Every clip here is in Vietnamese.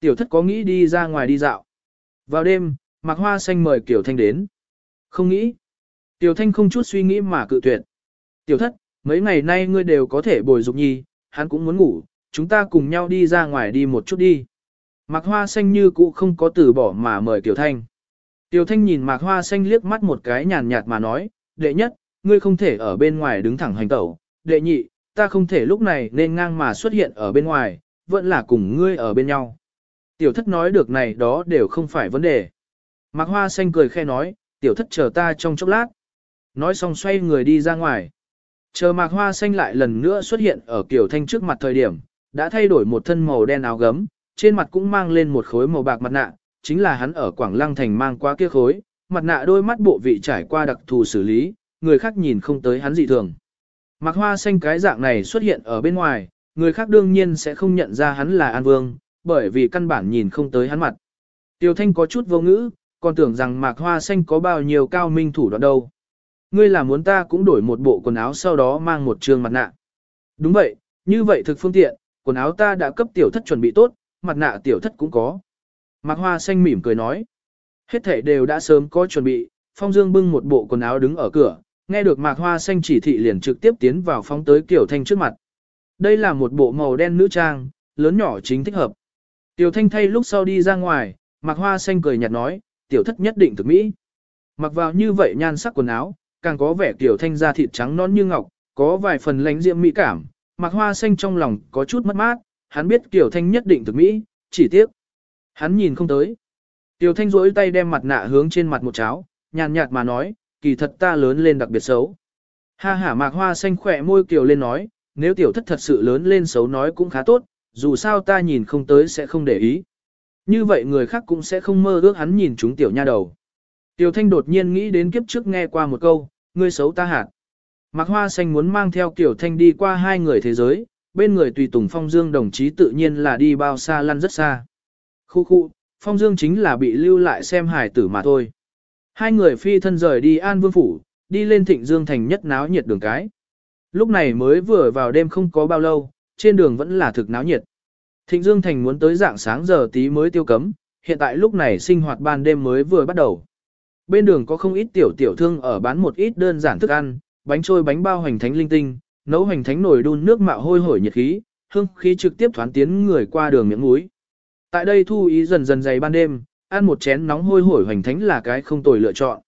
Tiểu thất có nghĩ đi ra ngoài đi dạo. Vào đêm, Mạc Hoa Xanh mời Tiểu Thanh đến. Không nghĩ. Tiểu Thanh không chút suy nghĩ mà cự tuyệt. Tiểu thất, mấy ngày nay ngươi đều có thể bồi dục nhi, hắn cũng muốn ngủ, chúng ta cùng nhau đi ra ngoài đi một chút đi. Mạc Hoa Xanh như cũ không có từ bỏ mà mời Tiểu Thanh. Tiểu Thanh nhìn Mạc Hoa Xanh liếc mắt một cái nhàn nhạt mà nói, đệ nhất, ngươi không thể ở bên ngoài đứng thẳng hành tẩu, đệ nhị, ta không thể lúc này nên ngang mà xuất hiện ở bên ngoài, vẫn là cùng ngươi ở bên nhau. Tiểu thất nói được này đó đều không phải vấn đề. Mạc Hoa Xanh cười khe nói, tiểu thất chờ ta trong chốc lát. Nói xong xoay người đi ra ngoài. Chờ Mạc Hoa Xanh lại lần nữa xuất hiện ở Kiều Thanh trước mặt thời điểm, đã thay đổi một thân màu đen áo gấm, trên mặt cũng mang lên một khối màu bạc mặt nạ, chính là hắn ở Quảng Lăng Thành mang qua kia khối, mặt nạ đôi mắt bộ vị trải qua đặc thù xử lý, người khác nhìn không tới hắn dị thường. Mạc Hoa Xanh cái dạng này xuất hiện ở bên ngoài, người khác đương nhiên sẽ không nhận ra hắn là An Vương, bởi vì căn bản nhìn không tới hắn mặt. Tiêu Thanh có chút vô ngữ, còn tưởng rằng Mạc Hoa Xanh có bao nhiêu cao minh thủ đoạn đâu. Ngươi là muốn ta cũng đổi một bộ quần áo sau đó mang một trường mặt nạ. Đúng vậy, như vậy thực phương tiện, quần áo ta đã cấp tiểu thất chuẩn bị tốt, mặt nạ tiểu thất cũng có. Mạc Hoa Xanh mỉm cười nói. Hết thể đều đã sớm có chuẩn bị, Phong Dương bưng một bộ quần áo đứng ở cửa, nghe được Mạc Hoa Xanh chỉ thị liền trực tiếp tiến vào phóng tới Tiểu Thanh trước mặt. Đây là một bộ màu đen nữ trang, lớn nhỏ chính thích hợp. Tiểu Thanh thay lúc sau đi ra ngoài, Mặc Hoa Xanh cười nhạt nói, tiểu thất nhất định thực mỹ. Mặc vào như vậy nhan sắc quần áo, càng có vẻ Tiểu Thanh da thịt trắng non như ngọc, có vài phần lánh diễm mỹ cảm. Mặc Hoa Xanh trong lòng có chút mất mát, hắn biết Tiểu Thanh nhất định thực mỹ, chỉ tiếc. Hắn nhìn không tới. Tiểu Thanh rỗi tay đem mặt nạ hướng trên mặt một cháo, nhàn nhạt mà nói, kỳ thật ta lớn lên đặc biệt xấu. Ha hả Mạc Hoa Xanh khỏe môi kiều lên nói, nếu tiểu thất thật sự lớn lên xấu nói cũng khá tốt, dù sao ta nhìn không tới sẽ không để ý. Như vậy người khác cũng sẽ không mơ ước hắn nhìn chúng tiểu nha đầu. Tiểu thanh đột nhiên nghĩ đến kiếp trước nghe qua một câu, ngươi xấu ta hạt. Mạc Hoa Xanh muốn mang theo Tiểu thanh đi qua hai người thế giới, bên người tùy tùng Phong Dương đồng chí tự nhiên là đi bao xa lăn rất xa. Khu khu, Phong Dương chính là bị lưu lại xem hải tử mà thôi. Hai người phi thân rời đi An Vương Phủ, đi lên Thịnh Dương Thành nhất náo nhiệt đường cái. Lúc này mới vừa vào đêm không có bao lâu, trên đường vẫn là thực náo nhiệt. Thịnh Dương Thành muốn tới dạng sáng giờ tí mới tiêu cấm, hiện tại lúc này sinh hoạt ban đêm mới vừa bắt đầu. Bên đường có không ít tiểu tiểu thương ở bán một ít đơn giản thức ăn, bánh trôi bánh bao hành thánh linh tinh, nấu hành thánh nồi đun nước mạo hôi hổi nhiệt khí, hương khí trực tiếp thoán tiến người qua đường miệng núi. Tại đây thu ý dần dần dày ban đêm, ăn một chén nóng hôi hổi hoành thánh là cái không tồi lựa chọn.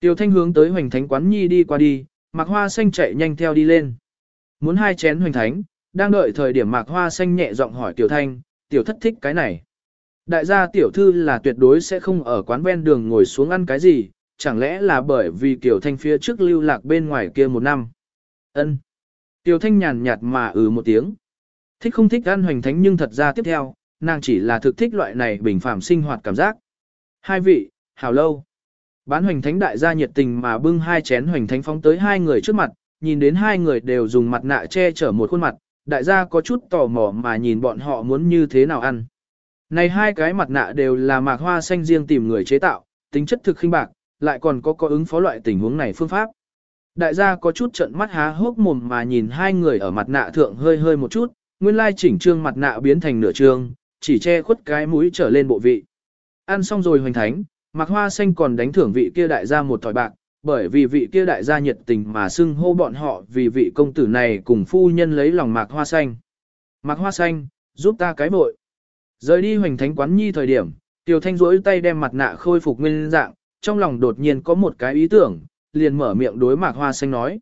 Tiêu Thanh hướng tới hoành thánh quán nhi đi qua đi, Mạc Hoa Xanh chạy nhanh theo đi lên. Muốn hai chén hoành thánh, đang đợi thời điểm Mạc Hoa Xanh nhẹ giọng hỏi Tiểu Thanh, Tiểu thất thích cái này. Đại gia Tiểu Thư là tuyệt đối sẽ không ở quán ven đường ngồi xuống ăn cái gì, chẳng lẽ là bởi vì Tiểu Thanh phía trước lưu lạc bên ngoài kia một năm. ân Tiểu Thanh nhàn nhạt mà ừ một tiếng. Thích không thích ăn hoành thánh nhưng thật ra tiếp theo, nàng chỉ là thực thích loại này bình phạm sinh hoạt cảm giác. Hai vị, hào lâu. Bán hoành thánh đại gia nhiệt tình mà bưng hai chén hoành thánh phóng tới hai người trước mặt, nhìn đến hai người đều dùng mặt nạ che chở một khuôn mặt, đại gia có chút tò mò mà nhìn bọn họ muốn như thế nào ăn. Này hai cái mặt nạ đều là mạc hoa xanh riêng tìm người chế tạo, tính chất thực khinh bạc, lại còn có có ứng phó loại tình huống này phương pháp. Đại gia có chút trận mắt há hốc mồm mà nhìn hai người ở mặt nạ thượng hơi hơi một chút, nguyên lai chỉnh trương mặt nạ biến thành nửa trương, chỉ che khuất cái mũi trở lên bộ vị. Ăn xong rồi hoành thánh, Mạc Hoa Xanh còn đánh thưởng vị kia đại gia một thỏi bạc, bởi vì vị kia đại gia nhiệt tình mà xưng hô bọn họ vì vị công tử này cùng phu nhân lấy lòng Mạc Hoa Xanh. Mạc Hoa Xanh, giúp ta cái vội. Rời đi hoành thánh quán nhi thời điểm, Tiểu Thanh rỗi tay đem mặt nạ khôi phục nguyên dạng, trong lòng đột nhiên có một cái ý tưởng, liền mở miệng đối Mạc Hoa Xanh nói.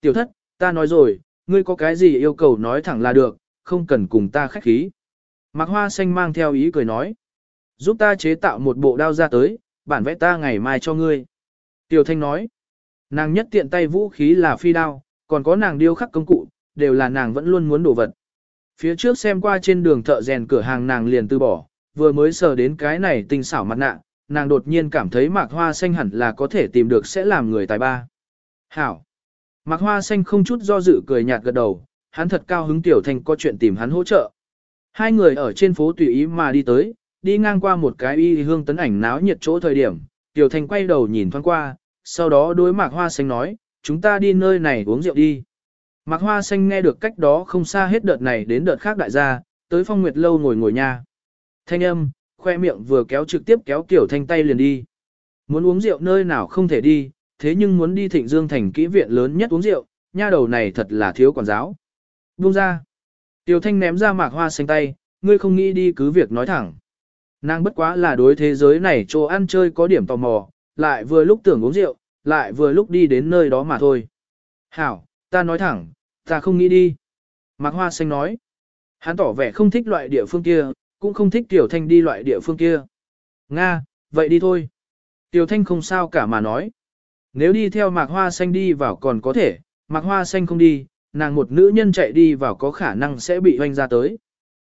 Tiểu thất, ta nói rồi, ngươi có cái gì yêu cầu nói thẳng là được, không cần cùng ta khách khí. Mạc Hoa Xanh mang theo ý cười nói. Giúp ta chế tạo một bộ đao ra tới, bản vẽ ta ngày mai cho ngươi. Tiểu Thanh nói. Nàng nhất tiện tay vũ khí là phi đao, còn có nàng điêu khắc công cụ, đều là nàng vẫn luôn muốn đổ vật. Phía trước xem qua trên đường thợ rèn cửa hàng nàng liền từ bỏ, vừa mới sờ đến cái này tinh xảo mặt nạ, nàng đột nhiên cảm thấy mạc hoa xanh hẳn là có thể tìm được sẽ làm người tài ba. Hảo! Mạc hoa xanh không chút do dự cười nhạt gật đầu, hắn thật cao hứng tiểu thanh có chuyện tìm hắn hỗ trợ. Hai người ở trên phố tùy ý mà đi tới, đi ngang qua một cái y hương tấn ảnh náo nhiệt chỗ thời điểm, Tiểu Thanh quay đầu nhìn thoáng qua, sau đó đối Mạc Hoa Xanh nói, chúng ta đi nơi này uống rượu đi. Mạc Hoa Xanh nghe được cách đó không xa hết đợt này đến đợt khác đại gia, tới phong nguyệt lâu ngồi ngồi nha. Thanh âm, khoe miệng vừa kéo trực tiếp kéo Tiểu Thanh tay liền đi. Muốn uống rượu nơi nào không thể đi, thế nhưng muốn đi thịnh dương thành kỹ viện lớn nhất uống rượu, nha đầu này thật là thiếu quản giáo. Buông ra. Tiểu Thanh ném ra mạc hoa xanh tay, ngươi không nghĩ đi cứ việc nói thẳng. Nàng bất quá là đối thế giới này chỗ ăn chơi có điểm tò mò, lại vừa lúc tưởng uống rượu, lại vừa lúc đi đến nơi đó mà thôi. Hảo, ta nói thẳng, ta không nghĩ đi. Mạc Hoa Xanh nói. Hắn tỏ vẻ không thích loại địa phương kia, cũng không thích Tiểu Thanh đi loại địa phương kia. Nga, vậy đi thôi. Tiểu Thanh không sao cả mà nói. Nếu đi theo Mạc Hoa Xanh đi vào còn có thể, Mạc Hoa Xanh không đi, nàng một nữ nhân chạy đi vào có khả năng sẽ bị hoanh ra tới.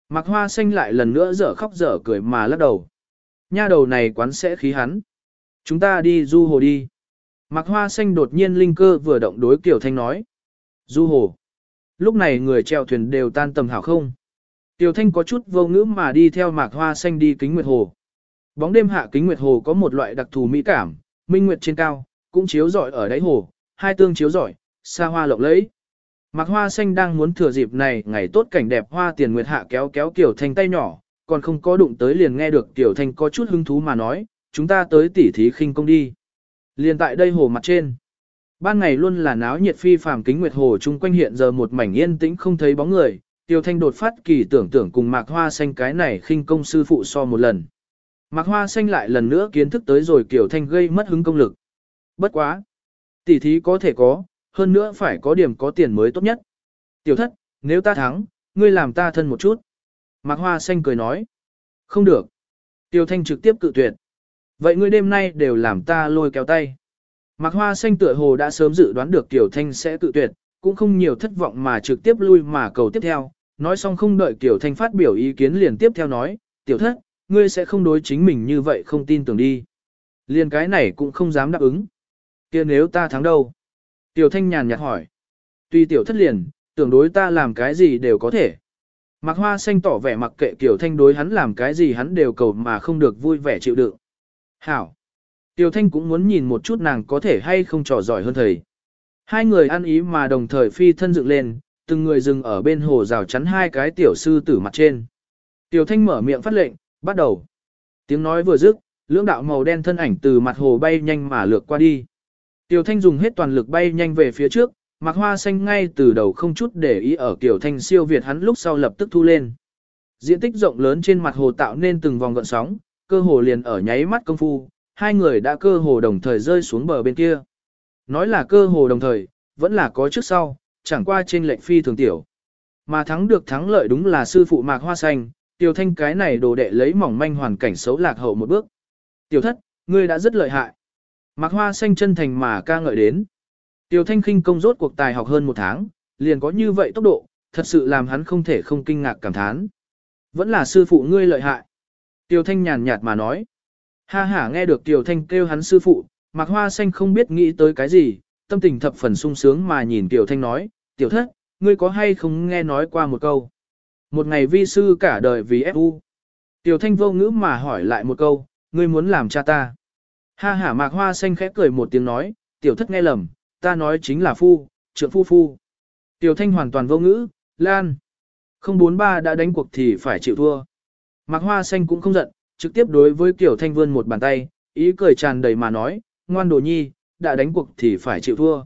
Mạc Hoa Xanh lại lần nữa dở khóc dở cười mà lắc đầu. Nha đầu này quán sẽ khí hắn. Chúng ta đi du hồ đi. Mạc Hoa Xanh đột nhiên linh cơ vừa động đối Kiều Thanh nói. Du hồ. Lúc này người treo thuyền đều tan tầm hảo không. Tiểu Thanh có chút vô ngữ mà đi theo Mạc Hoa Xanh đi kính nguyệt hồ. Bóng đêm hạ kính nguyệt hồ có một loại đặc thù mỹ cảm, minh nguyệt trên cao, cũng chiếu rọi ở đáy hồ, hai tương chiếu rọi, xa hoa lộng lẫy. Mạc Hoa Xanh đang muốn thừa dịp này ngày tốt cảnh đẹp hoa tiền nguyệt hạ kéo kéo Kiều Thanh tay nhỏ, còn không có đụng tới liền nghe được Kiều Thanh có chút hứng thú mà nói, chúng ta tới tỉ thí khinh công đi. Liền tại đây hồ mặt trên. Ban ngày luôn là náo nhiệt phi phàm kính nguyệt hồ chung quanh hiện giờ một mảnh yên tĩnh không thấy bóng người, Tiêu Thanh đột phát kỳ tưởng tưởng cùng Mạc Hoa Xanh cái này khinh công sư phụ so một lần. Mạc Hoa Xanh lại lần nữa kiến thức tới rồi Kiều Thanh gây mất hứng công lực. Bất quá. Tỷ thí có thể có, hơn nữa phải có điểm có tiền mới tốt nhất. Tiểu thất, nếu ta thắng, ngươi làm ta thân một chút. Mạc Hoa Xanh cười nói. Không được. Tiêu Thanh trực tiếp cự tuyệt. Vậy ngươi đêm nay đều làm ta lôi kéo tay. Mạc Hoa Xanh tựa hồ đã sớm dự đoán được Tiểu Thanh sẽ cự tuyệt, cũng không nhiều thất vọng mà trực tiếp lui mà cầu tiếp theo. Nói xong không đợi Tiểu Thanh phát biểu ý kiến liền tiếp theo nói, Tiểu thất, ngươi sẽ không đối chính mình như vậy không tin tưởng đi. Liền cái này cũng không dám đáp ứng. kia nếu ta thắng đâu? Tiểu Thanh nhàn nhạt hỏi. Tuy Tiểu thất liền, tưởng đối ta làm cái gì đều có thể. Mạc Hoa Xanh tỏ vẻ mặc kệ Tiểu Thanh đối hắn làm cái gì hắn đều cầu mà không được vui vẻ chịu đựng. Hảo. Tiểu Thanh cũng muốn nhìn một chút nàng có thể hay không trò giỏi hơn thầy. Hai người ăn ý mà đồng thời phi thân dựng lên, từng người dừng ở bên hồ rào chắn hai cái tiểu sư tử mặt trên. Tiểu Thanh mở miệng phát lệnh, bắt đầu. Tiếng nói vừa dứt, lưỡng đạo màu đen thân ảnh từ mặt hồ bay nhanh mà lược qua đi. Tiểu Thanh dùng hết toàn lực bay nhanh về phía trước, Mạc Hoa Xanh ngay từ đầu không chút để ý ở Tiểu Thanh siêu việt hắn lúc sau lập tức thu lên. Diện tích rộng lớn trên mặt hồ tạo nên từng vòng gợn sóng, cơ hồ liền ở nháy mắt công phu, hai người đã cơ hồ đồng thời rơi xuống bờ bên kia. Nói là cơ hồ đồng thời, vẫn là có trước sau, chẳng qua trên lệnh phi thường tiểu. Mà thắng được thắng lợi đúng là sư phụ Mạc Hoa Xanh, Tiểu Thanh cái này đồ đệ lấy mỏng manh hoàn cảnh xấu lạc hậu một bước. Tiểu thất, ngươi đã rất lợi hại. Mạc Hoa Xanh chân thành mà ca ngợi đến. Tiểu Thanh khinh công rốt cuộc tài học hơn một tháng, liền có như vậy tốc độ, thật sự làm hắn không thể không kinh ngạc cảm thán. Vẫn là sư phụ ngươi lợi hại. Tiểu Thanh nhàn nhạt mà nói. Ha ha nghe được Tiểu Thanh kêu hắn sư phụ, Mạc Hoa Xanh không biết nghĩ tới cái gì, tâm tình thập phần sung sướng mà nhìn Tiểu Thanh nói, Tiểu thất, ngươi có hay không nghe nói qua một câu. Một ngày vi sư cả đời vì FU. Tiểu Thanh vô ngữ mà hỏi lại một câu, ngươi muốn làm cha ta. Ha ha Mạc Hoa Xanh khẽ cười một tiếng nói, Tiểu thất nghe lầm, ta nói chính là phu, trượng phu phu. Tiểu Thanh hoàn toàn vô ngữ, Lan. Không bốn ba đã đánh cuộc thì phải chịu thua. Mạc Hoa Xanh cũng không giận, trực tiếp đối với Tiểu Thanh vươn một bàn tay, ý cười tràn đầy mà nói, ngoan đồ nhi, đã đánh cuộc thì phải chịu thua.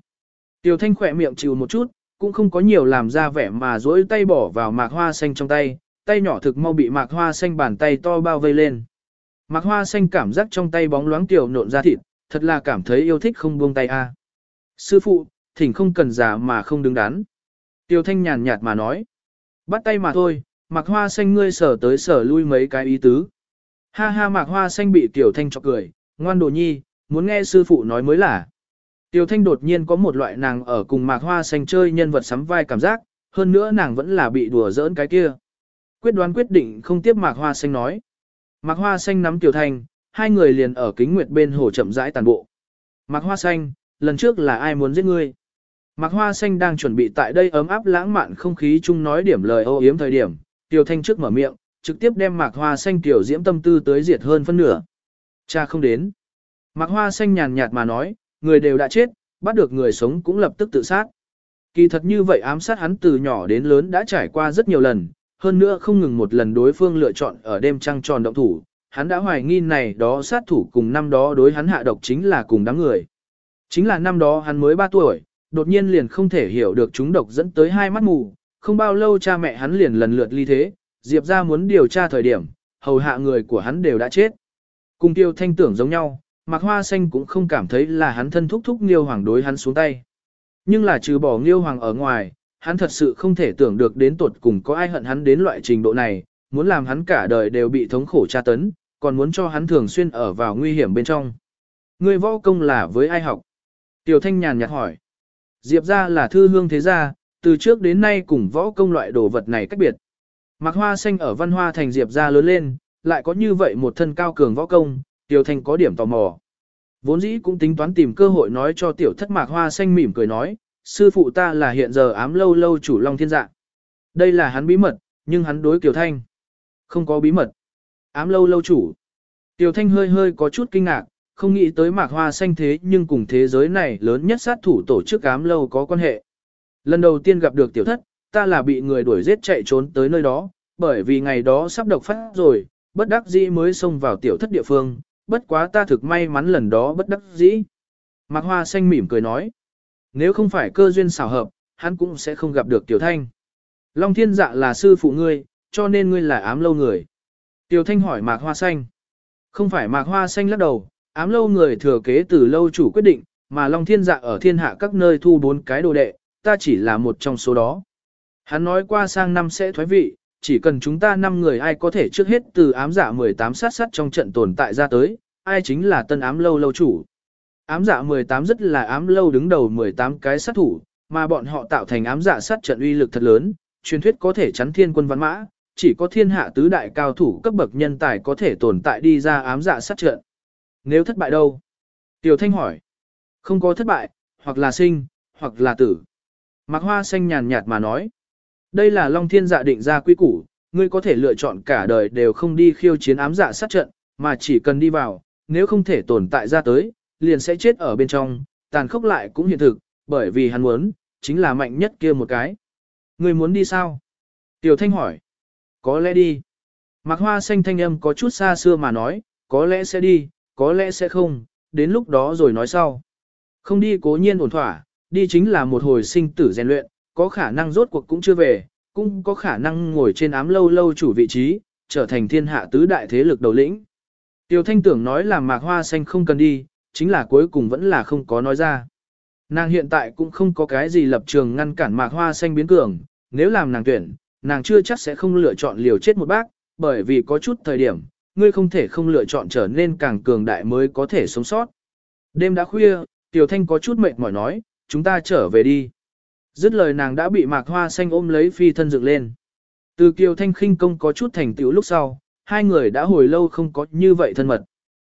Tiểu Thanh khỏe miệng chịu một chút, cũng không có nhiều làm ra vẻ mà dỗi tay bỏ vào Mạc Hoa Xanh trong tay, tay nhỏ thực mau bị Mạc Hoa Xanh bàn tay to bao vây lên. Mạc Hoa Xanh cảm giác trong tay bóng loáng tiểu nộn ra thịt, thật là cảm thấy yêu thích không buông tay a. Sư phụ, thỉnh không cần giả mà không đứng đắn. Tiêu Thanh nhàn nhạt mà nói. Bắt tay mà thôi, Mạc Hoa Xanh ngươi sở tới sở lui mấy cái ý tứ. Ha ha Mạc Hoa Xanh bị Tiểu Thanh chọc cười, ngoan đồ nhi, muốn nghe sư phụ nói mới là. Tiểu Thanh đột nhiên có một loại nàng ở cùng Mạc Hoa Xanh chơi nhân vật sắm vai cảm giác, hơn nữa nàng vẫn là bị đùa giỡn cái kia. Quyết đoán quyết định không tiếp Mạc Hoa Xanh nói. Mạc Hoa Xanh nắm Tiểu Thanh, hai người liền ở kính nguyệt bên hồ chậm rãi tàn bộ. Mạc Hoa Xanh, lần trước là ai muốn giết ngươi? Mạc Hoa Xanh đang chuẩn bị tại đây ấm áp lãng mạn không khí chung nói điểm lời ô yếm thời điểm, Tiểu Thanh trước mở miệng, trực tiếp đem Mạc Hoa Xanh tiểu diễm tâm tư tới diệt hơn phân nửa. Cha không đến. Mạc Hoa Xanh nhàn nhạt mà nói, người đều đã chết, bắt được người sống cũng lập tức tự sát. Kỳ thật như vậy ám sát hắn từ nhỏ đến lớn đã trải qua rất nhiều lần, hơn nữa không ngừng một lần đối phương lựa chọn ở đêm trăng tròn động thủ, hắn đã hoài nghi này đó sát thủ cùng năm đó đối hắn hạ độc chính là cùng đám người. Chính là năm đó hắn mới 3 tuổi, đột nhiên liền không thể hiểu được chúng độc dẫn tới hai mắt mù, không bao lâu cha mẹ hắn liền lần lượt ly thế, Diệp ra muốn điều tra thời điểm, hầu hạ người của hắn đều đã chết. Cùng tiêu thanh tưởng giống nhau, Mạc Hoa Xanh cũng không cảm thấy là hắn thân thúc thúc Nghiêu Hoàng đối hắn xuống tay. Nhưng là trừ bỏ Nghiêu Hoàng ở ngoài, hắn thật sự không thể tưởng được đến tuột cùng có ai hận hắn đến loại trình độ này, muốn làm hắn cả đời đều bị thống khổ tra tấn, còn muốn cho hắn thường xuyên ở vào nguy hiểm bên trong. Người võ công là với ai học? Tiểu Thanh nhàn nhạt hỏi. Diệp ra là thư hương thế gia, từ trước đến nay cùng võ công loại đồ vật này cách biệt. Mạc Hoa Xanh ở văn hoa thành Diệp ra lớn lên, lại có như vậy một thân cao cường võ công, Tiểu Thanh có điểm tò mò. Vốn dĩ cũng tính toán tìm cơ hội nói cho tiểu thất mạc hoa xanh mỉm cười nói, sư phụ ta là hiện giờ ám lâu lâu chủ long thiên dạ. Đây là hắn bí mật, nhưng hắn đối Kiều Thanh. Không có bí mật. Ám lâu lâu chủ. Tiểu Thanh hơi hơi có chút kinh ngạc, không nghĩ tới mạc hoa xanh thế nhưng cùng thế giới này lớn nhất sát thủ tổ chức ám lâu có quan hệ. Lần đầu tiên gặp được tiểu thất, ta là bị người đuổi giết chạy trốn tới nơi đó, bởi vì ngày đó sắp độc phát rồi, bất đắc dĩ mới xông vào tiểu thất địa phương, bất quá ta thực may mắn lần đó bất đắc dĩ. Mạc Hoa Xanh mỉm cười nói, nếu không phải cơ duyên xảo hợp, hắn cũng sẽ không gặp được Tiểu Thanh. Long Thiên Dạ là sư phụ ngươi, cho nên ngươi là ám lâu người. Tiểu Thanh hỏi Mạc Hoa Xanh. Không phải Mạc Hoa Xanh lắc đầu, ám lâu người thừa kế từ lâu chủ quyết định, mà Long Thiên Dạ ở thiên hạ các nơi thu bốn cái đồ đệ, ta chỉ là một trong số đó. Hắn nói qua sang năm sẽ thoái vị, chỉ cần chúng ta 5 người ai có thể trước hết từ ám giả 18 sát sát trong trận tồn tại ra tới, ai chính là tân ám lâu lâu chủ. Ám dạ giả 18 rất là ám lâu đứng đầu 18 cái sát thủ, mà bọn họ tạo thành ám giả sát trận uy lực thật lớn, truyền thuyết có thể chắn thiên quân văn mã, chỉ có thiên hạ tứ đại cao thủ cấp bậc nhân tài có thể tồn tại đi ra ám giả sát trận. Nếu thất bại đâu? Tiểu Thanh hỏi. Không có thất bại, hoặc là sinh, hoặc là tử. Mạc Hoa xanh nhàn nhạt mà nói. Đây là Long Thiên Dạ định ra quy củ, ngươi có thể lựa chọn cả đời đều không đi khiêu chiến ám dạ sát trận, mà chỉ cần đi vào, nếu không thể tồn tại ra tới, liền sẽ chết ở bên trong, tàn khốc lại cũng hiện thực, bởi vì hắn muốn, chính là mạnh nhất kia một cái. người muốn đi sao? Tiểu Thanh hỏi. Có lẽ đi. Mạc Hoa xanh thanh âm có chút xa xưa mà nói, có lẽ sẽ đi, có lẽ sẽ không, đến lúc đó rồi nói sau. Không đi cố nhiên ổn thỏa, đi chính là một hồi sinh tử rèn luyện, có khả năng rốt cuộc cũng chưa về, cũng có khả năng ngồi trên ám lâu lâu chủ vị trí, trở thành thiên hạ tứ đại thế lực đầu lĩnh. Tiêu Thanh tưởng nói là mạc hoa xanh không cần đi, chính là cuối cùng vẫn là không có nói ra. Nàng hiện tại cũng không có cái gì lập trường ngăn cản mạc hoa xanh biến cường, nếu làm nàng tuyển, nàng chưa chắc sẽ không lựa chọn liều chết một bác, bởi vì có chút thời điểm, ngươi không thể không lựa chọn trở nên càng cường đại mới có thể sống sót. Đêm đã khuya, Tiểu Thanh có chút mệt mỏi nói, chúng ta trở về đi. Dứt lời nàng đã bị mạc hoa xanh ôm lấy phi thân dựng lên. Từ kiều thanh khinh công có chút thành tựu lúc sau, hai người đã hồi lâu không có như vậy thân mật.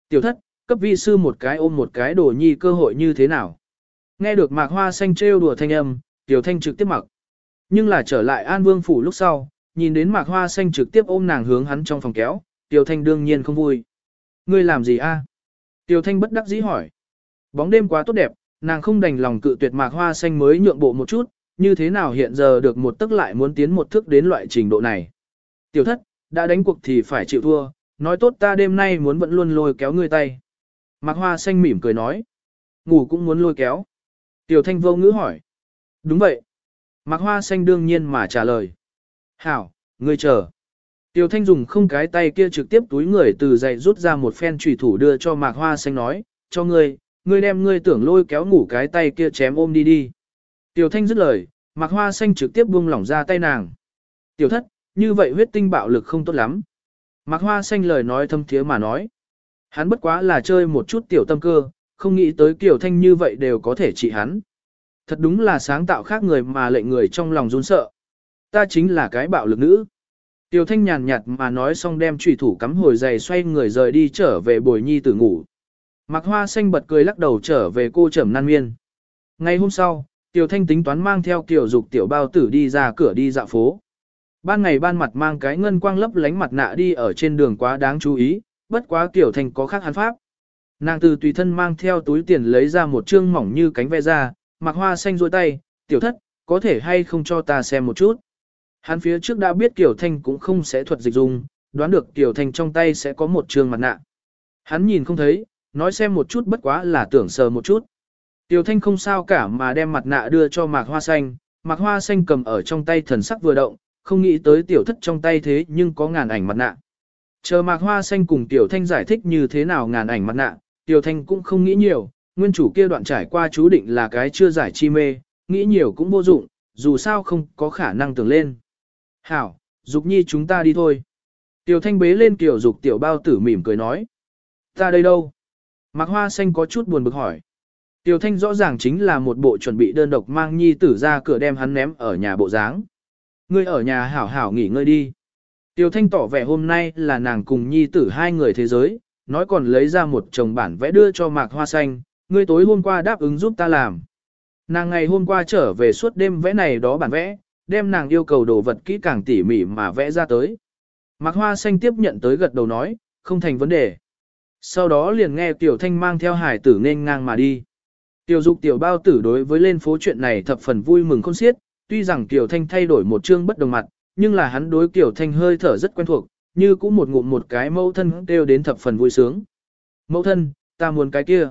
Tiểu thất, cấp vi sư một cái ôm một cái đồ nhi cơ hội như thế nào. Nghe được mạc hoa xanh trêu đùa thanh âm, tiểu thanh trực tiếp mặc. Nhưng là trở lại an vương phủ lúc sau, nhìn đến mạc hoa xanh trực tiếp ôm nàng hướng hắn trong phòng kéo, tiểu thanh đương nhiên không vui. Ngươi làm gì a? Tiểu thanh bất đắc dĩ hỏi. Bóng đêm quá tốt đẹp, Nàng không đành lòng cự tuyệt mạc hoa xanh mới nhượng bộ một chút, như thế nào hiện giờ được một tức lại muốn tiến một thước đến loại trình độ này. Tiểu thất, đã đánh cuộc thì phải chịu thua, nói tốt ta đêm nay muốn vẫn luôn lôi kéo ngươi tay. Mạc hoa xanh mỉm cười nói, ngủ cũng muốn lôi kéo. Tiểu thanh vô ngữ hỏi, đúng vậy. Mạc hoa xanh đương nhiên mà trả lời. Hảo, ngươi chờ. Tiểu thanh dùng không cái tay kia trực tiếp túi người từ dậy rút ra một phen trùy thủ đưa cho mạc hoa xanh nói, cho ngươi, ngươi đem ngươi tưởng lôi kéo ngủ cái tay kia chém ôm đi đi. Tiểu thanh dứt lời, Mạc Hoa Xanh trực tiếp buông lỏng ra tay nàng. Tiểu thất, như vậy huyết tinh bạo lực không tốt lắm. Mạc Hoa Xanh lời nói thâm thiế mà nói. Hắn bất quá là chơi một chút tiểu tâm cơ, không nghĩ tới kiểu thanh như vậy đều có thể trị hắn. Thật đúng là sáng tạo khác người mà lệnh người trong lòng run sợ. Ta chính là cái bạo lực nữ. Tiểu thanh nhàn nhạt mà nói xong đem trùy thủ cắm hồi giày xoay người rời đi trở về bồi nhi tử ngủ. Mạc Hoa Xanh bật cười lắc đầu trở về cô trầm nan miên. Ngày hôm sau, Tiểu Thanh tính toán mang theo kiểu Dục tiểu bao tử đi ra cửa đi dạo phố. Ban ngày ban mặt mang cái ngân quang lấp lánh mặt nạ đi ở trên đường quá đáng chú ý, bất quá Tiểu thành có khác hắn pháp. Nàng từ tùy thân mang theo túi tiền lấy ra một trương mỏng như cánh ve ra, Mạc Hoa Xanh duỗi tay, "Tiểu thất, có thể hay không cho ta xem một chút?" Hắn phía trước đã biết Kiều Thanh cũng không sẽ thuật dịch dùng đoán được Kiều Thanh trong tay sẽ có một trường mặt nạ. Hắn nhìn không thấy, nói xem một chút bất quá là tưởng sờ một chút. Kiều Thanh không sao cả mà đem mặt nạ đưa cho Mạc Hoa Xanh, Mạc Hoa Xanh cầm ở trong tay thần sắc vừa động, không nghĩ tới tiểu thất trong tay thế nhưng có ngàn ảnh mặt nạ. Chờ Mạc Hoa Xanh cùng Tiểu Thanh giải thích như thế nào ngàn ảnh mặt nạ, Tiểu Thanh cũng không nghĩ nhiều, nguyên chủ kia đoạn trải qua chú định là cái chưa giải chi mê, nghĩ nhiều cũng vô dụng, dù sao không có khả năng tưởng lên. Hảo, Dục Nhi chúng ta đi thôi. Tiểu Thanh bế lên Tiểu Dục Tiểu Bao Tử mỉm cười nói. Ta đây đâu? Mạc Hoa Xanh có chút buồn bực hỏi. Tiểu Thanh rõ ràng chính là một bộ chuẩn bị đơn độc mang Nhi tử ra cửa đem hắn ném ở nhà bộ dáng. Ngươi ở nhà hảo hảo nghỉ ngơi đi. Tiểu Thanh tỏ vẻ hôm nay là nàng cùng Nhi tử hai người thế giới, nói còn lấy ra một chồng bản vẽ đưa cho Mạc Hoa Xanh, ngươi tối hôm qua đáp ứng giúp ta làm. Nàng ngày hôm qua trở về suốt đêm vẽ này đó bản vẽ, đem nàng yêu cầu đồ vật kỹ càng tỉ mỉ mà vẽ ra tới. Mạc Hoa Xanh tiếp nhận tới gật đầu nói, không thành vấn đề. Sau đó liền nghe Tiểu Thanh mang theo hải tử nên ngang mà đi. Tiểu dục tiểu bao tử đối với lên phố chuyện này thập phần vui mừng khôn xiết, tuy rằng Tiểu Thanh thay đổi một chương bất đồng mặt, nhưng là hắn đối Tiểu Thanh hơi thở rất quen thuộc, như cũng một ngụm một cái mẫu thân đều đến thập phần vui sướng. Mẫu thân, ta muốn cái kia.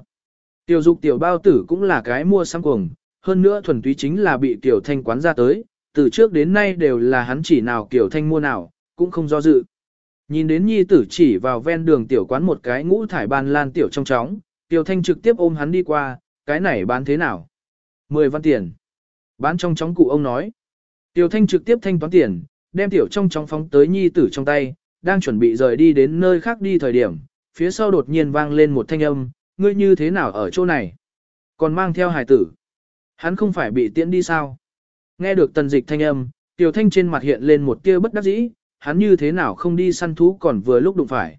Tiểu dục tiểu bao tử cũng là cái mua sang cuồng, hơn nữa thuần túy chính là bị Tiểu Thanh quán ra tới, từ trước đến nay đều là hắn chỉ nào Tiểu Thanh mua nào, cũng không do dự. Nhìn đến nhi tử chỉ vào ven đường tiểu quán một cái ngũ thải ban lan tiểu trong chóng, Tiểu Thanh trực tiếp ôm hắn đi qua, cái này bán thế nào? Mười văn tiền. Bán trong chóng cụ ông nói. Tiểu Thanh trực tiếp thanh toán tiền, đem tiểu trong trong phóng tới nhi tử trong tay, đang chuẩn bị rời đi đến nơi khác đi thời điểm, phía sau đột nhiên vang lên một thanh âm, ngươi như thế nào ở chỗ này? Còn mang theo hài tử. Hắn không phải bị tiễn đi sao? Nghe được tần dịch thanh âm, tiểu thanh trên mặt hiện lên một tia bất đắc dĩ, hắn như thế nào không đi săn thú còn vừa lúc đụng phải.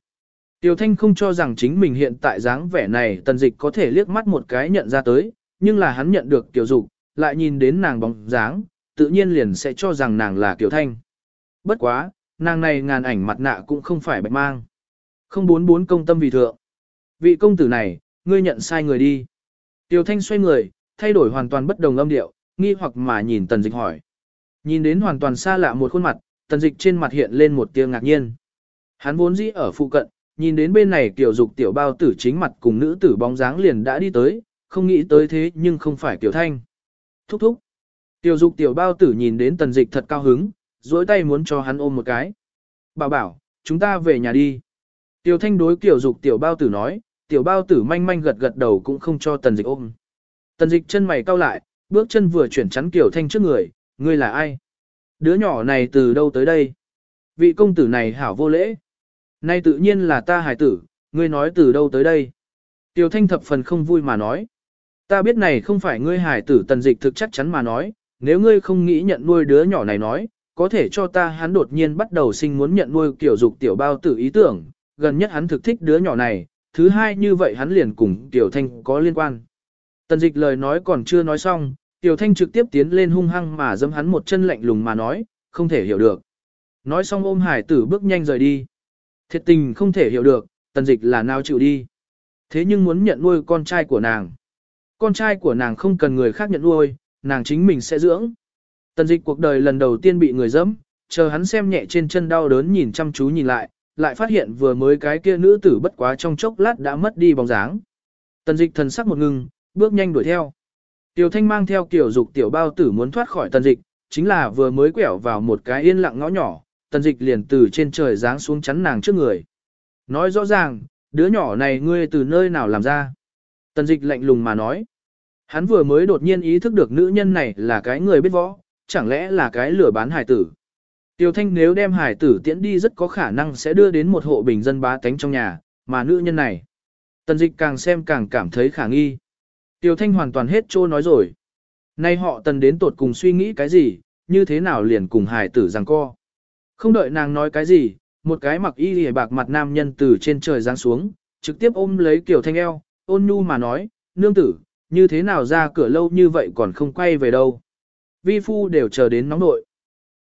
Tiểu thanh không cho rằng chính mình hiện tại dáng vẻ này tần dịch có thể liếc mắt một cái nhận ra tới, nhưng là hắn nhận được tiểu dục, lại nhìn đến nàng bóng dáng, tự nhiên liền sẽ cho rằng nàng là tiểu thanh. Bất quá, nàng này ngàn ảnh mặt nạ cũng không phải bạch mang. Không bốn bốn công tâm vì thượng. Vị công tử này, ngươi nhận sai người đi. Tiểu thanh xoay người, thay đổi hoàn toàn bất đồng âm điệu, nghi hoặc mà nhìn tần dịch hỏi. Nhìn đến hoàn toàn xa lạ một khuôn mặt, tần dịch trên mặt hiện lên một tia ngạc nhiên. Hắn vốn dĩ ở phụ cận, nhìn đến bên này tiểu dục tiểu bao tử chính mặt cùng nữ tử bóng dáng liền đã đi tới, không nghĩ tới thế nhưng không phải tiểu thanh. Thúc thúc. Tiểu dục tiểu bao tử nhìn đến tần dịch thật cao hứng, duỗi tay muốn cho hắn ôm một cái. Bảo bảo, chúng ta về nhà đi. Tiểu thanh đối tiểu dục tiểu bao tử nói, tiểu bao tử manh manh gật gật đầu cũng không cho tần dịch ôm. Tần dịch chân mày cau lại, bước chân vừa chuyển chắn tiểu thanh trước người, ngươi là ai? Đứa nhỏ này từ đâu tới đây? Vị công tử này hảo vô lễ. Nay tự nhiên là ta hải tử, ngươi nói từ đâu tới đây? Tiểu thanh thập phần không vui mà nói. Ta biết này không phải ngươi hải tử tần dịch thực chắc chắn mà nói, nếu ngươi không nghĩ nhận nuôi đứa nhỏ này nói, có thể cho ta hắn đột nhiên bắt đầu sinh muốn nhận nuôi kiểu dục tiểu bao tử ý tưởng, gần nhất hắn thực thích đứa nhỏ này, thứ hai như vậy hắn liền cùng tiểu thanh có liên quan. Tần dịch lời nói còn chưa nói xong, tiểu thanh trực tiếp tiến lên hung hăng mà dâm hắn một chân lạnh lùng mà nói, không thể hiểu được. Nói xong ôm hải tử bước nhanh rời đi. Thiệt tình không thể hiểu được, tần dịch là nào chịu đi. Thế nhưng muốn nhận nuôi con trai của nàng. Con trai của nàng không cần người khác nhận nuôi, nàng chính mình sẽ dưỡng. Tần dịch cuộc đời lần đầu tiên bị người dẫm, chờ hắn xem nhẹ trên chân đau đớn nhìn chăm chú nhìn lại, lại phát hiện vừa mới cái kia nữ tử bất quá trong chốc lát đã mất đi bóng dáng. Tần dịch thần sắc một ngưng, bước nhanh đuổi theo. Tiểu thanh mang theo kiểu dục tiểu bao tử muốn thoát khỏi tần dịch, chính là vừa mới quẹo vào một cái yên lặng ngõ nhỏ, tần dịch liền từ trên trời giáng xuống chắn nàng trước người. Nói rõ ràng, đứa nhỏ này ngươi từ nơi nào làm ra. Tần dịch lạnh lùng mà nói. Hắn vừa mới đột nhiên ý thức được nữ nhân này là cái người biết võ, chẳng lẽ là cái lửa bán hải tử. Tiêu Thanh nếu đem hải tử tiễn đi rất có khả năng sẽ đưa đến một hộ bình dân bá tánh trong nhà, mà nữ nhân này. Tần dịch càng xem càng cảm thấy khả nghi. Tiêu Thanh hoàn toàn hết trô nói rồi. Nay họ tần đến tột cùng suy nghĩ cái gì, như thế nào liền cùng hải tử rằng co. Không đợi nàng nói cái gì, một cái mặc y lìa bạc mặt nam nhân từ trên trời giáng xuống, trực tiếp ôm lấy Kiều Thanh eo, ôn nhu mà nói, nương tử, như thế nào ra cửa lâu như vậy còn không quay về đâu. Vi phu đều chờ đến nóng nội.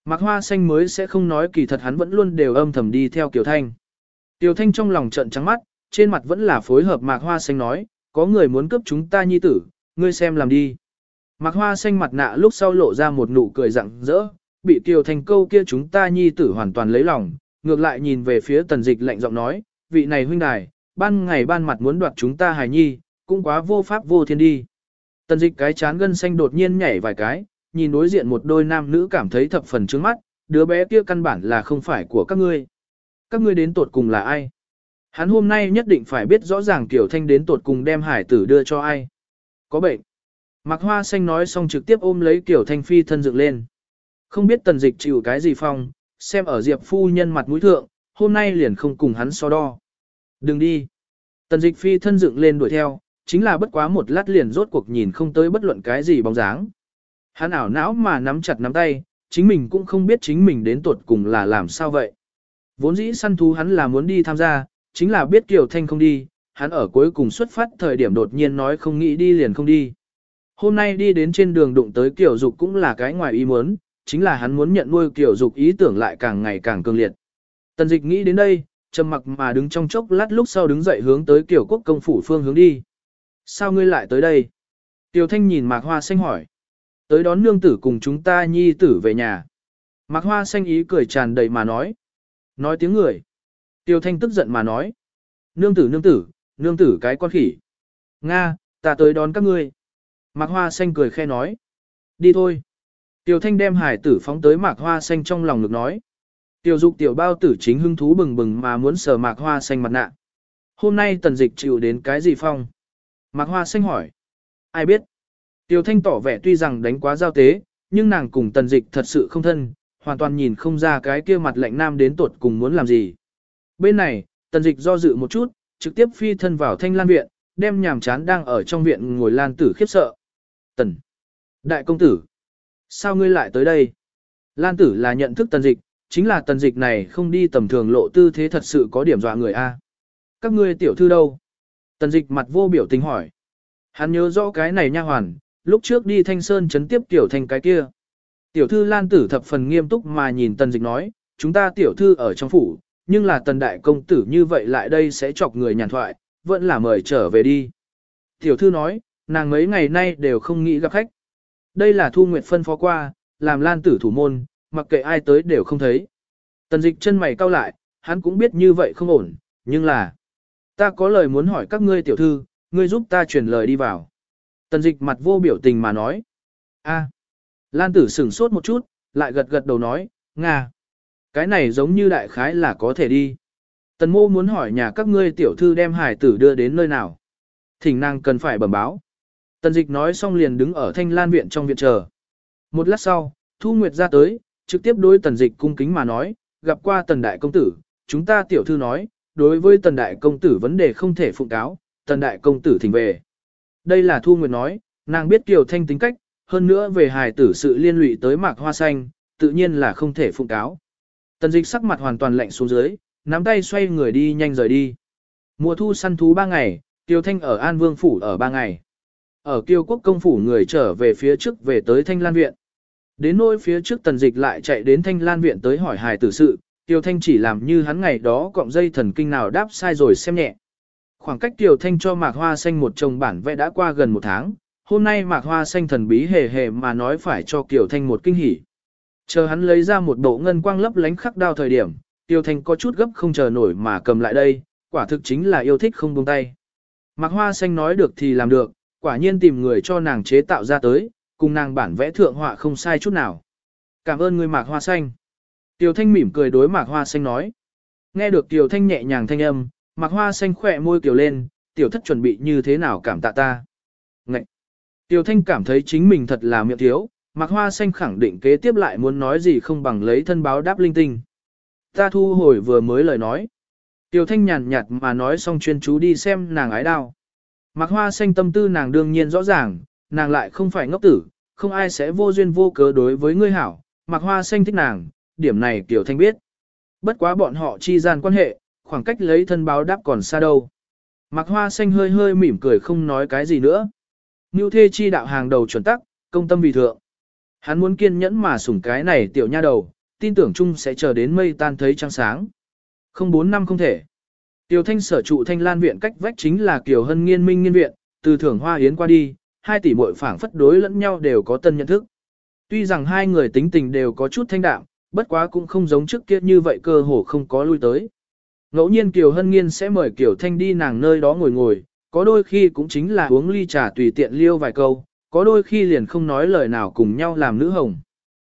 Mạc Hoa Xanh mới sẽ không nói kỳ thật hắn vẫn luôn đều âm thầm đi theo Kiều Thanh. Kiều Thanh trong lòng trận trắng mắt, trên mặt vẫn là phối hợp Mạc Hoa Xanh nói, có người muốn cướp chúng ta nhi tử, ngươi xem làm đi. Mạc Hoa Xanh mặt nạ lúc sau lộ ra một nụ cười rặng rỡ, bị Kiều Thanh câu kia chúng ta nhi tử hoàn toàn lấy lòng, ngược lại nhìn về phía tần dịch lạnh giọng nói, vị này huynh đài, ban ngày ban mặt muốn đoạt chúng ta hài nhi, cũng quá vô pháp vô thiên đi. Tần dịch cái chán gân xanh đột nhiên nhảy vài cái, nhìn đối diện một đôi nam nữ cảm thấy thập phần trướng mắt, đứa bé kia căn bản là không phải của các ngươi. Các ngươi đến tột cùng là ai? Hắn hôm nay nhất định phải biết rõ ràng Kiều Thanh đến tột cùng đem hải tử đưa cho ai. Có bệnh. Mạc Hoa Xanh nói xong trực tiếp ôm lấy Kiều Thanh phi thân dựng lên. Không biết tần dịch chịu cái gì phong, xem ở Diệp phu nhân mặt mũi thượng, hôm nay liền không cùng hắn so đo. Đừng đi. Tần dịch phi thân dựng lên đuổi theo, chính là bất quá một lát liền rốt cuộc nhìn không tới bất luận cái gì bóng dáng. Hắn ảo não mà nắm chặt nắm tay, chính mình cũng không biết chính mình đến tuột cùng là làm sao vậy. Vốn dĩ săn thú hắn là muốn đi tham gia, chính là biết Kiều Thanh không đi, hắn ở cuối cùng xuất phát thời điểm đột nhiên nói không nghĩ đi liền không đi. Hôm nay đi đến trên đường đụng tới Kiều Dục cũng là cái ngoài ý muốn, chính là hắn muốn nhận nuôi Kiều Dục ý tưởng lại càng ngày càng cường liệt. Tần dịch nghĩ đến đây, trầm mặc mà đứng trong chốc lát lúc sau đứng dậy hướng tới Kiều Quốc công phủ phương hướng đi. Sao ngươi lại tới đây? Tiểu Thanh nhìn Mạc Hoa Xanh hỏi. Tới đón nương tử cùng chúng ta nhi tử về nhà. Mạc Hoa Xanh ý cười tràn đầy mà nói. Nói tiếng người. Tiêu Thanh tức giận mà nói. Nương tử nương tử, nương tử cái con khỉ. Nga, ta tới đón các ngươi. Mạc Hoa Xanh cười khe nói. Đi thôi. Tiêu Thanh đem hải tử phóng tới Mạc Hoa Xanh trong lòng ngực nói. Tiêu dục tiểu bao tử chính hưng thú bừng bừng mà muốn sờ Mạc Hoa Xanh mặt nạ. Hôm nay tần dịch chịu đến cái gì phong? Mạc Hoa Xanh hỏi. Ai biết? Tiêu Thanh tỏ vẻ tuy rằng đánh quá giao tế, nhưng nàng cùng tần dịch thật sự không thân, hoàn toàn nhìn không ra cái kia mặt lạnh nam đến tuột cùng muốn làm gì. Bên này, tần dịch do dự một chút, trực tiếp phi thân vào thanh lan viện, đem nhàm chán đang ở trong viện ngồi lan tử khiếp sợ. Tần! Đại công tử! Sao ngươi lại tới đây? Lan tử là nhận thức tần dịch, chính là tần dịch này không đi tầm thường lộ tư thế thật sự có điểm dọa người A. Các ngươi tiểu thư đâu? Tần dịch mặt vô biểu tình hỏi. Hắn nhớ rõ cái này nha hoàn, lúc trước đi thanh sơn chấn tiếp tiểu thành cái kia. Tiểu thư Lan Tử thập phần nghiêm túc mà nhìn tần dịch nói, chúng ta tiểu thư ở trong phủ, nhưng là tần đại công tử như vậy lại đây sẽ chọc người nhàn thoại, vẫn là mời trở về đi. Tiểu thư nói, nàng mấy ngày nay đều không nghĩ gặp khách. Đây là Thu Nguyệt phân phó qua, làm Lan Tử thủ môn, mặc kệ ai tới đều không thấy. Tần dịch chân mày cau lại, hắn cũng biết như vậy không ổn, nhưng là... Ta có lời muốn hỏi các ngươi tiểu thư, ngươi giúp ta truyền lời đi vào. Tần dịch mặt vô biểu tình mà nói. a Lan tử sửng sốt một chút, lại gật gật đầu nói, Nga. Cái này giống như đại khái là có thể đi. Tần mô muốn hỏi nhà các ngươi tiểu thư đem hải tử đưa đến nơi nào. Thỉnh nàng cần phải bẩm báo. Tần dịch nói xong liền đứng ở thanh lan viện trong viện chờ. Một lát sau, Thu Nguyệt ra tới, trực tiếp đối tần dịch cung kính mà nói, gặp qua tần đại công tử, chúng ta tiểu thư nói, đối với tần đại công tử vấn đề không thể phụng cáo, tần đại công tử thỉnh về. Đây là Thu Nguyệt nói, nàng biết Kiều Thanh tính cách, hơn nữa về hài tử sự liên lụy tới mạc hoa xanh, tự nhiên là không thể phụng cáo. Tần dịch sắc mặt hoàn toàn lạnh xuống dưới, nắm tay xoay người đi nhanh rời đi. Mùa thu săn thú ba ngày, Kiều Thanh ở An Vương Phủ ở ba ngày. Ở Kiều Quốc Công Phủ người trở về phía trước về tới Thanh Lan Viện. Đến nỗi phía trước tần dịch lại chạy đến Thanh Lan Viện tới hỏi hài tử sự, Tiêu Thanh chỉ làm như hắn ngày đó cọng dây thần kinh nào đáp sai rồi xem nhẹ. Khoảng cách Tiểu Thanh cho Mạc Hoa Xanh một chồng bản vẽ đã qua gần một tháng, hôm nay Mạc Hoa Xanh thần bí hề hề mà nói phải cho Kiều Thanh một kinh hỉ. Chờ hắn lấy ra một bộ ngân quang lấp lánh khắc đao thời điểm, Tiêu Thanh có chút gấp không chờ nổi mà cầm lại đây, quả thực chính là yêu thích không buông tay. Mạc Hoa Xanh nói được thì làm được, quả nhiên tìm người cho nàng chế tạo ra tới, cùng nàng bản vẽ thượng họa không sai chút nào. Cảm ơn người Mạc Hoa Xanh. Tiêu Thanh mỉm cười đối Mạc Hoa Xanh nói. Nghe được Tiêu Thanh nhẹ nhàng thanh âm, Mạc Hoa Xanh khỏe môi kiều lên, tiểu thất chuẩn bị như thế nào cảm tạ ta. Ngậy! Tiểu Thanh cảm thấy chính mình thật là miệng thiếu, Mạc Hoa Xanh khẳng định kế tiếp lại muốn nói gì không bằng lấy thân báo đáp linh tinh. Ta thu hồi vừa mới lời nói. Tiểu Thanh nhàn nhạt mà nói xong chuyên chú đi xem nàng ái đao. Mạc Hoa Xanh tâm tư nàng đương nhiên rõ ràng, nàng lại không phải ngốc tử, không ai sẽ vô duyên vô cớ đối với ngươi hảo. Mạc Hoa Xanh thích nàng, điểm này Tiểu Thanh biết. Bất quá bọn họ chi gian quan hệ, khoảng cách lấy thân báo đáp còn xa đâu. Mạc Hoa Xanh hơi hơi mỉm cười không nói cái gì nữa. Ngưu thê chi đạo hàng đầu chuẩn tắc, công tâm vì thượng. Hắn muốn kiên nhẫn mà sủng cái này tiểu nha đầu, tin tưởng chung sẽ chờ đến mây tan thấy trăng sáng. Không bốn năm không thể. Tiểu thanh sở trụ thanh lan viện cách vách chính là Kiều Hân nghiên minh nghiên viện, từ thưởng hoa yến qua đi, hai tỷ muội phảng phất đối lẫn nhau đều có tân nhận thức. Tuy rằng hai người tính tình đều có chút thanh đạm, bất quá cũng không giống trước kia như vậy cơ hồ không có lui tới. Ngẫu nhiên Kiều Hân Nghiên sẽ mời Kiều Thanh đi nàng nơi đó ngồi ngồi, có đôi khi cũng chính là uống ly trà tùy tiện liêu vài câu, có đôi khi liền không nói lời nào cùng nhau làm nữ hồng.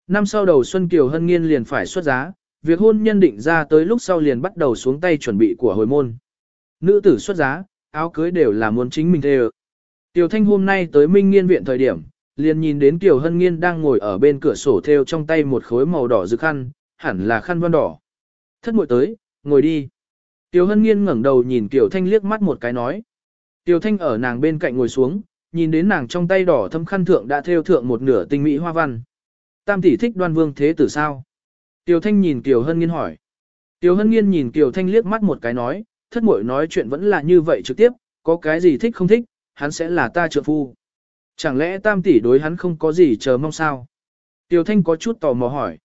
Năm sau đầu xuân Kiều Hân Nghiên liền phải xuất giá, việc hôn nhân định ra tới lúc sau liền bắt đầu xuống tay chuẩn bị của hồi môn. Nữ tử xuất giá, áo cưới đều là muốn chính mình thê Tiểu Thanh hôm nay tới Minh Nghiên viện thời điểm, liền nhìn đến Tiểu Hân Nghiên đang ngồi ở bên cửa sổ theo trong tay một khối màu đỏ rực khăn, hẳn là khăn văn đỏ. Thất muội tới, ngồi đi. Tiểu Hân Nghiên ngẩng đầu nhìn Tiểu Thanh liếc mắt một cái nói. Tiểu Thanh ở nàng bên cạnh ngồi xuống, nhìn đến nàng trong tay đỏ thâm khăn thượng đã thêu thượng một nửa tinh mỹ hoa văn. Tam tỷ thích đoan vương thế tử sao? Tiểu Thanh nhìn Tiểu Hân Nghiên hỏi. Tiểu Hân Nghiên nhìn Tiểu Thanh liếc mắt một cái nói, thất muội nói chuyện vẫn là như vậy trực tiếp, có cái gì thích không thích, hắn sẽ là ta trợ phu. Chẳng lẽ tam tỷ đối hắn không có gì chờ mong sao? Tiểu Thanh có chút tò mò hỏi.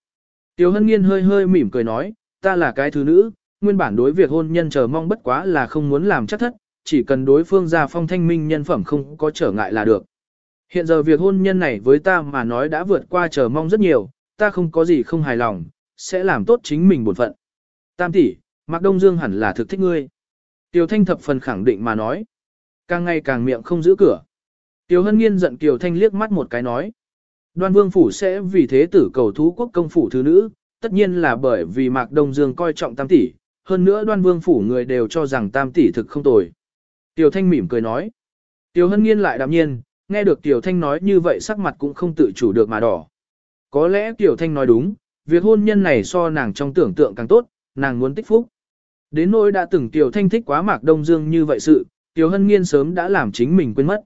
Tiểu Hân Nghiên hơi hơi mỉm cười nói, ta là cái thứ nữ, nguyên bản đối việc hôn nhân chờ mong bất quá là không muốn làm chắc thất, chỉ cần đối phương ra phong thanh minh nhân phẩm không có trở ngại là được. Hiện giờ việc hôn nhân này với ta mà nói đã vượt qua chờ mong rất nhiều, ta không có gì không hài lòng, sẽ làm tốt chính mình bổn phận. Tam tỷ, Mạc Đông Dương hẳn là thực thích ngươi. Tiểu Thanh thập phần khẳng định mà nói. Càng ngày càng miệng không giữ cửa. Tiểu Hân Nghiên giận Kiều Thanh liếc mắt một cái nói. Đoan Vương Phủ sẽ vì thế tử cầu thú quốc công phủ thứ nữ, tất nhiên là bởi vì Mạc Đông Dương coi trọng tam tỷ, hơn nữa Đoan Vương Phủ người đều cho rằng tam tỷ thực không tồi. Tiểu Thanh mỉm cười nói. Tiểu Hân Nghiên lại đạm nhiên, nghe được Tiểu Thanh nói như vậy sắc mặt cũng không tự chủ được mà đỏ. Có lẽ Tiểu Thanh nói đúng, việc hôn nhân này so nàng trong tưởng tượng càng tốt, nàng muốn tích phúc. Đến nỗi đã từng Tiểu Thanh thích quá Mạc Đông Dương như vậy sự, Tiểu Hân Nghiên sớm đã làm chính mình quên mất.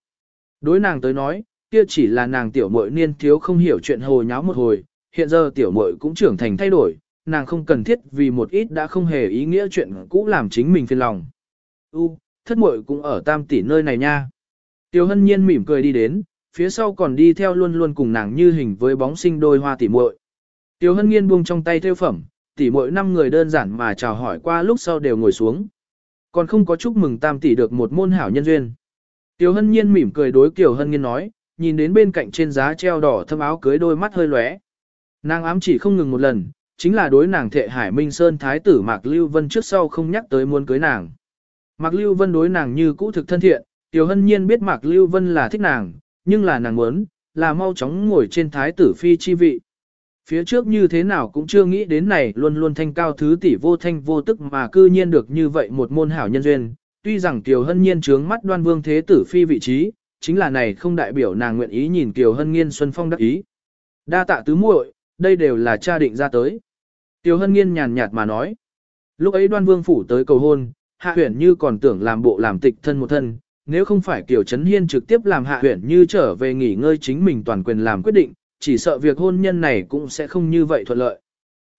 Đối nàng tới nói, kia chỉ là nàng tiểu muội niên thiếu không hiểu chuyện hồ nháo một hồi, hiện giờ tiểu muội cũng trưởng thành thay đổi, nàng không cần thiết vì một ít đã không hề ý nghĩa chuyện cũ làm chính mình phiền lòng. U, thất muội cũng ở tam tỷ nơi này nha. Tiêu Hân Nhiên mỉm cười đi đến, phía sau còn đi theo luôn luôn cùng nàng như hình với bóng sinh đôi hoa tỷ muội. Tiêu Hân Nhiên buông trong tay theo phẩm, tỷ muội năm người đơn giản mà chào hỏi qua lúc sau đều ngồi xuống. Còn không có chúc mừng tam tỷ được một môn hảo nhân duyên. Tiêu Hân Nhiên mỉm cười đối Kiều Hân Nhiên nói, nhìn đến bên cạnh trên giá treo đỏ thâm áo cưới đôi mắt hơi lóe. Nàng ám chỉ không ngừng một lần, chính là đối nàng thệ Hải Minh Sơn Thái tử Mạc Lưu Vân trước sau không nhắc tới muốn cưới nàng. Mạc Lưu Vân đối nàng như cũ thực thân thiện, Tiểu Hân Nhiên biết Mạc Lưu Vân là thích nàng, nhưng là nàng muốn, là mau chóng ngồi trên Thái tử Phi chi vị. Phía trước như thế nào cũng chưa nghĩ đến này luôn luôn thanh cao thứ tỷ vô thanh vô tức mà cư nhiên được như vậy một môn hảo nhân duyên. Tuy rằng Kiều Hân Nhiên trướng mắt đoan vương thế tử phi vị trí, chính là này không đại biểu nàng nguyện ý nhìn Kiều Hân Nhiên Xuân Phong đắc ý. Đa tạ tứ muội, đây đều là cha định ra tới. Tiêu Hân Nhiên nhàn nhạt mà nói. Lúc ấy đoan vương phủ tới cầu hôn, hạ huyển như còn tưởng làm bộ làm tịch thân một thân, nếu không phải Kiều Trấn Hiên trực tiếp làm hạ huyển như trở về nghỉ ngơi chính mình toàn quyền làm quyết định, chỉ sợ việc hôn nhân này cũng sẽ không như vậy thuận lợi.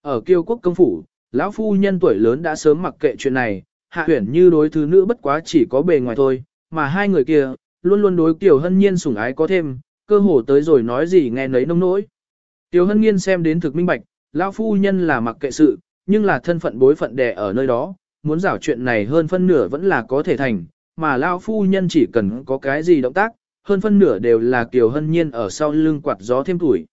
Ở kiêu quốc công phủ, lão phu nhân tuổi lớn đã sớm mặc kệ chuyện này, hạ huyển như đối thứ nữ bất quá chỉ có bề ngoài thôi, mà hai người kia, luôn luôn đối Kiều Hân Nhiên sủng ái có thêm, cơ hồ tới rồi nói gì nghe nấy nông nỗi. Kiều Hân Nhiên xem đến thực minh bạch, lão phu nhân là mặc kệ sự, nhưng là thân phận bối phận đè ở nơi đó, muốn rảo chuyện này hơn phân nửa vẫn là có thể thành, mà lão phu nhân chỉ cần có cái gì động tác, hơn phân nửa đều là Kiều Hân Nhiên ở sau lưng quạt gió thêm tuổi.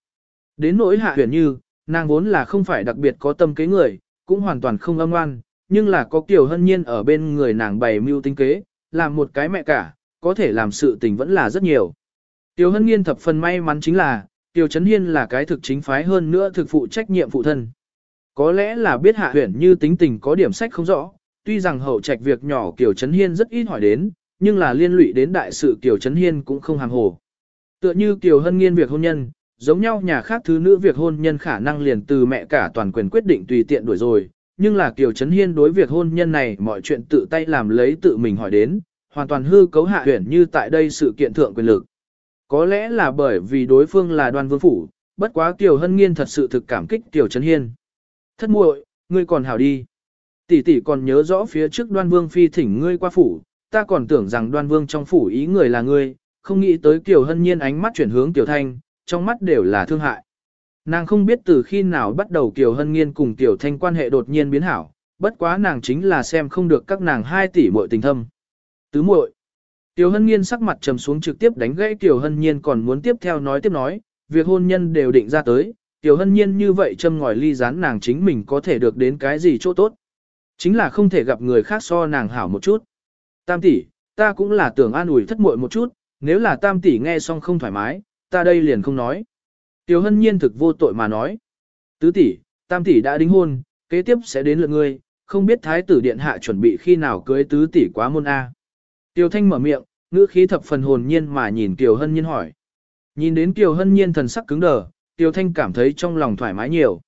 Đến nỗi hạ huyền như, nàng vốn là không phải đặc biệt có tâm kế người, cũng hoàn toàn không âm ngoan, nhưng là có Kiều Hân Nhiên ở bên người nàng bày mưu tính kế, làm một cái mẹ cả, có thể làm sự tình vẫn là rất nhiều. Kiều Hân Nhiên thập phần may mắn chính là, Tiêu Trấn Hiên là cái thực chính phái hơn nữa thực phụ trách nhiệm phụ thân. Có lẽ là biết hạ huyền như tính tình có điểm sách không rõ, tuy rằng hậu trạch việc nhỏ Kiều Trấn Hiên rất ít hỏi đến, nhưng là liên lụy đến đại sự Kiều Trấn Hiên cũng không hàng hồ. Tựa như Kiều Hân Nghiên việc hôn nhân, giống nhau nhà khác thứ nữ việc hôn nhân khả năng liền từ mẹ cả toàn quyền quyết định tùy tiện đuổi rồi, nhưng là Kiều Trấn Hiên đối việc hôn nhân này mọi chuyện tự tay làm lấy tự mình hỏi đến, hoàn toàn hư cấu hạ huyển như tại đây sự kiện thượng quyền lực. Có lẽ là bởi vì đối phương là đoan vương phủ, bất quá tiểu Hân Nghiên thật sự thực cảm kích tiểu Trấn Hiên. Thất muội, ngươi còn hảo đi. Tỷ tỷ còn nhớ rõ phía trước đoan vương phi thỉnh ngươi qua phủ, ta còn tưởng rằng đoan vương trong phủ ý người là ngươi, không nghĩ tới Kiều Hân Nhiên ánh mắt chuyển hướng Tiểu Thanh, trong mắt đều là thương hại. Nàng không biết từ khi nào bắt đầu Kiều Hân nghiên cùng Tiểu Thanh quan hệ đột nhiên biến hảo, bất quá nàng chính là xem không được các nàng hai tỷ muội tình thâm. Tứ muội. Tiểu Hân Nhiên sắc mặt trầm xuống trực tiếp đánh gãy Tiểu Hân Nhiên còn muốn tiếp theo nói tiếp nói, việc hôn nhân đều định ra tới, Tiểu Hân Nhiên như vậy châm ngòi ly gián nàng chính mình có thể được đến cái gì chỗ tốt. Chính là không thể gặp người khác so nàng hảo một chút. Tam tỷ, ta cũng là tưởng an ủi thất muội một chút, nếu là tam tỷ nghe xong không thoải mái, ta đây liền không nói. Tiểu Hân Nhiên thực vô tội mà nói. Tứ tỷ, tam tỷ đã đính hôn, kế tiếp sẽ đến lượt ngươi, không biết thái tử điện hạ chuẩn bị khi nào cưới tứ tỷ quá môn A. Tiêu Thanh mở miệng, ngữ khí thập phần hồn nhiên mà nhìn Tiêu Hân Nhiên hỏi. Nhìn đến Tiêu Hân Nhiên thần sắc cứng đờ, Tiêu Thanh cảm thấy trong lòng thoải mái nhiều.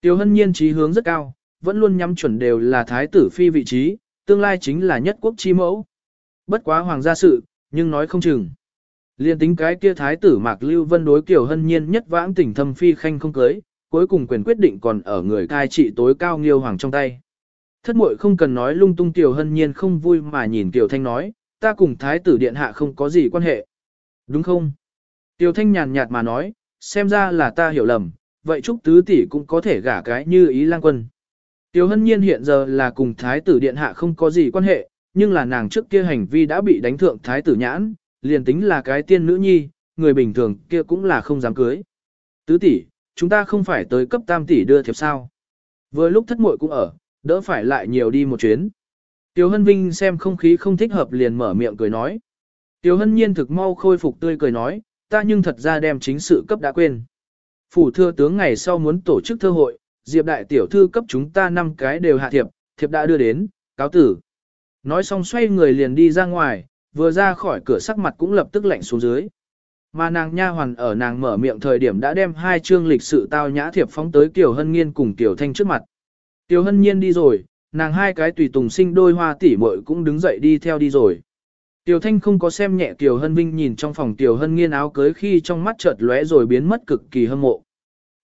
Tiêu Hân Nhiên trí hướng rất cao, vẫn luôn nhắm chuẩn đều là thái tử phi vị trí, tương lai chính là nhất quốc chi mẫu. Bất quá hoàng gia sự, nhưng nói không chừng. Liên tính cái kia thái tử Mạc Lưu Vân đối Kiều Hân Nhiên nhất vãng tình thâm phi khanh không cưới, cuối cùng quyền quyết định còn ở người cai trị tối cao Nghiêu Hoàng trong tay. Thất muội không cần nói lung tung Kiều Hân Nhiên không vui mà nhìn Kiều Thanh nói, ta cùng thái tử điện hạ không có gì quan hệ. Đúng không? Tiêu Thanh nhàn nhạt mà nói, xem ra là ta hiểu lầm, vậy chúc tứ tỷ cũng có thể gả cái như ý lang quân. Tiêu hân nhiên hiện giờ là cùng thái tử điện hạ không có gì quan hệ, nhưng là nàng trước kia hành vi đã bị đánh thượng thái tử nhãn, liền tính là cái tiên nữ nhi, người bình thường kia cũng là không dám cưới. Tứ tỷ, chúng ta không phải tới cấp tam tỷ đưa thiệp sao. Vừa lúc thất muội cũng ở, đỡ phải lại nhiều đi một chuyến. Tiêu hân vinh xem không khí không thích hợp liền mở miệng cười nói. Tiêu hân nhiên thực mau khôi phục tươi cười nói, ta nhưng thật ra đem chính sự cấp đã quên. Phủ thưa tướng ngày sau muốn tổ chức thơ hội, Diệp đại tiểu thư cấp chúng ta năm cái đều hạ thiệp, thiệp đã đưa đến, cáo tử. Nói xong xoay người liền đi ra ngoài, vừa ra khỏi cửa sắc mặt cũng lập tức lạnh xuống dưới. Mà nàng nha hoàn ở nàng mở miệng thời điểm đã đem hai chương lịch sự tao nhã thiệp phóng tới Kiều Hân Nghiên cùng Kiều Thanh trước mặt. Kiều Hân Nhiên đi rồi, nàng hai cái tùy tùng sinh đôi hoa tỷ muội cũng đứng dậy đi theo đi rồi. Tiểu Thanh không có xem nhẹ Tiểu Hân Vinh nhìn trong phòng Tiểu Hân Nghiên áo cưới khi trong mắt chợt lóe rồi biến mất cực kỳ hâm mộ.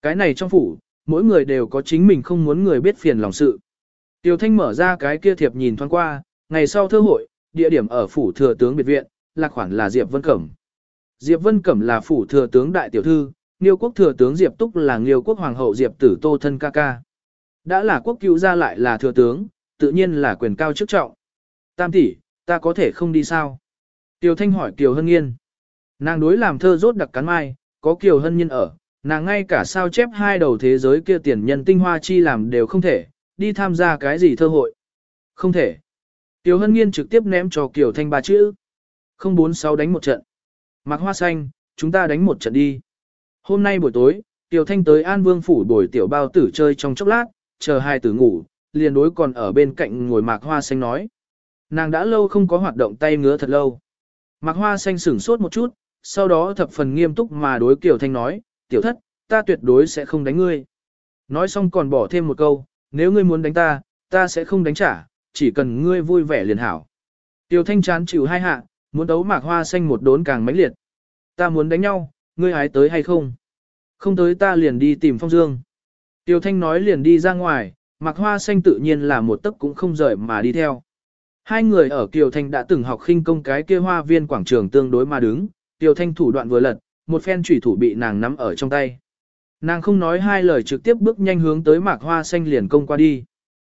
Cái này trong phủ, mỗi người đều có chính mình không muốn người biết phiền lòng sự. Tiêu Thanh mở ra cái kia thiệp nhìn thoáng qua, ngày sau thơ hội, địa điểm ở phủ thừa tướng biệt viện, là khoản là Diệp Vân Cẩm. Diệp Vân Cẩm là phủ thừa tướng đại tiểu thư, Nghiêu quốc thừa tướng Diệp Túc là Nghiêu quốc hoàng hậu Diệp Tử Tô thân ca ca. Đã là quốc cứu ra lại là thừa tướng, tự nhiên là quyền cao chức trọng. Tam tỷ, ta có thể không đi sao? Tiêu Thanh hỏi Kiều Hân Nghiên. Nàng đối làm thơ rốt đặc cắn mai, có Kiều Hân Nhiên ở, nàng ngay cả sao chép hai đầu thế giới kia tiền nhân tinh hoa chi làm đều không thể, đi tham gia cái gì thơ hội. Không thể. Tiêu Hân Nghiên trực tiếp ném cho Kiều Thanh ba chữ. 046 đánh một trận. Mặc hoa xanh, chúng ta đánh một trận đi. Hôm nay buổi tối, Tiêu Thanh tới An Vương phủ bồi tiểu bao tử chơi trong chốc lát, chờ hai tử ngủ, liền đối còn ở bên cạnh ngồi mạc hoa xanh nói. Nàng đã lâu không có hoạt động tay ngứa thật lâu. Mạc hoa xanh sửng sốt một chút, sau đó thập phần nghiêm túc mà đối Kiều Thanh nói, tiểu thất, ta tuyệt đối sẽ không đánh ngươi. Nói xong còn bỏ thêm một câu, nếu ngươi muốn đánh ta, ta sẽ không đánh trả, chỉ cần ngươi vui vẻ liền hảo. tiểu thanh chán chịu hai hạ, muốn đấu mạc hoa xanh một đốn càng mãnh liệt. Ta muốn đánh nhau, ngươi hái tới hay không? Không tới ta liền đi tìm phong dương. Tiêu thanh nói liền đi ra ngoài, Mặc hoa xanh tự nhiên là một tấc cũng không rời mà đi theo. Hai người ở Kiều Thanh đã từng học khinh công cái kia hoa viên quảng trường tương đối mà đứng, Tiêu Thanh thủ đoạn vừa lật, một phen chủy thủ bị nàng nắm ở trong tay. Nàng không nói hai lời trực tiếp bước nhanh hướng tới mạc hoa xanh liền công qua đi.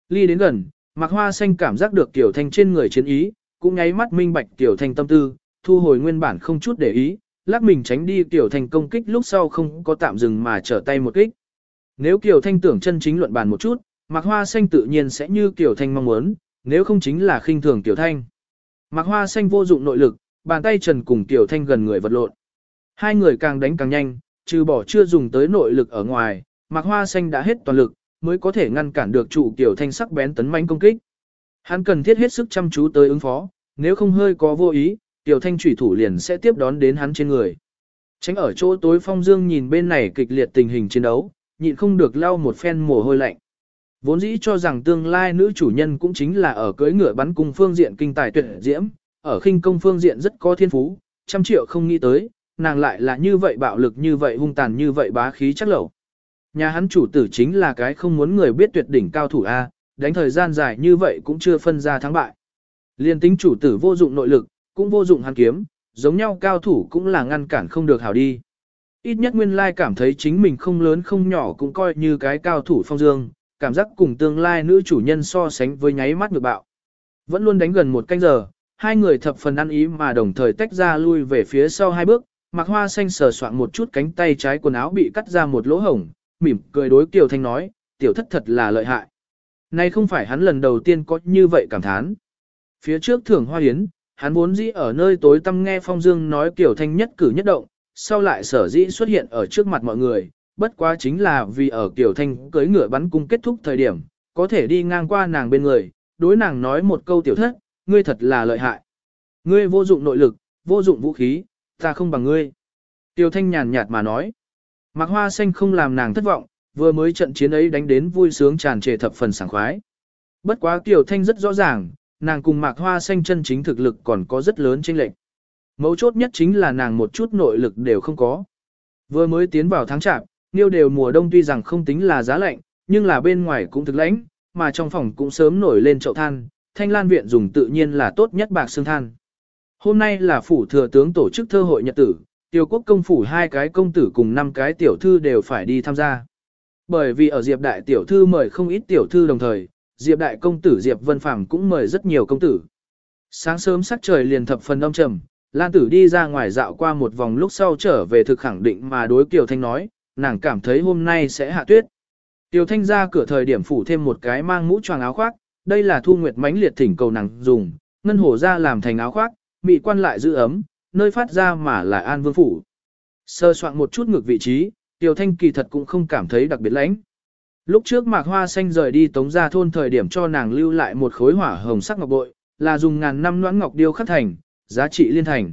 Ly đến gần, mạc hoa xanh cảm giác được Tiểu Thanh trên người chiến ý, cũng nháy mắt minh bạch Tiểu Thanh tâm tư, thu hồi nguyên bản không chút để ý, lắc mình tránh đi Tiểu Thanh công kích lúc sau không có tạm dừng mà trở tay một kích. Nếu Kiều Thanh tưởng chân chính luận bàn một chút, Mạc Hoa Xanh tự nhiên sẽ như Kiều Thanh mong muốn, nếu không chính là khinh thường Kiều Thanh. Mạc Hoa Xanh vô dụng nội lực, bàn tay trần cùng Kiều Thanh gần người vật lộn. Hai người càng đánh càng nhanh, trừ bỏ chưa dùng tới nội lực ở ngoài, Mạc Hoa Xanh đã hết toàn lực, mới có thể ngăn cản được trụ Kiều thanh sắc bén tấn manh công kích. Hắn cần thiết hết sức chăm chú tới ứng phó, nếu không hơi có vô ý, tiểu thanh chủy thủ liền sẽ tiếp đón đến hắn trên người. Tránh ở chỗ tối phong dương nhìn bên này kịch liệt tình hình chiến đấu, nhịn không được lau một phen mồ hôi lạnh. Vốn dĩ cho rằng tương lai nữ chủ nhân cũng chính là ở cưỡi ngựa bắn cung phương diện kinh tài tuyệt diễm, ở khinh công phương diện rất có thiên phú, trăm triệu không nghĩ tới, nàng lại là như vậy bạo lực như vậy hung tàn như vậy bá khí chắc lẩu. Nhà hắn chủ tử chính là cái không muốn người biết tuyệt đỉnh cao thủ A, đánh thời gian dài như vậy cũng chưa phân ra thắng bại. Liên tính chủ tử vô dụng nội lực, cũng vô dụng hắn kiếm, giống nhau cao thủ cũng là ngăn cản không được hảo đi. Ít nhất nguyên lai cảm thấy chính mình không lớn không nhỏ cũng coi như cái cao thủ phong dương, cảm giác cùng tương lai nữ chủ nhân so sánh với nháy mắt ngược bạo. Vẫn luôn đánh gần một canh giờ, hai người thập phần ăn ý mà đồng thời tách ra lui về phía sau hai bước, mặc Hoa Xanh sờ soạn một chút cánh tay trái quần áo bị cắt ra một lỗ hổng, mỉm cười đối Kiều Thanh nói, tiểu thất thật là lợi hại. Nay không phải hắn lần đầu tiên có như vậy cảm thán. Phía trước thưởng hoa hiến, hắn vốn dĩ ở nơi tối tăm nghe Phong Dương nói Kiều Thanh nhất cử nhất động, sau lại sở dĩ xuất hiện ở trước mặt mọi người, bất quá chính là vì ở Kiều Thanh cưới ngựa bắn cung kết thúc thời điểm, có thể đi ngang qua nàng bên người, đối nàng nói một câu tiểu thất, ngươi thật là lợi hại. Ngươi vô dụng nội lực, vô dụng vũ khí, ta không bằng ngươi. Tiêu Thanh nhàn nhạt mà nói. Mạc Hoa Xanh không làm nàng thất vọng, vừa mới trận chiến ấy đánh đến vui sướng tràn trề thập phần sảng khoái. Bất quá Tiểu Thanh rất rõ ràng, nàng cùng Mạc Hoa Xanh chân chính thực lực còn có rất lớn chênh lệch. Mấu chốt nhất chính là nàng một chút nội lực đều không có. Vừa mới tiến vào tháng chạp, Niêu đều mùa đông tuy rằng không tính là giá lạnh, nhưng là bên ngoài cũng thực lãnh, mà trong phòng cũng sớm nổi lên chậu than, thanh lan viện dùng tự nhiên là tốt nhất bạc xương than. Hôm nay là phủ thừa tướng tổ chức thơ hội nhật tử, tiêu quốc công phủ hai cái công tử cùng năm cái tiểu thư đều phải đi tham gia. Bởi vì ở Diệp đại tiểu thư mời không ít tiểu thư đồng thời, Diệp đại công tử Diệp Vân Phàm cũng mời rất nhiều công tử. Sáng sớm sắc trời liền thập phần âm trầm, Lan tử đi ra ngoài dạo qua một vòng lúc sau trở về thực khẳng định mà đối Kiều Thanh nói, nàng cảm thấy hôm nay sẽ hạ tuyết. Kiều Thanh ra cửa thời điểm phủ thêm một cái mang mũ choàng áo khoác, đây là thu nguyệt mánh liệt thỉnh cầu nàng dùng, ngân hổ ra làm thành áo khoác, mị quan lại giữ ấm, nơi phát ra mà là an vương phủ. Sơ soạn một chút ngược vị trí, Kiều Thanh kỳ thật cũng không cảm thấy đặc biệt lãnh. Lúc trước Mạc Hoa Xanh rời đi Tống Gia thôn thời điểm cho nàng lưu lại một khối hỏa hồng sắc ngọc bội, là dùng ngàn năm noãn ngọc điêu khắc thành, giá trị liên thành.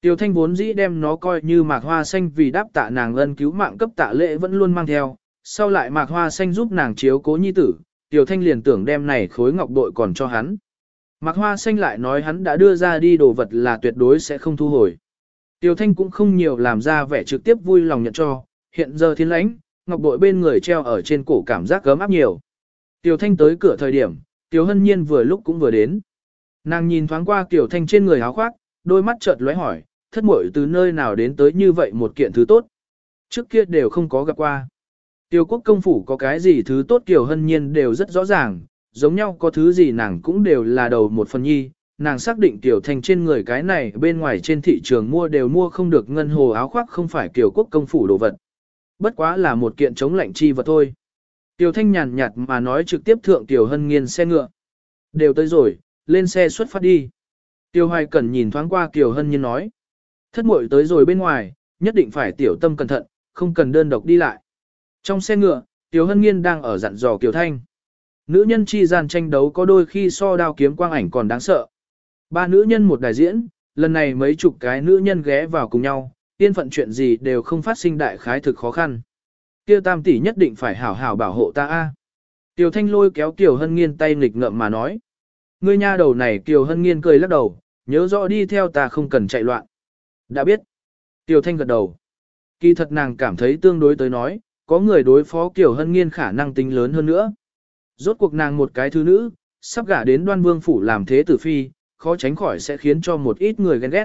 Tiêu Thanh vốn dĩ đem nó coi như Mạc Hoa Xanh vì đáp tạ nàng ân cứu mạng cấp tạ lễ vẫn luôn mang theo, sau lại Mạc Hoa Xanh giúp nàng chiếu cố nhi tử, Tiêu Thanh liền tưởng đem này khối ngọc bội còn cho hắn. Mạc Hoa Xanh lại nói hắn đã đưa ra đi đồ vật là tuyệt đối sẽ không thu hồi. Tiêu Thanh cũng không nhiều làm ra vẻ trực tiếp vui lòng nhận cho, hiện giờ thiên lãnh, ngọc bội bên người treo ở trên cổ cảm giác gớm áp nhiều. Tiêu Thanh tới cửa thời điểm, Tiêu Hân Nhiên vừa lúc cũng vừa đến. Nàng nhìn thoáng qua Kiều Thanh trên người áo khoác, đôi mắt chợt lóe hỏi, thất muội từ nơi nào đến tới như vậy một kiện thứ tốt. Trước kia đều không có gặp qua. Tiêu quốc công phủ có cái gì thứ tốt Kiều Hân Nhiên đều rất rõ ràng, giống nhau có thứ gì nàng cũng đều là đầu một phần nhi, nàng xác định Tiểu Thanh trên người cái này bên ngoài trên thị trường mua đều mua không được ngân hồ áo khoác không phải Kiều quốc công phủ đồ vật. Bất quá là một kiện chống lạnh chi vật thôi. Tiểu Thanh nhàn nhạt mà nói trực tiếp thượng Tiểu Hân nghiên xe ngựa. Đều tới rồi, lên xe xuất phát đi. Tiêu Hoài Cẩn nhìn thoáng qua Kiều Hân Nhiên nói. Thất muội tới rồi bên ngoài, nhất định phải tiểu tâm cẩn thận, không cần đơn độc đi lại. Trong xe ngựa, Tiêu Hân Nhiên đang ở dặn dò Kiều Thanh. Nữ nhân chi gian tranh đấu có đôi khi so đao kiếm quang ảnh còn đáng sợ. Ba nữ nhân một đại diễn, lần này mấy chục cái nữ nhân ghé vào cùng nhau, tiên phận chuyện gì đều không phát sinh đại khái thực khó khăn. Tiêu tam tỷ nhất định phải hảo hảo bảo hộ ta a. Tiểu Thanh lôi kéo Kiều Hân Nghiên tay nghịch ngợm mà nói. Ngươi nha đầu này Kiều Hân Nghiên cười lắc đầu, nhớ rõ đi theo ta không cần chạy loạn. Đã biết. Tiểu Thanh gật đầu. Kỳ thật nàng cảm thấy tương đối tới nói, có người đối phó Kiều Hân Nghiên khả năng tính lớn hơn nữa. Rốt cuộc nàng một cái thứ nữ, sắp gả đến đoan vương phủ làm thế tử phi, khó tránh khỏi sẽ khiến cho một ít người ghen ghét.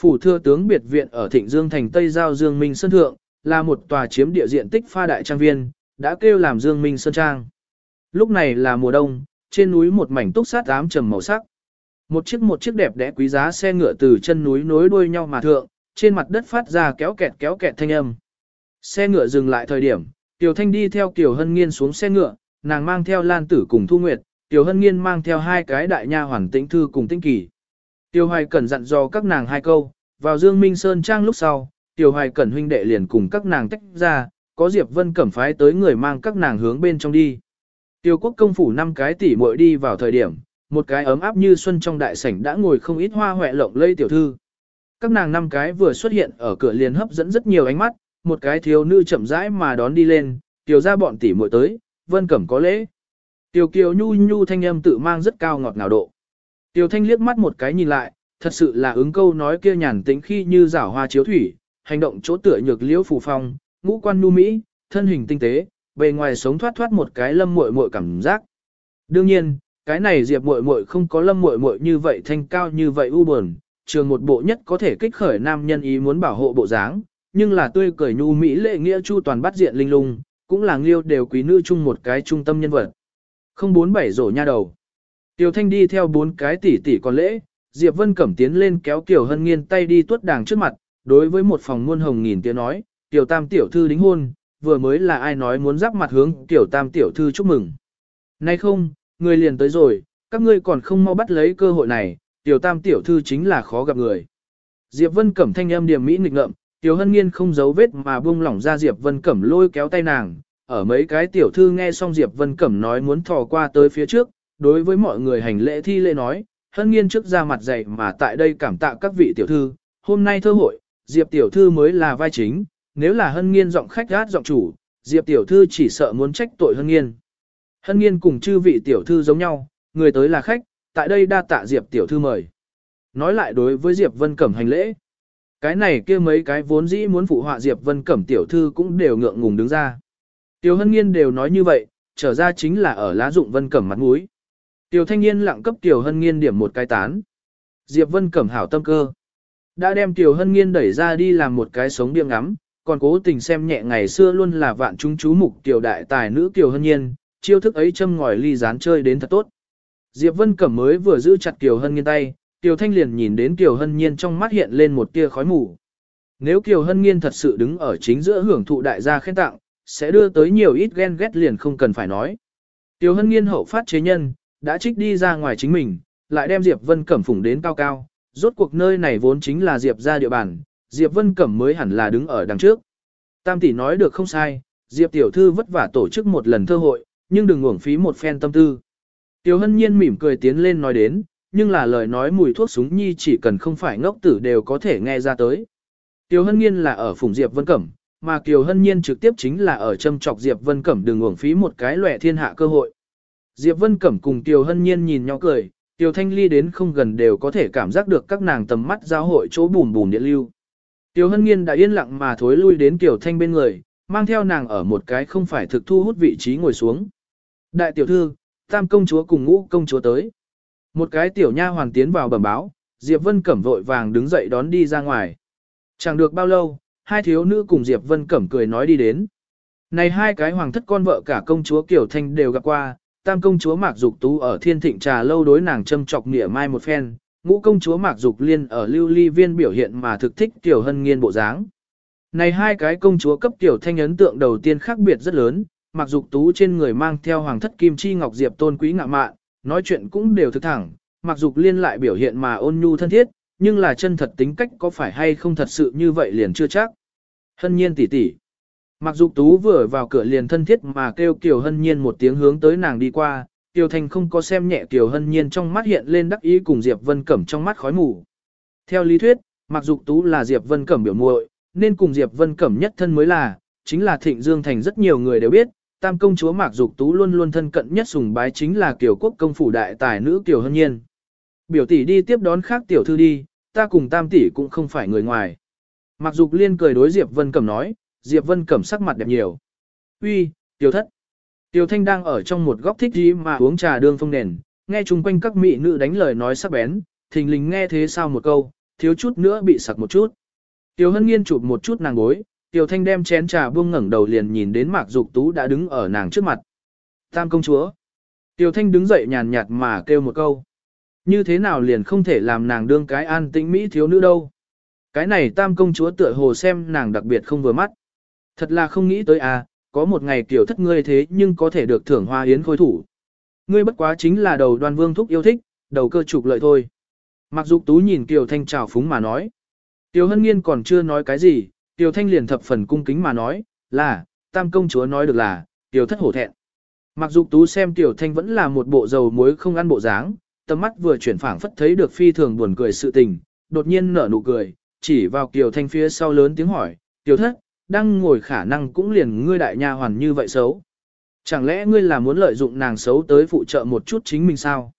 Phủ thưa tướng biệt viện ở Thịnh Dương thành Tây Giao Dương Minh Sơn Thượng, là một tòa chiếm địa diện tích pha đại trang viên, đã kêu làm Dương Minh Sơn Trang. Lúc này là mùa đông, trên núi một mảnh túc sát ám trầm màu sắc. Một chiếc một chiếc đẹp đẽ quý giá xe ngựa từ chân núi nối đuôi nhau mà thượng, trên mặt đất phát ra kéo kẹt kéo kẹt thanh âm. Xe ngựa dừng lại thời điểm, Tiểu Thanh đi theo Kiều Hân Nghiên xuống xe ngựa, nàng mang theo Lan Tử cùng Thu Nguyệt, Tiểu Hân Nghiên mang theo hai cái đại nha hoàn tĩnh thư cùng tinh kỳ. Tiểu Hoài Cẩn dặn dò các nàng hai câu, vào Dương Minh Sơn Trang lúc sau, Tiểu Hoài Cẩn huynh đệ liền cùng các nàng tách ra, có Diệp Vân Cẩm phái tới người mang các nàng hướng bên trong đi. Tiêu quốc công phủ năm cái tỷ muội đi vào thời điểm, một cái ấm áp như xuân trong đại sảnh đã ngồi không ít hoa hoẹ lộng lây tiểu thư. Các nàng năm cái vừa xuất hiện ở cửa liền hấp dẫn rất nhiều ánh mắt, một cái thiếu nữ chậm rãi mà đón đi lên, tiểu ra bọn tỷ muội tới, vân cẩm có lễ. Tiểu kiều nhu nhu thanh âm tự mang rất cao ngọt ngào độ. Tiểu thanh liếc mắt một cái nhìn lại, thật sự là ứng câu nói kia nhàn tĩnh khi như rảo hoa chiếu thủy, hành động chỗ tựa nhược liễu phù phong, ngũ quan nhu mỹ, thân hình tinh tế, bề ngoài sống thoát thoát một cái lâm muội muội cảm giác. Đương nhiên, cái này Diệp muội muội không có Lâm muội muội như vậy thanh cao như vậy u buồn, trường một bộ nhất có thể kích khởi nam nhân ý muốn bảo hộ bộ dáng, nhưng là tươi cười nhu mỹ lệ nghĩa chu toàn bắt diện linh lung, cũng là liêu đều quý nữ chung một cái trung tâm nhân vật. Không bốn bảy rổ nha đầu. Tiểu Thanh đi theo bốn cái tỷ tỷ còn lễ, Diệp Vân Cẩm tiến lên kéo Kiều Hân Nghiên tay đi tuốt đàng trước mặt, đối với một phòng muôn hồng nghìn tiếng nói, tiểu tam tiểu thư đính hôn, vừa mới là ai nói muốn giáp mặt hướng tiểu tam tiểu thư chúc mừng. Nay không, người liền tới rồi, các ngươi còn không mau bắt lấy cơ hội này, tiểu tam tiểu thư chính là khó gặp người. Diệp Vân Cẩm thanh âm điềm mỹ nghịch ngợm, Tiểu Hân Nghiên không giấu vết mà buông lỏng ra Diệp Vân Cẩm lôi kéo tay nàng, ở mấy cái tiểu thư nghe xong Diệp Vân Cẩm nói muốn thò qua tới phía trước, đối với mọi người hành lễ thi lễ nói, Hân Nghiên trước ra mặt dày mà tại đây cảm tạ các vị tiểu thư, hôm nay thơ hội, Diệp tiểu thư mới là vai chính, nếu là Hân Nghiên giọng khách gát giọng chủ, Diệp tiểu thư chỉ sợ muốn trách tội Hân Nghiên. Hân Nghiên cùng chư vị tiểu thư giống nhau, người tới là khách, tại đây đa tạ Diệp tiểu thư mời. Nói lại đối với Diệp Vân Cẩm hành lễ. Cái này kia mấy cái vốn dĩ muốn phụ họa Diệp Vân Cẩm tiểu thư cũng đều ngượng ngùng đứng ra. Tiểu Hân Nghiên đều nói như vậy, trở ra chính là ở lá dụng Vân Cẩm mặt mũi. Tiểu Thanh Nghiên lặng cấp Tiểu Hân Nghiên điểm một cái tán. Diệp Vân Cẩm hảo tâm cơ. Đã đem Tiểu Hân Nghiên đẩy ra đi làm một cái sống biếng ngắm, còn cố tình xem nhẹ ngày xưa luôn là vạn chúng chú mục Tiểu Đại Tài nữ Tiểu Hân nhiên chiêu thức ấy châm ngòi ly gián chơi đến thật tốt. Diệp Vân Cẩm mới vừa giữ chặt Tiểu Hân nhiên tay, Tiểu Thanh liền nhìn đến Kiều Hân Nhiên trong mắt hiện lên một tia khói mù. Nếu Kiều Hân Nhiên thật sự đứng ở chính giữa hưởng thụ đại gia khen tặng, sẽ đưa tới nhiều ít ghen ghét liền không cần phải nói. Tiểu Hân Nhiên hậu phát chế nhân, đã trích đi ra ngoài chính mình, lại đem Diệp Vân Cẩm phủng đến cao cao, rốt cuộc nơi này vốn chính là Diệp ra địa bàn, Diệp Vân Cẩm mới hẳn là đứng ở đằng trước. Tam tỷ nói được không sai, Diệp tiểu thư vất vả tổ chức một lần thơ hội, nhưng đừng uổng phí một phen tâm tư. Tiểu Hân Nhiên mỉm cười tiến lên nói đến, nhưng là lời nói mùi thuốc súng nhi chỉ cần không phải ngốc tử đều có thể nghe ra tới. Tiểu Hân Nhiên là ở Phùng Diệp Vân Cẩm, mà Kiều Hân Nhiên trực tiếp chính là ở châm chọc Diệp Vân Cẩm đừng uổng phí một cái lẻ thiên hạ cơ hội. Diệp Vân Cẩm cùng Kiều Hân Nhiên nhìn nhau cười, Kiều Thanh Ly đến không gần đều có thể cảm giác được các nàng tầm mắt giao hội chỗ bùn bùn địa lưu. Tiểu Hân Nhiên đã yên lặng mà thối lui đến Tiểu Thanh bên người, mang theo nàng ở một cái không phải thực thu hút vị trí ngồi xuống. Đại tiểu thư, tam công chúa cùng ngũ công chúa tới. Một cái tiểu nha hoàn tiến vào bẩm báo, Diệp Vân Cẩm vội vàng đứng dậy đón đi ra ngoài. Chẳng được bao lâu, hai thiếu nữ cùng Diệp Vân Cẩm cười nói đi đến. Này hai cái hoàng thất con vợ cả công chúa Kiều Thanh đều gặp qua, tam công chúa Mạc Dục Tú ở thiên thịnh trà lâu đối nàng châm chọc nịa mai một phen, ngũ công chúa Mạc Dục Liên ở lưu ly viên biểu hiện mà thực thích Tiểu Hân Nghiên bộ dáng. Này hai cái công chúa cấp Tiểu Thanh ấn tượng đầu tiên khác biệt rất lớn, Mạc Dục Tú trên người mang theo hoàng thất kim chi ngọc diệp tôn quý ngạ mạn, nói chuyện cũng đều thực thẳng, mặc dục liên lại biểu hiện mà ôn nhu thân thiết, nhưng là chân thật tính cách có phải hay không thật sự như vậy liền chưa chắc. Hân nhiên tỷ tỷ. Mặc dục tú vừa vào cửa liền thân thiết mà kêu Kiều Hân nhiên một tiếng hướng tới nàng đi qua, Tiêu Thành không có xem nhẹ Kiều Hân nhiên trong mắt hiện lên đắc ý cùng Diệp Vân Cẩm trong mắt khói mù. Theo lý thuyết, mặc dục tú là Diệp Vân Cẩm biểu muội, nên cùng Diệp Vân Cẩm nhất thân mới là, chính là Thịnh Dương Thành rất nhiều người đều biết, tam công chúa Mạc Dục Tú luôn luôn thân cận nhất sùng bái chính là Kiều Quốc công phủ đại tài nữ Kiều Hân Nhiên. Biểu tỷ đi tiếp đón khác tiểu thư đi, ta cùng tam tỷ cũng không phải người ngoài. Mạc Dục Liên cười đối Diệp Vân Cẩm nói, Diệp Vân Cẩm sắc mặt đẹp nhiều. Uy, tiểu thất. Tiểu Thanh đang ở trong một góc thích gì mà uống trà đương phong nền, nghe chung quanh các mỹ nữ đánh lời nói sắc bén, thình lình nghe thế sao một câu, thiếu chút nữa bị sặc một chút. Tiểu Hân Nghiên chụp một chút nàng gối, Tiểu Thanh đem chén trà buông ngẩng đầu liền nhìn đến Mạc Dục Tú đã đứng ở nàng trước mặt. Tam công chúa. Tiểu Thanh đứng dậy nhàn nhạt mà kêu một câu. Như thế nào liền không thể làm nàng đương cái an tĩnh mỹ thiếu nữ đâu. Cái này tam công chúa tựa hồ xem nàng đặc biệt không vừa mắt. Thật là không nghĩ tới à, có một ngày tiểu thất ngươi thế nhưng có thể được thưởng hoa yến khôi thủ. Ngươi bất quá chính là đầu đoan vương thúc yêu thích, đầu cơ trục lợi thôi. Mặc dục tú nhìn Kiều Thanh trào phúng mà nói. Tiểu Hân Nghiên còn chưa nói cái gì, Tiểu Thanh liền thập phần cung kính mà nói, là, tam công chúa nói được là, Tiểu thất hổ thẹn. Mặc dục tú xem Tiểu Thanh vẫn là một bộ dầu muối không ăn bộ dáng, tầm mắt vừa chuyển phảng phất thấy được phi thường buồn cười sự tình, đột nhiên nở nụ cười, chỉ vào tiểu Thanh phía sau lớn tiếng hỏi, Tiểu thất, đang ngồi khả năng cũng liền ngươi đại nha hoàn như vậy xấu. Chẳng lẽ ngươi là muốn lợi dụng nàng xấu tới phụ trợ một chút chính mình sao?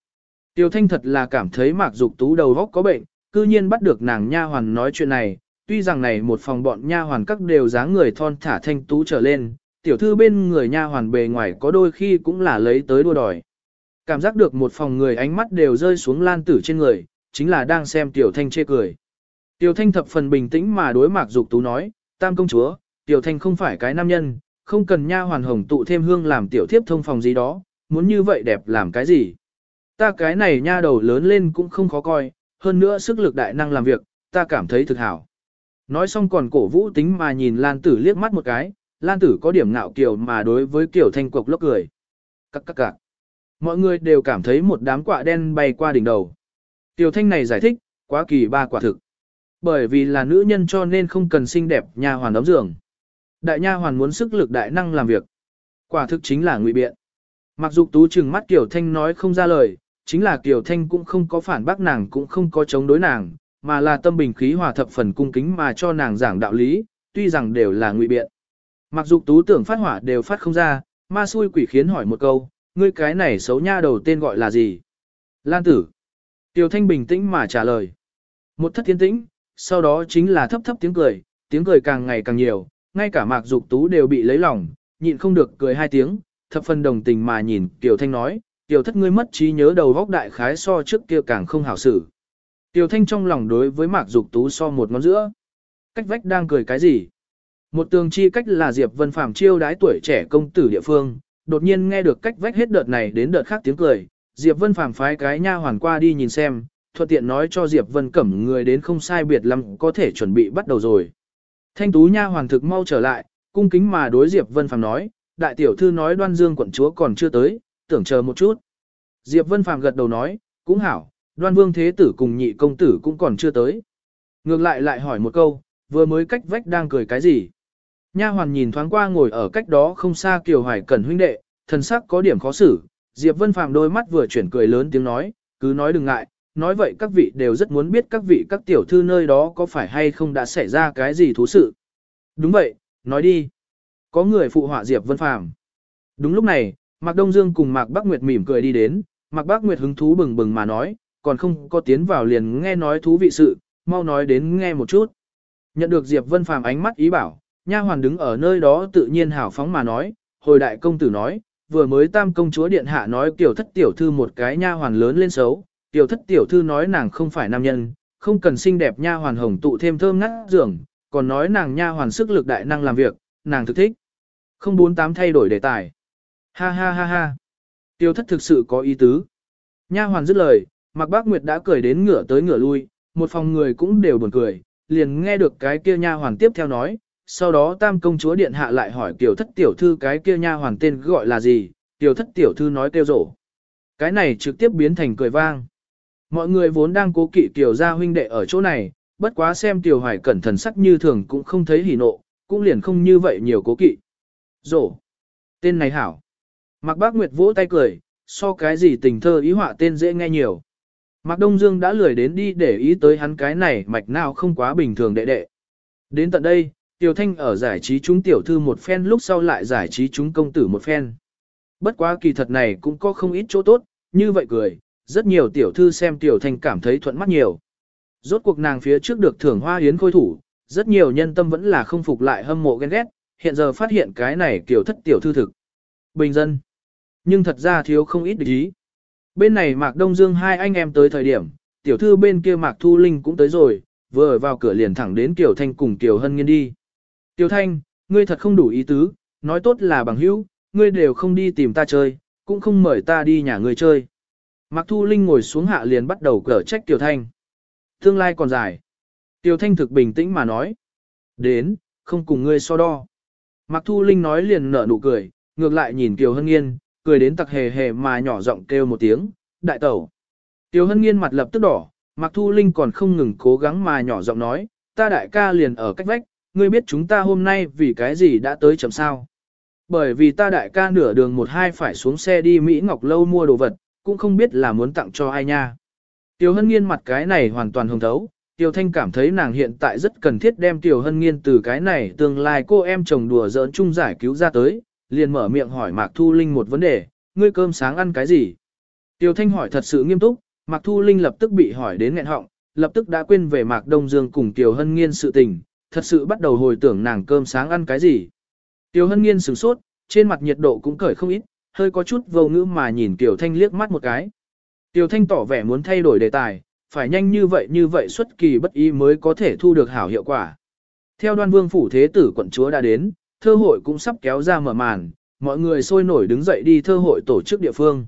Tiểu Thanh thật là cảm thấy Mạc Dục Tú đầu óc có bệnh, cư nhiên bắt được nàng nha hoàn nói chuyện này, tuy rằng này một phòng bọn nha hoàn các đều dáng người thon thả thanh tú trở lên, tiểu thư bên người nha hoàn bề ngoài có đôi khi cũng là lấy tới đua đòi. Cảm giác được một phòng người ánh mắt đều rơi xuống lan tử trên người, chính là đang xem tiểu thanh chê cười. Tiểu thanh thập phần bình tĩnh mà đối mạc dục tú nói, tam công chúa, tiểu thanh không phải cái nam nhân, không cần nha hoàn hồng tụ thêm hương làm tiểu thiếp thông phòng gì đó, muốn như vậy đẹp làm cái gì. Ta cái này nha đầu lớn lên cũng không khó coi, hơn nữa sức lực đại năng làm việc, ta cảm thấy thực hảo. Nói xong còn cổ vũ tính mà nhìn Lan Tử liếc mắt một cái, Lan Tử có điểm ngạo kiều mà đối với kiểu Thanh cục lốc cười. Các các các. Mọi người đều cảm thấy một đám quạ đen bay qua đỉnh đầu. tiểu Thanh này giải thích, quá kỳ ba quả thực. Bởi vì là nữ nhân cho nên không cần xinh đẹp nha hoàn đóng giường. Đại nha hoàn muốn sức lực đại năng làm việc. Quả thực chính là ngụy biện. Mặc dù tú trừng mắt Kiều Thanh nói không ra lời, chính là Kiều Thanh cũng không có phản bác nàng cũng không có chống đối nàng, mà là tâm bình khí hòa thập phần cung kính mà cho nàng giảng đạo lý, tuy rằng đều là ngụy biện. Mặc dù tú tưởng phát hỏa đều phát không ra, ma xui quỷ khiến hỏi một câu, ngươi cái này xấu nha đầu tên gọi là gì? Lan tử. Tiểu Thanh bình tĩnh mà trả lời. Một thất thiên tĩnh, sau đó chính là thấp thấp tiếng cười, tiếng cười càng ngày càng nhiều, ngay cả mạc dục tú đều bị lấy lòng, nhịn không được cười hai tiếng, thập phần đồng tình mà nhìn Kiều Thanh nói, Tiểu thất ngươi mất trí nhớ đầu góc đại khái so trước kia càng không hảo xử. Tiểu Thanh trong lòng đối với mạc dục tú so một ngón giữa. Cách vách đang cười cái gì? Một tường chi cách là Diệp Vân Phàm chiêu đái tuổi trẻ công tử địa phương, đột nhiên nghe được cách vách hết đợt này đến đợt khác tiếng cười, Diệp Vân Phàm phái cái nha hoàn qua đi nhìn xem, thuận tiện nói cho Diệp Vân Cẩm người đến không sai biệt lắm có thể chuẩn bị bắt đầu rồi. Thanh tú nha hoàng thực mau trở lại, cung kính mà đối Diệp Vân Phàm nói, đại tiểu thư nói đoan dương quận chúa còn chưa tới, tưởng chờ một chút. Diệp Vân Phàm gật đầu nói, cũng hảo, đoan vương thế tử cùng nhị công tử cũng còn chưa tới. Ngược lại lại hỏi một câu, vừa mới cách vách đang cười cái gì? Nha hoàn nhìn thoáng qua ngồi ở cách đó không xa Kiều Hoài Cẩn huynh đệ, thần sắc có điểm khó xử. Diệp Vân Phàm đôi mắt vừa chuyển cười lớn tiếng nói, cứ nói đừng ngại, nói vậy các vị đều rất muốn biết các vị các tiểu thư nơi đó có phải hay không đã xảy ra cái gì thú sự. Đúng vậy, nói đi. Có người phụ họa Diệp Vân Phàm. Đúng lúc này, Mạc Đông Dương cùng Mạc Bắc Nguyệt mỉm cười đi đến, Mạc Bắc Nguyệt hứng thú bừng bừng mà nói, còn không có tiến vào liền nghe nói thú vị sự, mau nói đến nghe một chút. Nhận được Diệp Vân Phàm ánh mắt ý bảo, nha hoàn đứng ở nơi đó tự nhiên hào phóng mà nói, hồi đại công tử nói, vừa mới tam công chúa điện hạ nói tiểu thất tiểu thư một cái nha hoàn lớn lên xấu, tiểu thất tiểu thư nói nàng không phải nam nhân, không cần xinh đẹp nha hoàn hồng tụ thêm thơm ngát giường, còn nói nàng nha hoàn sức lực đại năng làm việc, nàng thực thích. Không bốn tám thay đổi đề tài. Ha ha ha ha. Tiêu thất thực sự có ý tứ. Nha hoàn dứt lời, Mạc Bác Nguyệt đã cười đến ngửa tới ngửa lui, một phòng người cũng đều buồn cười, liền nghe được cái kia nha hoàn tiếp theo nói, sau đó tam công chúa điện hạ lại hỏi tiểu thất tiểu thư cái kia nha hoàn tên gọi là gì, tiểu thất tiểu thư nói kêu rổ. Cái này trực tiếp biến thành cười vang. Mọi người vốn đang cố kỵ tiểu gia huynh đệ ở chỗ này, bất quá xem tiểu hoài cẩn thận sắc như thường cũng không thấy hỉ nộ, cũng liền không như vậy nhiều cố kỵ. Rổ. Tên này hảo. Mạc Bác Nguyệt vỗ tay cười, so cái gì tình thơ ý họa tên dễ nghe nhiều. Mạc Đông Dương đã lười đến đi để ý tới hắn cái này mạch nào không quá bình thường đệ đệ. Đến tận đây, Tiểu Thanh ở giải trí chúng tiểu thư một phen lúc sau lại giải trí chúng công tử một phen. Bất quá kỳ thật này cũng có không ít chỗ tốt, như vậy cười, rất nhiều tiểu thư xem Tiểu Thanh cảm thấy thuận mắt nhiều. Rốt cuộc nàng phía trước được thưởng hoa yến khôi thủ, rất nhiều nhân tâm vẫn là không phục lại hâm mộ ghen ghét, hiện giờ phát hiện cái này kiểu thất tiểu thư thực. Bình dân. Nhưng thật ra thiếu không ít địch ý. Bên này Mạc Đông Dương hai anh em tới thời điểm, tiểu thư bên kia Mạc Thu Linh cũng tới rồi, vừa vào cửa liền thẳng đến Kiều Thanh cùng Kiều Hân Nghiên đi. Tiểu Thanh, ngươi thật không đủ ý tứ, nói tốt là bằng hữu, ngươi đều không đi tìm ta chơi, cũng không mời ta đi nhà ngươi chơi. Mạc Thu Linh ngồi xuống hạ liền bắt đầu cở trách Tiểu Thanh. Tương lai còn dài. Tiểu Thanh thực bình tĩnh mà nói. Đến, không cùng ngươi so đo. Mạc Thu Linh nói liền nở nụ cười, ngược lại nhìn Kiều Hân Nghiên, cười đến tặc hề hề mà nhỏ giọng kêu một tiếng, đại tẩu. Tiểu hân nghiên mặt lập tức đỏ, Mạc Thu Linh còn không ngừng cố gắng mà nhỏ giọng nói, ta đại ca liền ở cách vách, ngươi biết chúng ta hôm nay vì cái gì đã tới chậm sao. Bởi vì ta đại ca nửa đường một hai phải xuống xe đi Mỹ Ngọc Lâu mua đồ vật, cũng không biết là muốn tặng cho ai nha. Tiêu hân nghiên mặt cái này hoàn toàn hồng thấu, Tiêu Thanh cảm thấy nàng hiện tại rất cần thiết đem Tiêu Hân Nghiên từ cái này tương lai cô em chồng đùa giỡn chung giải cứu ra tới, liền mở miệng hỏi Mạc Thu Linh một vấn đề, ngươi cơm sáng ăn cái gì? Tiêu Thanh hỏi thật sự nghiêm túc, Mạc Thu Linh lập tức bị hỏi đến nghẹn họng, lập tức đã quên về Mạc Đông Dương cùng Tiêu Hân Nghiên sự tình, thật sự bắt đầu hồi tưởng nàng cơm sáng ăn cái gì. Tiêu Hân Nghiên sửng sốt, trên mặt nhiệt độ cũng cởi không ít, hơi có chút vô ngữ mà nhìn Tiêu Thanh liếc mắt một cái. Tiêu Thanh tỏ vẻ muốn thay đổi đề tài, phải nhanh như vậy như vậy xuất kỳ bất ý mới có thể thu được hảo hiệu quả. Theo đoan vương phủ thế tử quận chúa đã đến, thơ hội cũng sắp kéo ra mở màn, mọi người sôi nổi đứng dậy đi thơ hội tổ chức địa phương.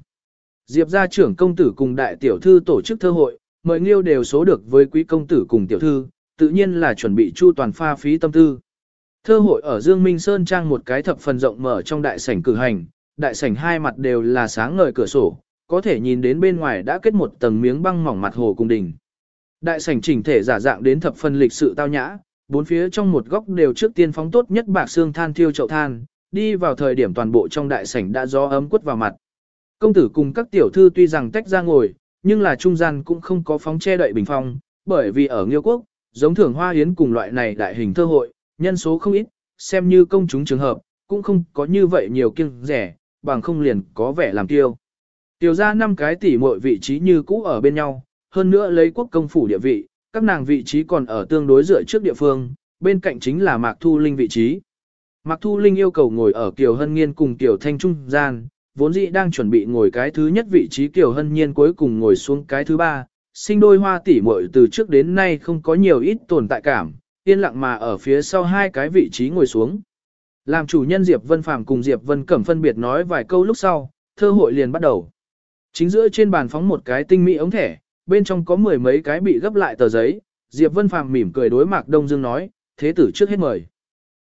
Diệp gia trưởng công tử cùng đại tiểu thư tổ chức thơ hội, mời nghiêu đều số được với quý công tử cùng tiểu thư, tự nhiên là chuẩn bị chu toàn pha phí tâm tư. Thơ hội ở Dương Minh Sơn trang một cái thập phần rộng mở trong đại sảnh cử hành, đại sảnh hai mặt đều là sáng ngời cửa sổ, có thể nhìn đến bên ngoài đã kết một tầng miếng băng mỏng mặt hồ cung đình. Đại sảnh chỉnh thể giả dạng đến thập phần lịch sự tao nhã, bốn phía trong một góc đều trước tiên phóng tốt nhất bạc xương than thiêu chậu than, đi vào thời điểm toàn bộ trong đại sảnh đã gió ấm quất vào mặt. Công tử cùng các tiểu thư tuy rằng tách ra ngồi, nhưng là trung gian cũng không có phóng che đậy bình phong, bởi vì ở Nghiêu Quốc, giống thưởng hoa hiến cùng loại này đại hình thơ hội, nhân số không ít, xem như công chúng trường hợp, cũng không có như vậy nhiều kiêng rẻ, bằng không liền có vẻ làm tiêu. Tiểu ra năm cái tỷ muội vị trí như cũ ở bên nhau, hơn nữa lấy quốc công phủ địa vị, các nàng vị trí còn ở tương đối dựa trước địa phương, bên cạnh chính là Mạc Thu Linh vị trí. Mạc Thu Linh yêu cầu ngồi ở Kiều Hân Nghiên cùng Kiều Thanh Trung gian, vốn dĩ đang chuẩn bị ngồi cái thứ nhất vị trí Kiều Hân Nhiên cuối cùng ngồi xuống cái thứ ba, sinh đôi hoa tỷ muội từ trước đến nay không có nhiều ít tồn tại cảm, yên lặng mà ở phía sau hai cái vị trí ngồi xuống. Làm chủ nhân Diệp Vân Phàm cùng Diệp Vân Cẩm phân biệt nói vài câu lúc sau, thơ hội liền bắt đầu. Chính giữa trên bàn phóng một cái tinh mỹ ống thẻ, bên trong có mười mấy cái bị gấp lại tờ giấy, Diệp Vân Phàm mỉm cười đối Mạc Đông Dương nói, thế tử trước hết mời.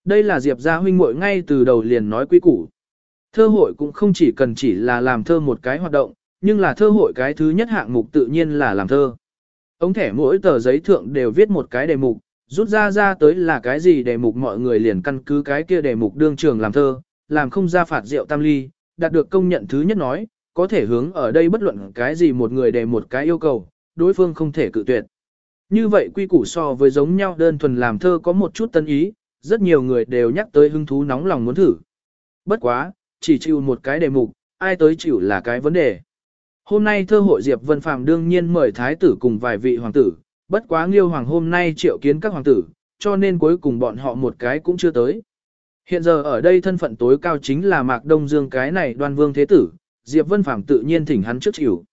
Đây là Diệp gia huynh muội ngay từ đầu liền nói quy củ. Thơ hội cũng không chỉ cần chỉ là làm thơ một cái hoạt động, nhưng là thơ hội cái thứ nhất hạng mục tự nhiên là làm thơ. Ống thẻ mỗi tờ giấy thượng đều viết một cái đề mục, rút ra ra tới là cái gì đề mục mọi người liền căn cứ cái kia đề mục đương trường làm thơ, làm không ra phạt rượu tam ly, đạt được công nhận thứ nhất nói, có thể hướng ở đây bất luận cái gì một người đề một cái yêu cầu, đối phương không thể cự tuyệt. Như vậy quy củ so với giống nhau đơn thuần làm thơ có một chút tân ý, rất nhiều người đều nhắc tới hứng thú nóng lòng muốn thử. Bất quá, chỉ chịu một cái đề mục, ai tới chịu là cái vấn đề. Hôm nay thơ hội Diệp Vân Phàm đương nhiên mời thái tử cùng vài vị hoàng tử, bất quá Nghiêu Hoàng hôm nay triệu kiến các hoàng tử, cho nên cuối cùng bọn họ một cái cũng chưa tới. Hiện giờ ở đây thân phận tối cao chính là Mạc Đông Dương cái này đoan vương thế tử, Diệp Vân Phàm tự nhiên thỉnh hắn trước chịu.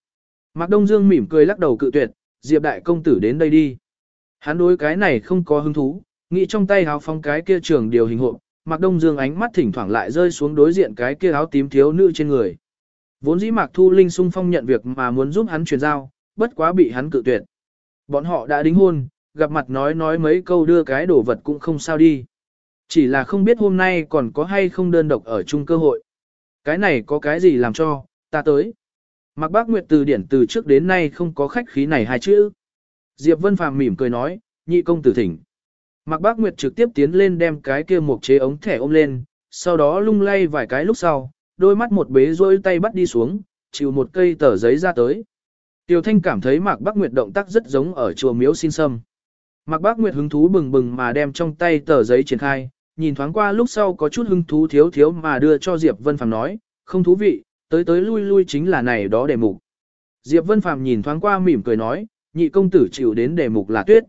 Mạc Đông Dương mỉm cười lắc đầu cự tuyệt, Diệp đại công tử đến đây đi. Hắn đối cái này không có hứng thú, nghĩ trong tay háo phong cái kia trường điều hình hộ, Mạc Đông Dương ánh mắt thỉnh thoảng lại rơi xuống đối diện cái kia áo tím thiếu nữ trên người. Vốn dĩ Mạc Thu Linh sung phong nhận việc mà muốn giúp hắn truyền giao, bất quá bị hắn cự tuyệt. Bọn họ đã đính hôn, gặp mặt nói nói mấy câu đưa cái đồ vật cũng không sao đi. Chỉ là không biết hôm nay còn có hay không đơn độc ở chung cơ hội. Cái này có cái gì làm cho, ta tới. Mạc Bác Nguyệt từ điển từ trước đến nay không có khách khí này hai chữ. Diệp Vân Phàm mỉm cười nói, nhị công tử thỉnh. Mạc Bác Nguyệt trực tiếp tiến lên đem cái kia một chế ống thẻ ôm lên, sau đó lung lay vài cái lúc sau, đôi mắt một bế rôi tay bắt đi xuống, chịu một cây tờ giấy ra tới. Tiêu Thanh cảm thấy Mạc Bác Nguyệt động tác rất giống ở chùa miếu xin sâm. Mạc Bác Nguyệt hứng thú bừng bừng mà đem trong tay tờ giấy triển khai, nhìn thoáng qua lúc sau có chút hứng thú thiếu thiếu mà đưa cho Diệp Vân Phàm nói, không thú vị, tới tới lui lui chính là này đó đề mục. Diệp Vân Phàm nhìn thoáng qua mỉm cười nói, nhị công tử chịu đến đề mục là tuyết.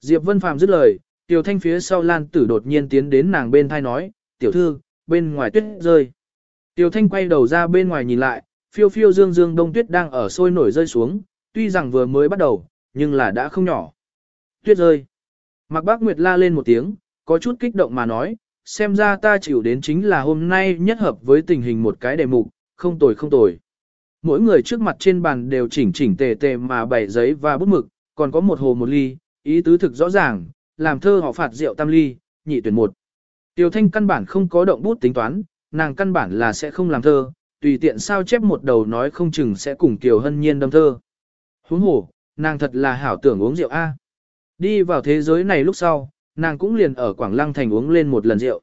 Diệp Vân Phàm dứt lời, Tiểu Thanh phía sau Lan Tử đột nhiên tiến đến nàng bên thai nói, tiểu thư, bên ngoài tuyết rơi. Tiểu Thanh quay đầu ra bên ngoài nhìn lại, phiêu phiêu dương dương đông tuyết đang ở sôi nổi rơi xuống, tuy rằng vừa mới bắt đầu, nhưng là đã không nhỏ. Tuyết rơi. Mạc Bác Nguyệt la lên một tiếng, có chút kích động mà nói, xem ra ta chịu đến chính là hôm nay nhất hợp với tình hình một cái đề mục, không tồi không tồi. Mỗi người trước mặt trên bàn đều chỉnh chỉnh tề tề mà bày giấy và bút mực, còn có một hồ một ly, ý tứ thực rõ ràng, làm thơ họ phạt rượu tam ly, nhị tuyển một. Tiêu Thanh căn bản không có động bút tính toán, nàng căn bản là sẽ không làm thơ, tùy tiện sao chép một đầu nói không chừng sẽ cùng Kiều Hân Nhiên đâm thơ. Huống hồ, nàng thật là hảo tưởng uống rượu A. Đi vào thế giới này lúc sau, nàng cũng liền ở Quảng Lăng Thành uống lên một lần rượu.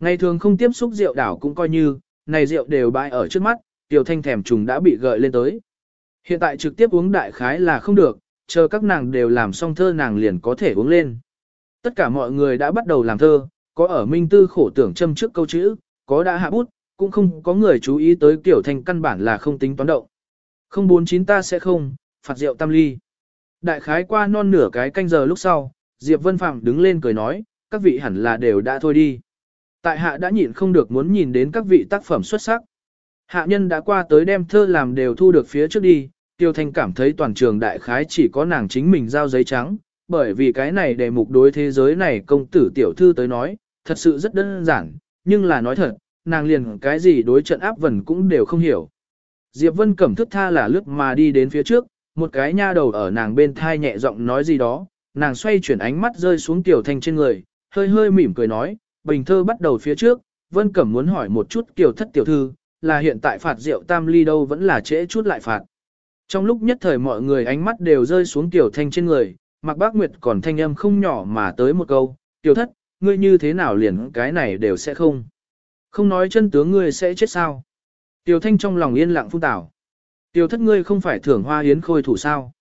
Ngày thường không tiếp xúc rượu đảo cũng coi như, này rượu đều bãi ở trước mắt, Tiểu Thanh thèm trùng đã bị gợi lên tới. Hiện tại trực tiếp uống đại khái là không được, chờ các nàng đều làm xong thơ nàng liền có thể uống lên. Tất cả mọi người đã bắt đầu làm thơ, có ở minh tư khổ tưởng châm trước câu chữ, có đã hạ bút, cũng không có người chú ý tới Tiểu Thanh căn bản là không tính toán động. Không bốn chín ta sẽ không, phạt rượu tam ly. Đại khái qua non nửa cái canh giờ lúc sau, Diệp Vân Phạm đứng lên cười nói, các vị hẳn là đều đã thôi đi. Tại hạ đã nhịn không được muốn nhìn đến các vị tác phẩm xuất sắc. Hạ nhân đã qua tới đem thơ làm đều thu được phía trước đi, Tiêu Thanh cảm thấy toàn trường đại khái chỉ có nàng chính mình giao giấy trắng, bởi vì cái này đề mục đối thế giới này công tử tiểu thư tới nói, thật sự rất đơn giản, nhưng là nói thật, nàng liền cái gì đối trận áp vần cũng đều không hiểu. Diệp Vân cẩm thức tha là lướt mà đi đến phía trước, một cái nha đầu ở nàng bên thai nhẹ giọng nói gì đó, nàng xoay chuyển ánh mắt rơi xuống Tiểu Thanh trên người, hơi hơi mỉm cười nói, bình thơ bắt đầu phía trước, Vân Cẩm muốn hỏi một chút Kiều thất tiểu thư, là hiện tại phạt rượu tam ly đâu vẫn là trễ chút lại phạt. Trong lúc nhất thời mọi người ánh mắt đều rơi xuống Tiểu Thanh trên người, Mạc Bác Nguyệt còn thanh âm không nhỏ mà tới một câu, Tiểu thất, ngươi như thế nào liền cái này đều sẽ không. Không nói chân tướng ngươi sẽ chết sao. Tiểu Thanh trong lòng yên lặng phung tảo. Tiểu thất ngươi không phải thưởng hoa hiến khôi thủ sao.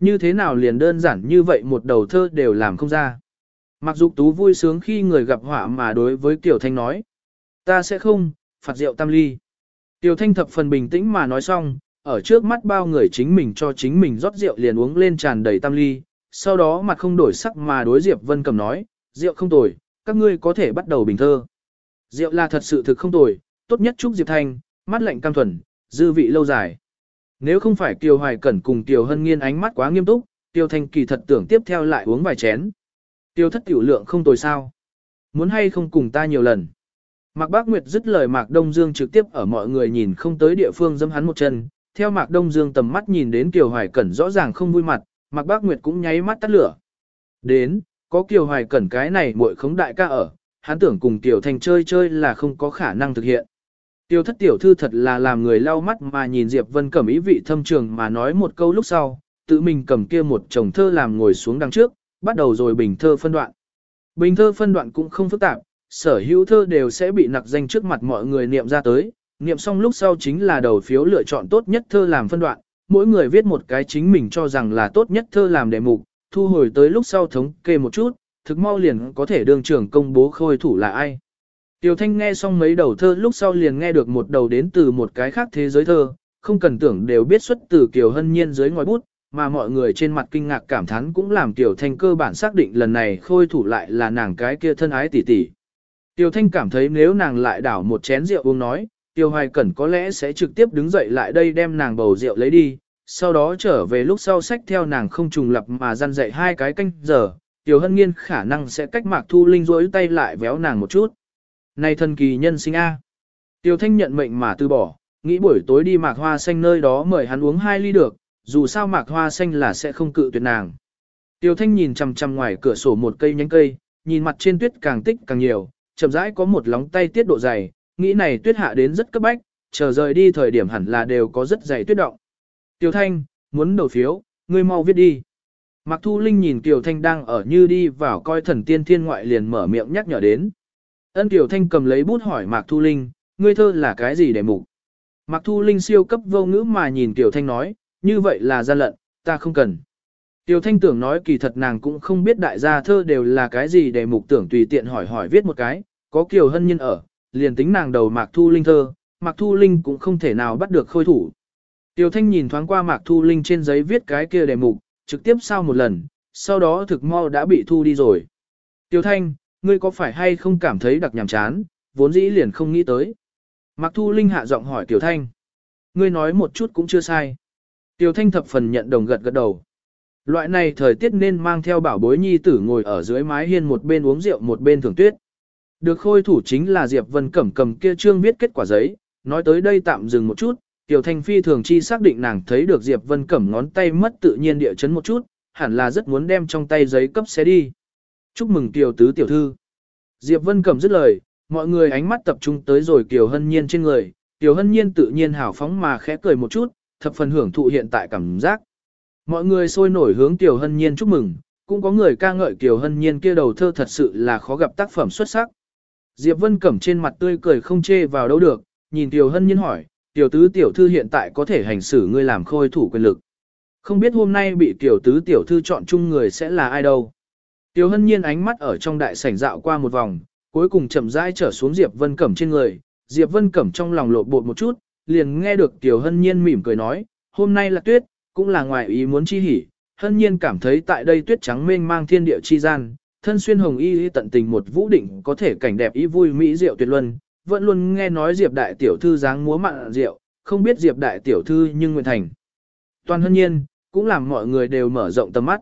Như thế nào liền đơn giản như vậy một đầu thơ đều làm không ra. Mặc dục tú vui sướng khi người gặp họa mà đối với Tiểu Thanh nói. Ta sẽ không, phạt rượu tam ly. Tiểu Thanh thập phần bình tĩnh mà nói xong, ở trước mắt bao người chính mình cho chính mình rót rượu liền uống lên tràn đầy tam ly, sau đó mặt không đổi sắc mà đối Diệp Vân Cầm nói, rượu không tồi, các ngươi có thể bắt đầu bình thơ. Rượu là thật sự thực không tồi, tốt nhất chúc Diệp Thanh, mắt lạnh cam thuần, dư vị lâu dài. Nếu không phải Kiều Hoài Cẩn cùng Kiều Hân Nghiên ánh mắt quá nghiêm túc, Tiêu Thanh kỳ thật tưởng tiếp theo lại uống vài chén. Tiêu thất tiểu lượng không tồi sao. Muốn hay không cùng ta nhiều lần. Mạc Bác Nguyệt dứt lời Mạc Đông Dương trực tiếp ở mọi người nhìn không tới địa phương dâm hắn một chân. Theo Mạc Đông Dương tầm mắt nhìn đến Kiều Hoài Cẩn rõ ràng không vui mặt, Mạc Bác Nguyệt cũng nháy mắt tắt lửa. Đến, có Kiều Hoài Cẩn cái này muội khống đại ca ở, hắn tưởng cùng Tiểu thành chơi chơi là không có khả năng thực hiện. Tiêu thất tiểu thư thật là làm người lau mắt mà nhìn Diệp Vân cẩm ý vị thâm trường mà nói một câu lúc sau, tự mình cầm kia một chồng thơ làm ngồi xuống đằng trước, bắt đầu rồi bình thơ phân đoạn. Bình thơ phân đoạn cũng không phức tạp, sở hữu thơ đều sẽ bị nặc danh trước mặt mọi người niệm ra tới, niệm xong lúc sau chính là đầu phiếu lựa chọn tốt nhất thơ làm phân đoạn, mỗi người viết một cái chính mình cho rằng là tốt nhất thơ làm đề mục, thu hồi tới lúc sau thống kê một chút, thực mau liền có thể đương trưởng công bố khôi thủ là ai. Tiểu Thanh nghe xong mấy đầu thơ lúc sau liền nghe được một đầu đến từ một cái khác thế giới thơ, không cần tưởng đều biết xuất từ Kiều Hân Nhiên dưới ngòi bút, mà mọi người trên mặt kinh ngạc cảm thán cũng làm Tiểu Thanh cơ bản xác định lần này khôi thủ lại là nàng cái kia thân ái tỷ tỷ. Tiểu Thanh cảm thấy nếu nàng lại đảo một chén rượu uống nói, Tiểu Hoài Cẩn có lẽ sẽ trực tiếp đứng dậy lại đây đem nàng bầu rượu lấy đi, sau đó trở về lúc sau sách theo nàng không trùng lập mà răn dậy hai cái canh giờ, Tiểu Hân Nghiên khả năng sẽ cách mạc thu linh rối tay lại véo nàng một chút. Này thần kỳ nhân sinh A. Tiểu Thanh nhận mệnh mà từ bỏ, nghĩ buổi tối đi mạc hoa xanh nơi đó mời hắn uống hai ly được, dù sao mạc hoa xanh là sẽ không cự tuyệt nàng. Tiểu Thanh nhìn chằm chằm ngoài cửa sổ một cây nhánh cây, nhìn mặt trên tuyết càng tích càng nhiều, chậm rãi có một lóng tay tiết độ dày, nghĩ này tuyết hạ đến rất cấp bách, chờ rời đi thời điểm hẳn là đều có rất dày tuyết động. Tiểu Thanh, muốn đầu phiếu, ngươi mau viết đi. Mạc Thu Linh nhìn Kiều Thanh đang ở như đi vào coi thần tiên thiên ngoại liền mở miệng nhắc nhở đến. Ân Kiều Thanh cầm lấy bút hỏi Mạc Thu Linh, ngươi thơ là cái gì để mục? Mạc Thu Linh siêu cấp vô ngữ mà nhìn Kiều Thanh nói, như vậy là gian lận, ta không cần. Tiểu Thanh tưởng nói kỳ thật nàng cũng không biết đại gia thơ đều là cái gì để mục tưởng tùy tiện hỏi hỏi viết một cái, có Kiều Hân Nhân ở, liền tính nàng đầu Mạc Thu Linh thơ, Mạc Thu Linh cũng không thể nào bắt được khôi thủ. Tiểu Thanh nhìn thoáng qua Mạc Thu Linh trên giấy viết cái kia đề mục, trực tiếp sao một lần, sau đó thực mau đã bị thu đi rồi. Tiểu Thanh, ngươi có phải hay không cảm thấy đặc nhàm chán, vốn dĩ liền không nghĩ tới. Mặc Thu Linh hạ giọng hỏi Tiểu Thanh. Ngươi nói một chút cũng chưa sai. Tiểu Thanh thập phần nhận đồng gật gật đầu. Loại này thời tiết nên mang theo bảo bối nhi tử ngồi ở dưới mái hiên một bên uống rượu một bên thưởng tuyết. Được khôi thủ chính là Diệp Vân Cẩm cầm kia trương viết kết quả giấy, nói tới đây tạm dừng một chút, Tiểu Thanh Phi thường chi xác định nàng thấy được Diệp Vân Cẩm ngón tay mất tự nhiên địa chấn một chút, hẳn là rất muốn đem trong tay giấy cấp xé đi. Chúc mừng Tiểu Tứ Tiểu Thư. Diệp Vân Cẩm dứt lời, mọi người ánh mắt tập trung tới rồi Kiều Hân Nhiên trên người, Kiều Hân Nhiên tự nhiên hào phóng mà khẽ cười một chút, thập phần hưởng thụ hiện tại cảm giác. Mọi người sôi nổi hướng Kiều Hân Nhiên chúc mừng, cũng có người ca ngợi Kiều Hân Nhiên kia đầu thơ thật sự là khó gặp tác phẩm xuất sắc. Diệp Vân Cẩm trên mặt tươi cười không chê vào đâu được, nhìn Kiều Hân Nhiên hỏi, tiểu tứ tiểu thư hiện tại có thể hành xử ngươi làm khôi thủ quyền lực. Không biết hôm nay bị tiểu tứ tiểu thư chọn chung người sẽ là ai đâu. Tiểu hân nhiên ánh mắt ở trong đại sảnh dạo qua một vòng, cuối cùng chậm rãi trở xuống Diệp Vân Cẩm trên người. Diệp Vân Cẩm trong lòng lộ bột một chút, liền nghe được Tiểu hân nhiên mỉm cười nói, hôm nay là tuyết, cũng là ngoài ý muốn chi hỉ. Hân nhiên cảm thấy tại đây tuyết trắng mênh mang thiên địa chi gian, thân xuyên hồng y tận tình một vũ định có thể cảnh đẹp ý vui mỹ diệu tuyệt luân, vẫn luôn nghe nói Diệp đại tiểu thư dáng múa mặn rượu, không biết Diệp đại tiểu thư nhưng nguyện thành. Toàn hân nhiên, cũng làm mọi người đều mở rộng tầm mắt.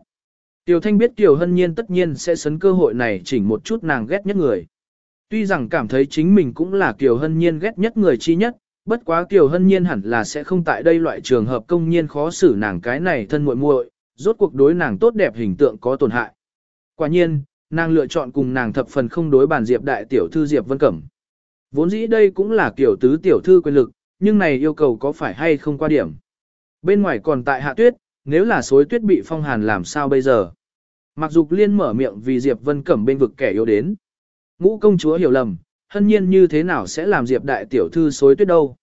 Tiểu Thanh biết Tiểu Hân Nhiên tất nhiên sẽ sấn cơ hội này chỉnh một chút nàng ghét nhất người. Tuy rằng cảm thấy chính mình cũng là Tiểu Hân Nhiên ghét nhất người chi nhất, bất quá Tiểu Hân Nhiên hẳn là sẽ không tại đây loại trường hợp công nhiên khó xử nàng cái này thân muội muội, rốt cuộc đối nàng tốt đẹp hình tượng có tổn hại. Quả nhiên, nàng lựa chọn cùng nàng thập phần không đối bàn Diệp đại tiểu thư Diệp Vân Cẩm. Vốn dĩ đây cũng là kiểu tứ tiểu thư quyền lực, nhưng này yêu cầu có phải hay không qua điểm. Bên ngoài còn tại hạ tuyết, nếu là suối tuyết bị phong hàn làm sao bây giờ? Mặc dục liên mở miệng vì Diệp Vân Cẩm bên vực kẻ yếu đến. Ngũ công chúa hiểu lầm, hân nhiên như thế nào sẽ làm Diệp đại tiểu thư suối tuyết đâu?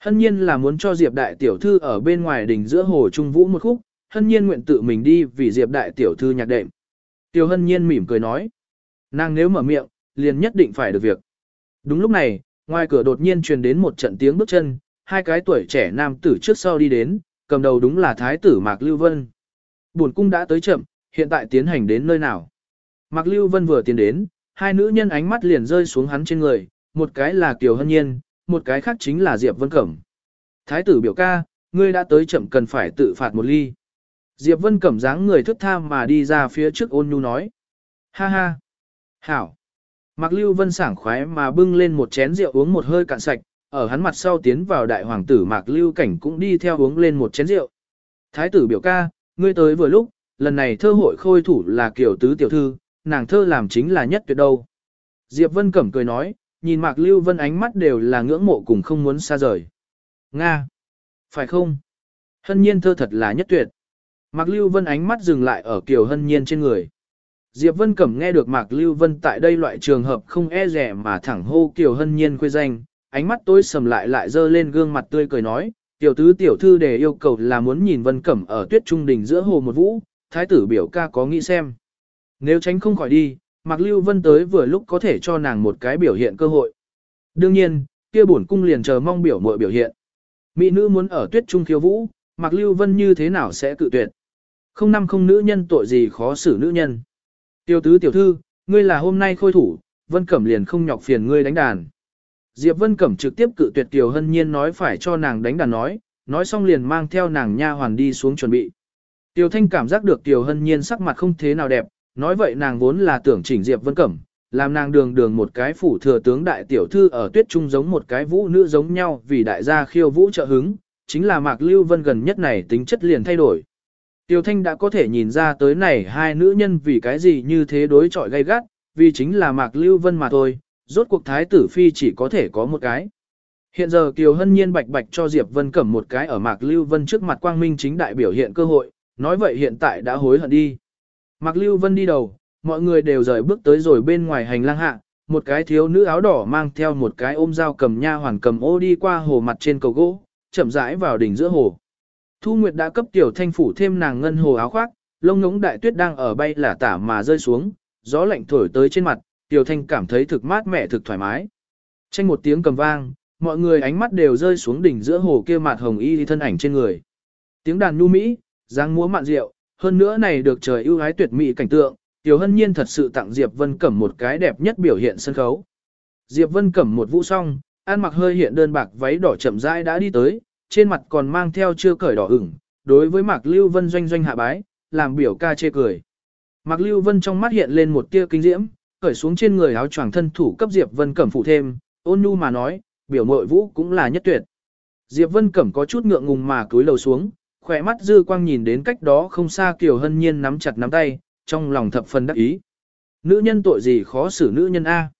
Hân nhiên là muốn cho Diệp đại tiểu thư ở bên ngoài đỉnh giữa hồ trung vũ một khúc, hân nhiên nguyện tự mình đi vì Diệp đại tiểu thư nhạc đệm. Tiểu hân nhiên mỉm cười nói. Nàng nếu mở miệng, liền nhất định phải được việc. Đúng lúc này, ngoài cửa đột nhiên truyền đến một trận tiếng bước chân, hai cái tuổi trẻ nam tử trước sau đi đến, cầm đầu đúng là thái tử Mạc Lưu Vân. Buồn cung đã tới chậm, hiện tại tiến hành đến nơi nào. Mạc Lưu Vân vừa tiến đến, hai nữ nhân ánh mắt liền rơi xuống hắn trên người, một cái là Kiều Hân Nhiên, một cái khác chính là Diệp Vân Cẩm. Thái tử biểu ca, ngươi đã tới chậm cần phải tự phạt một ly. Diệp Vân Cẩm dáng người thức tham mà đi ra phía trước ôn nhu nói. Ha ha. Hảo. Mạc Lưu Vân sảng khoái mà bưng lên một chén rượu uống một hơi cạn sạch, ở hắn mặt sau tiến vào đại hoàng tử Mạc Lưu Cảnh cũng đi theo uống lên một chén rượu. Thái tử biểu ca, ngươi tới vừa lúc, lần này thơ hội khôi thủ là kiểu tứ tiểu thư, nàng thơ làm chính là nhất tuyệt đâu. Diệp Vân Cẩm cười nói, nhìn Mạc Lưu Vân ánh mắt đều là ngưỡng mộ cùng không muốn xa rời. Nga! Phải không? Hân nhiên thơ thật là nhất tuyệt. Mạc Lưu Vân ánh mắt dừng lại ở Kiều Hân nhiên trên người. Diệp Vân Cẩm nghe được Mạc Lưu Vân tại đây loại trường hợp không e rẻ mà thẳng hô Kiều Hân nhiên khuê danh, ánh mắt tối sầm lại lại dơ lên gương mặt tươi cười nói, tiểu tứ tiểu thư để yêu cầu là muốn nhìn Vân Cẩm ở tuyết trung đình giữa hồ một vũ, thái tử biểu ca có nghĩ xem. Nếu tránh không khỏi đi, Mạc Lưu Vân tới vừa lúc có thể cho nàng một cái biểu hiện cơ hội. Đương nhiên, kia bổn cung liền chờ mong biểu muội biểu hiện. Mỹ nữ muốn ở tuyết trung khiêu vũ, Mạc Lưu Vân như thế nào sẽ cự tuyệt. Không năm không nữ nhân tội gì khó xử nữ nhân. Tiểu tứ tiểu thư, ngươi là hôm nay khôi thủ, Vân Cẩm liền không nhọc phiền ngươi đánh đàn. Diệp Vân Cẩm trực tiếp cự tuyệt Tiểu Hân Nhiên nói phải cho nàng đánh đàn nói, nói xong liền mang theo nàng nha hoàn đi xuống chuẩn bị. Tiểu Thanh cảm giác được Tiểu Hân Nhiên sắc mặt không thế nào đẹp, nói vậy nàng vốn là tưởng chỉnh Diệp Vân Cẩm, làm nàng đường đường một cái phủ thừa tướng đại tiểu thư ở tuyết trung giống một cái vũ nữ giống nhau vì đại gia khiêu vũ trợ hứng, chính là Mạc Lưu Vân gần nhất này tính chất liền thay đổi. Tiêu Thanh đã có thể nhìn ra tới này hai nữ nhân vì cái gì như thế đối chọi gay gắt, vì chính là Mạc Lưu Vân mà thôi, rốt cuộc thái tử phi chỉ có thể có một cái. Hiện giờ Kiều Hân Nhiên bạch bạch cho Diệp Vân cẩm một cái ở Mạc Lưu Vân trước mặt quang minh chính đại biểu hiện cơ hội, nói vậy hiện tại đã hối hận đi. Mạc Lưu Vân đi đầu, mọi người đều rời bước tới rồi bên ngoài hành lang hạ, một cái thiếu nữ áo đỏ mang theo một cái ôm dao cầm nha hoàn cầm ô đi qua hồ mặt trên cầu gỗ, chậm rãi vào đỉnh giữa hồ. Thu Nguyệt đã cấp tiểu thanh phủ thêm nàng ngân hồ áo khoác, lông ngống đại tuyết đang ở bay là tả mà rơi xuống, gió lạnh thổi tới trên mặt, tiểu thanh cảm thấy thực mát mẻ thực thoải mái. Tranh một tiếng cầm vang, mọi người ánh mắt đều rơi xuống đỉnh giữa hồ kia mặt hồng y thân ảnh trên người. Tiếng đàn nu mỹ, dáng múa mạn rượu, hơn nữa này được trời ưu ái tuyệt mỹ cảnh tượng, Tiểu Hân Nhiên thật sự tặng Diệp Vân Cẩm một cái đẹp nhất biểu hiện sân khấu. Diệp Vân Cẩm một vũ song, ăn mặc hơi hiện đơn bạc váy đỏ chậm rãi đã đi tới, trên mặt còn mang theo chưa cởi đỏ ửng, đối với Mạc Lưu Vân doanh doanh hạ bái, làm biểu ca chê cười. Mạc Lưu Vân trong mắt hiện lên một tia kinh diễm, cởi xuống trên người áo choàng thân thủ cấp Diệp Vân Cẩm phụ thêm, ôn nhu mà nói, biểu mội vũ cũng là nhất tuyệt. Diệp Vân Cẩm có chút ngượng ngùng mà cúi đầu xuống, khỏe mắt dư quang nhìn đến cách đó không xa Kiều Hân Nhiên nắm chặt nắm tay, trong lòng thập phần đắc ý. Nữ nhân tội gì khó xử nữ nhân A.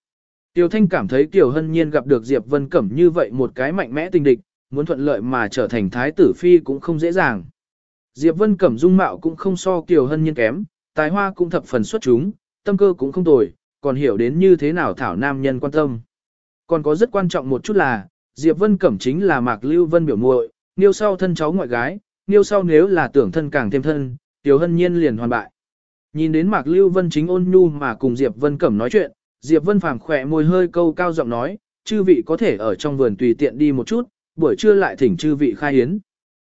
Tiêu Thanh cảm thấy Kiều Hân Nhiên gặp được Diệp Vân Cẩm như vậy một cái mạnh mẽ tình địch, muốn thuận lợi mà trở thành thái tử phi cũng không dễ dàng. Diệp Vân Cẩm dung mạo cũng không so Kiều Hân Nhiên kém, tài hoa cũng thập phần xuất chúng, tâm cơ cũng không tồi, còn hiểu đến như thế nào thảo nam nhân quan tâm. Còn có rất quan trọng một chút là, Diệp Vân Cẩm chính là Mạc Lưu Vân biểu muội, niêu sau thân cháu ngoại gái, niêu sau nếu là tưởng thân càng thêm thân, Tiểu Hân Nhiên liền hoàn bại. Nhìn đến Mạc Lưu Vân chính ôn nhu mà cùng Diệp Vân Cẩm nói chuyện, Diệp Vân phàm khỏe môi hơi câu cao giọng nói, chư vị có thể ở trong vườn tùy tiện đi một chút, buổi trưa lại thỉnh chư vị khai hiến.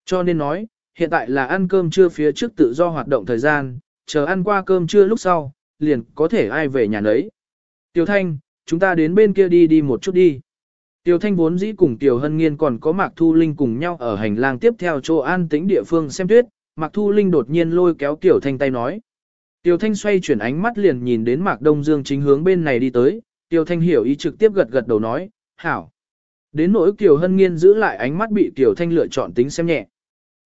Cho nên nói, hiện tại là ăn cơm trưa phía trước tự do hoạt động thời gian, chờ ăn qua cơm trưa lúc sau, liền có thể ai về nhà nấy. Tiểu Thanh, chúng ta đến bên kia đi đi một chút đi. Tiểu Thanh vốn dĩ cùng Tiểu Hân Nghiên còn có Mạc Thu Linh cùng nhau ở hành lang tiếp theo chỗ an tĩnh địa phương xem tuyết, Mạc Thu Linh đột nhiên lôi kéo Tiểu Thanh tay nói. Tiểu Thanh xoay chuyển ánh mắt liền nhìn đến Mạc Đông Dương chính hướng bên này đi tới, Tiểu Thanh hiểu ý trực tiếp gật gật đầu nói, hảo. Đến nỗi Kiều Hân Nghiên giữ lại ánh mắt bị Tiểu Thanh lựa chọn tính xem nhẹ.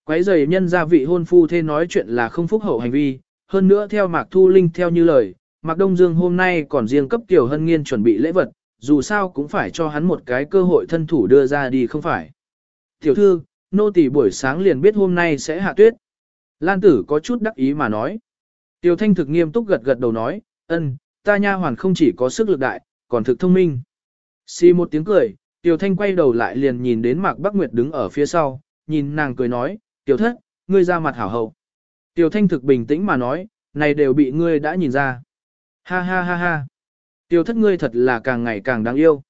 Quấy giày nhân gia vị hôn phu thế nói chuyện là không phúc hậu hành vi, hơn nữa theo Mạc Thu Linh theo như lời, Mạc Đông Dương hôm nay còn riêng cấp Kiều Hân Nghiên chuẩn bị lễ vật, dù sao cũng phải cho hắn một cái cơ hội thân thủ đưa ra đi không phải. Tiểu thư, nô tỳ buổi sáng liền biết hôm nay sẽ hạ tuyết. Lan tử có chút đắc ý mà nói. Tiểu thanh thực nghiêm túc gật gật đầu nói, ân, ta nha hoàn không chỉ có sức lực đại, còn thực thông minh. Xì một tiếng cười, Tiểu thanh quay đầu lại liền nhìn đến Mạc Bắc Nguyệt đứng ở phía sau, nhìn nàng cười nói, tiểu thất, ngươi ra mặt hảo hậu. Tiểu thanh thực bình tĩnh mà nói, này đều bị ngươi đã nhìn ra. Ha ha ha ha. Tiểu thất ngươi thật là càng ngày càng đáng yêu.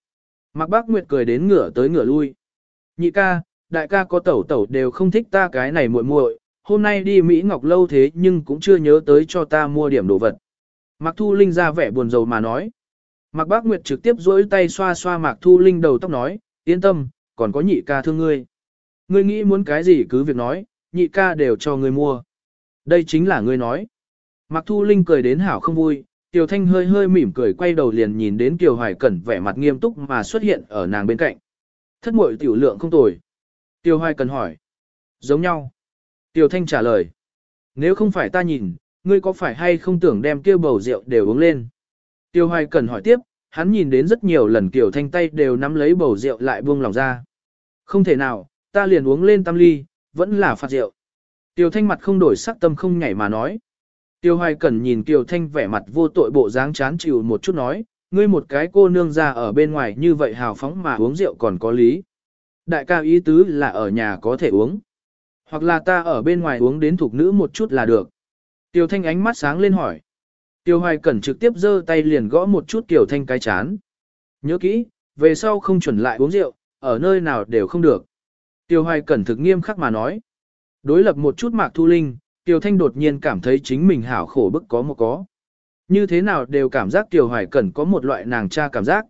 Mạc Bắc Nguyệt cười đến ngửa tới ngửa lui. Nhị ca, đại ca có tẩu tẩu đều không thích ta cái này muội muội. hôm nay đi Mỹ Ngọc lâu thế nhưng cũng chưa nhớ tới cho ta mua điểm đồ vật. Mạc Thu Linh ra vẻ buồn rầu mà nói. Mạc Bác Nguyệt trực tiếp duỗi tay xoa xoa Mạc Thu Linh đầu tóc nói, yên tâm, còn có nhị ca thương ngươi. Ngươi nghĩ muốn cái gì cứ việc nói, nhị ca đều cho ngươi mua. Đây chính là ngươi nói. Mạc Thu Linh cười đến hảo không vui, Tiểu Thanh hơi hơi mỉm cười quay đầu liền nhìn đến Kiều Hoài Cẩn vẻ mặt nghiêm túc mà xuất hiện ở nàng bên cạnh. Thất muội tiểu lượng không tồi. Tiêu Hoài Cẩn hỏi. Giống nhau. Tiểu Thanh trả lời. Nếu không phải ta nhìn, ngươi có phải hay không tưởng đem kia bầu rượu đều uống lên? Tiêu Hoài Cẩn hỏi tiếp, hắn nhìn đến rất nhiều lần Kiều Thanh tay đều nắm lấy bầu rượu lại buông lòng ra. Không thể nào, ta liền uống lên tam ly, vẫn là phạt rượu. Tiêu Thanh mặt không đổi sắc tâm không nhảy mà nói. Tiêu Hoài Cẩn nhìn Tiêu Thanh vẻ mặt vô tội bộ dáng chán chịu một chút nói, ngươi một cái cô nương ra ở bên ngoài như vậy hào phóng mà uống rượu còn có lý. Đại ca ý tứ là ở nhà có thể uống. Hoặc là ta ở bên ngoài uống đến thuộc nữ một chút là được. Tiêu Thanh ánh mắt sáng lên hỏi. Tiêu Hoài Cẩn trực tiếp giơ tay liền gõ một chút Kiều Thanh cái chán. Nhớ kỹ, về sau không chuẩn lại uống rượu, ở nơi nào đều không được. Tiêu Hoài Cẩn thực nghiêm khắc mà nói. Đối lập một chút Mạc Thu Linh, Tiêu Thanh đột nhiên cảm thấy chính mình hảo khổ bức có một có. Như thế nào đều cảm giác Tiêu Hoài Cẩn có một loại nàng cha cảm giác.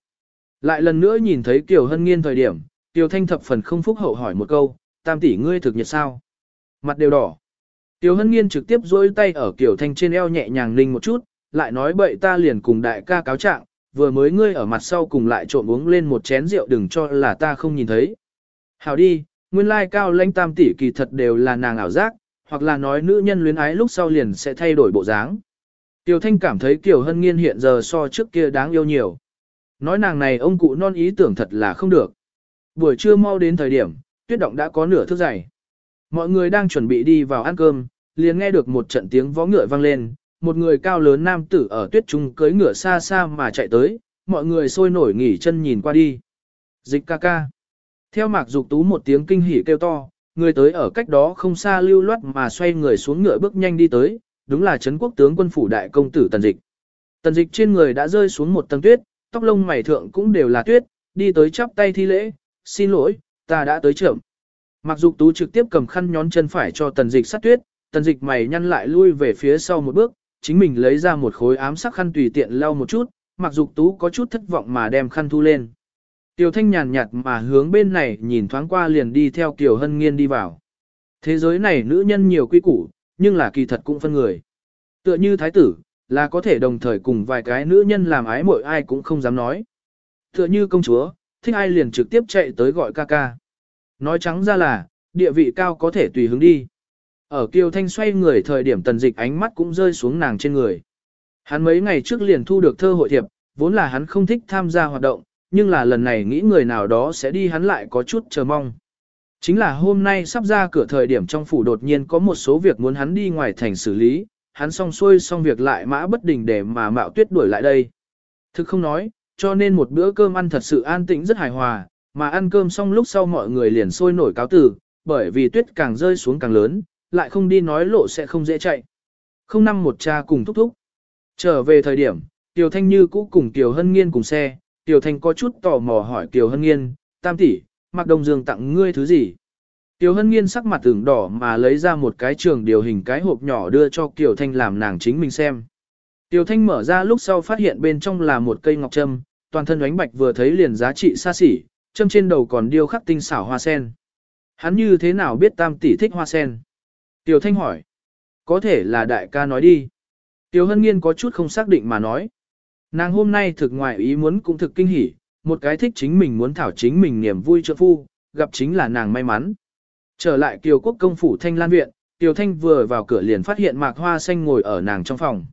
Lại lần nữa nhìn thấy Kiều Hân Nghiên thời điểm, Tiêu Thanh thập phần không phúc hậu hỏi một câu, tam tỷ ngươi thực nhiệt sao? Mặt đều đỏ. Tiêu Hân Nghiên trực tiếp duỗi tay ở Kiều Thanh trên eo nhẹ nhàng ninh một chút, lại nói bậy ta liền cùng đại ca cáo trạng, vừa mới ngươi ở mặt sau cùng lại trộm uống lên một chén rượu đừng cho là ta không nhìn thấy. Hảo đi, nguyên lai cao lãnh tam tỷ kỳ thật đều là nàng ảo giác, hoặc là nói nữ nhân luyến ái lúc sau liền sẽ thay đổi bộ dáng. Tiểu Thanh cảm thấy Kiều Hân Nghiên hiện giờ so trước kia đáng yêu nhiều. Nói nàng này ông cụ non ý tưởng thật là không được. Buổi trưa mau đến thời điểm, tuyết động đã có nửa thước dày. Mọi người đang chuẩn bị đi vào ăn cơm, liền nghe được một trận tiếng vó ngựa vang lên, một người cao lớn nam tử ở tuyết trung cưới ngựa xa xa mà chạy tới, mọi người sôi nổi nghỉ chân nhìn qua đi. Dịch ca ca. Theo mạc dục tú một tiếng kinh hỉ kêu to, người tới ở cách đó không xa lưu loát mà xoay người xuống ngựa bước nhanh đi tới, đúng là Trấn quốc tướng quân phủ đại công tử Tần Dịch. Tần Dịch trên người đã rơi xuống một tầng tuyết, tóc lông mày thượng cũng đều là tuyết, đi tới chắp tay thi lễ, xin lỗi, ta đã tới trưởng. mặc Dục Tú trực tiếp cầm khăn nhón chân phải cho Tần Dịch sát tuyết, Tần Dịch mày nhăn lại lui về phía sau một bước, chính mình lấy ra một khối ám sắc khăn tùy tiện lau một chút, mặc Dục Tú có chút thất vọng mà đem khăn thu lên. Tiểu Thanh nhàn nhạt mà hướng bên này nhìn thoáng qua liền đi theo Kiều Hân Nghiên đi vào. Thế giới này nữ nhân nhiều quy củ, nhưng là kỳ thật cũng phân người. Tựa như thái tử, là có thể đồng thời cùng vài cái nữ nhân làm ái mội ai cũng không dám nói. Tựa như công chúa, thích ai liền trực tiếp chạy tới gọi ca ca. Nói trắng ra là, địa vị cao có thể tùy hướng đi. Ở Kiều Thanh xoay người thời điểm tần dịch ánh mắt cũng rơi xuống nàng trên người. Hắn mấy ngày trước liền thu được thơ hội thiệp, vốn là hắn không thích tham gia hoạt động, nhưng là lần này nghĩ người nào đó sẽ đi hắn lại có chút chờ mong. Chính là hôm nay sắp ra cửa thời điểm trong phủ đột nhiên có một số việc muốn hắn đi ngoài thành xử lý, hắn xong xuôi xong việc lại mã bất đình để mà mạo tuyết đuổi lại đây. Thực không nói, cho nên một bữa cơm ăn thật sự an tĩnh rất hài hòa, mà ăn cơm xong lúc sau mọi người liền sôi nổi cáo tử, bởi vì tuyết càng rơi xuống càng lớn, lại không đi nói lộ sẽ không dễ chạy. Không năm một cha cùng thúc thúc. Trở về thời điểm, Tiểu Thanh Như cũ cùng Tiểu Hân Nghiên cùng xe, Tiểu Thanh có chút tò mò hỏi Tiểu Hân Nghiên, tam tỷ, Mạc Đông Dương tặng ngươi thứ gì? Tiểu Hân Nghiên sắc mặt tưởng đỏ mà lấy ra một cái trường điều hình cái hộp nhỏ đưa cho Tiểu Thanh làm nàng chính mình xem. Tiểu Thanh mở ra lúc sau phát hiện bên trong là một cây ngọc trâm, toàn thân ánh bạch vừa thấy liền giá trị xa xỉ, châm trên đầu còn điêu khắc tinh xảo hoa sen. Hắn như thế nào biết tam tỷ thích hoa sen? Tiểu Thanh hỏi. Có thể là đại ca nói đi. Tiểu Hân Nghiên có chút không xác định mà nói. Nàng hôm nay thực ngoại ý muốn cũng thực kinh hỉ, một cái thích chính mình muốn thảo chính mình niềm vui trợ phu, gặp chính là nàng may mắn. Trở lại Kiều Quốc công phủ Thanh Lan viện, Tiểu Thanh vừa vào cửa liền phát hiện Mạc Hoa Xanh ngồi ở nàng trong phòng.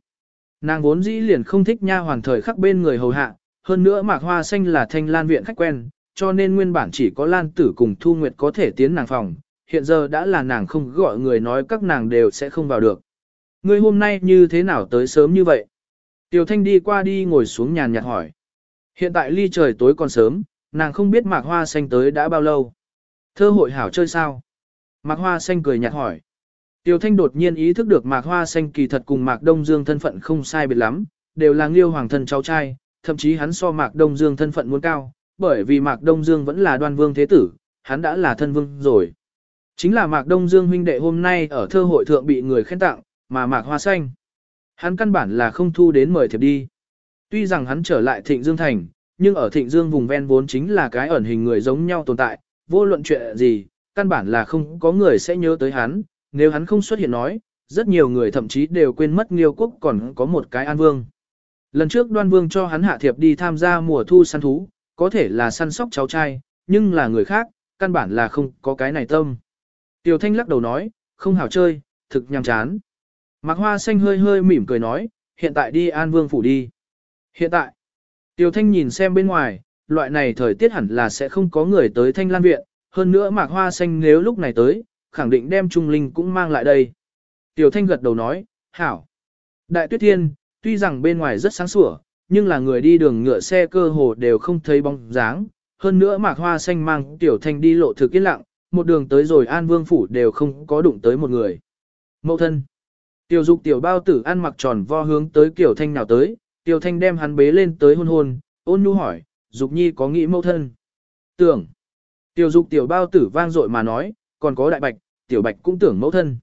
Nàng vốn dĩ liền không thích nha hoàn thời khắc bên người hầu hạ, hơn nữa Mạc Hoa Xanh là Thanh Lan viện khách quen, cho nên nguyên bản chỉ có Lan Tử cùng Thu Nguyệt có thể tiến nàng phòng, hiện giờ đã là nàng không gọi người nói các nàng đều sẽ không vào được. Ngươi hôm nay như thế nào tới sớm như vậy? Tiểu Thanh đi qua đi ngồi xuống nhàn nhạt hỏi. Hiện tại ly trời tối còn sớm, nàng không biết Mạc Hoa Xanh tới đã bao lâu. Thơ hội hảo chơi sao? Mạc Hoa Xanh cười nhạt hỏi. Tiểu Thanh đột nhiên ý thức được Mạc Hoa Xanh kỳ thật cùng Mạc Đông Dương thân phận không sai biệt lắm, đều là Nghiêu Hoàng thân cháu trai, thậm chí hắn so Mạc Đông Dương thân phận muốn cao, bởi vì Mạc Đông Dương vẫn là đoan vương thế tử, hắn đã là thân vương rồi. Chính là Mạc Đông Dương huynh đệ hôm nay ở thơ hội thượng bị người khen tặng, mà Mạc Hoa Xanh. Hắn căn bản là không thu đến mời thiệp đi. Tuy rằng hắn trở lại Thịnh Dương Thành, nhưng ở Thịnh Dương vùng ven vốn chính là cái ẩn hình người giống nhau tồn tại, vô luận chuyện gì, căn bản là không có người sẽ nhớ tới hắn, nếu hắn không xuất hiện nói, rất nhiều người thậm chí đều quên mất Nghiêu Quốc còn có một cái An Vương. Lần trước Đoan Vương cho hắn hạ thiệp đi tham gia mùa thu săn thú, có thể là săn sóc cháu trai, nhưng là người khác, căn bản là không có cái này tâm. Tiểu Thanh lắc đầu nói, không hảo chơi, thực nhàm chán. Mạc Hoa Xanh hơi hơi mỉm cười nói, hiện tại đi An Vương phủ đi. Hiện tại, Tiểu Thanh nhìn xem bên ngoài, loại này thời tiết hẳn là sẽ không có người tới Thanh Lan Viện, hơn nữa Mạc Hoa Xanh nếu lúc này tới, khẳng định đem Trung Linh cũng mang lại đây. Tiểu Thanh gật đầu nói, hảo. Đại Tuyết Thiên, tuy rằng bên ngoài rất sáng sủa, nhưng là người đi đường ngựa xe cơ hồ đều không thấy bóng dáng. Hơn nữa Mạc Hoa Xanh mang Tiểu Thanh đi lộ thực yên lặng, một đường tới rồi An Vương Phủ đều không có đụng tới một người. Mậu thân. Tiểu dục tiểu bao tử ăn mặc tròn vo hướng tới kiểu Thanh nào tới, Tiểu Thanh đem hắn bế lên tới hôn hôn, ôn nhu hỏi, dục nhi có nghĩ mẫu thân. Tưởng. Tiểu dục tiểu bao tử vang dội mà nói, còn có đại bạch, tiểu bạch cũng tưởng mẫu thân.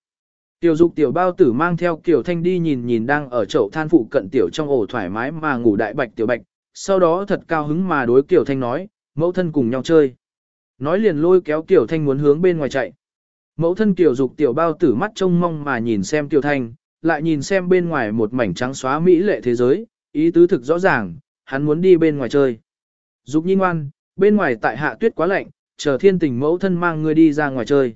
Tiểu dục tiểu bao tử mang theo Kiều Thanh đi nhìn nhìn đang ở chậu than phụ cận tiểu trong ổ thoải mái mà ngủ đại bạch tiểu bạch, sau đó thật cao hứng mà đối Kiều Thanh nói, mẫu thân cùng nhau chơi. Nói liền lôi kéo Tiểu Thanh muốn hướng bên ngoài chạy. Mẫu thân Kiều dục tiểu bao tử mắt trông mong mà nhìn xem Tiểu Thanh, lại nhìn xem bên ngoài một mảnh trắng xóa mỹ lệ thế giới, ý tứ thực rõ ràng, hắn muốn đi bên ngoài chơi. Dục nhi ngoan, bên ngoài tại hạ tuyết quá lạnh, chờ thiên tình mẫu thân mang ngươi đi ra ngoài chơi.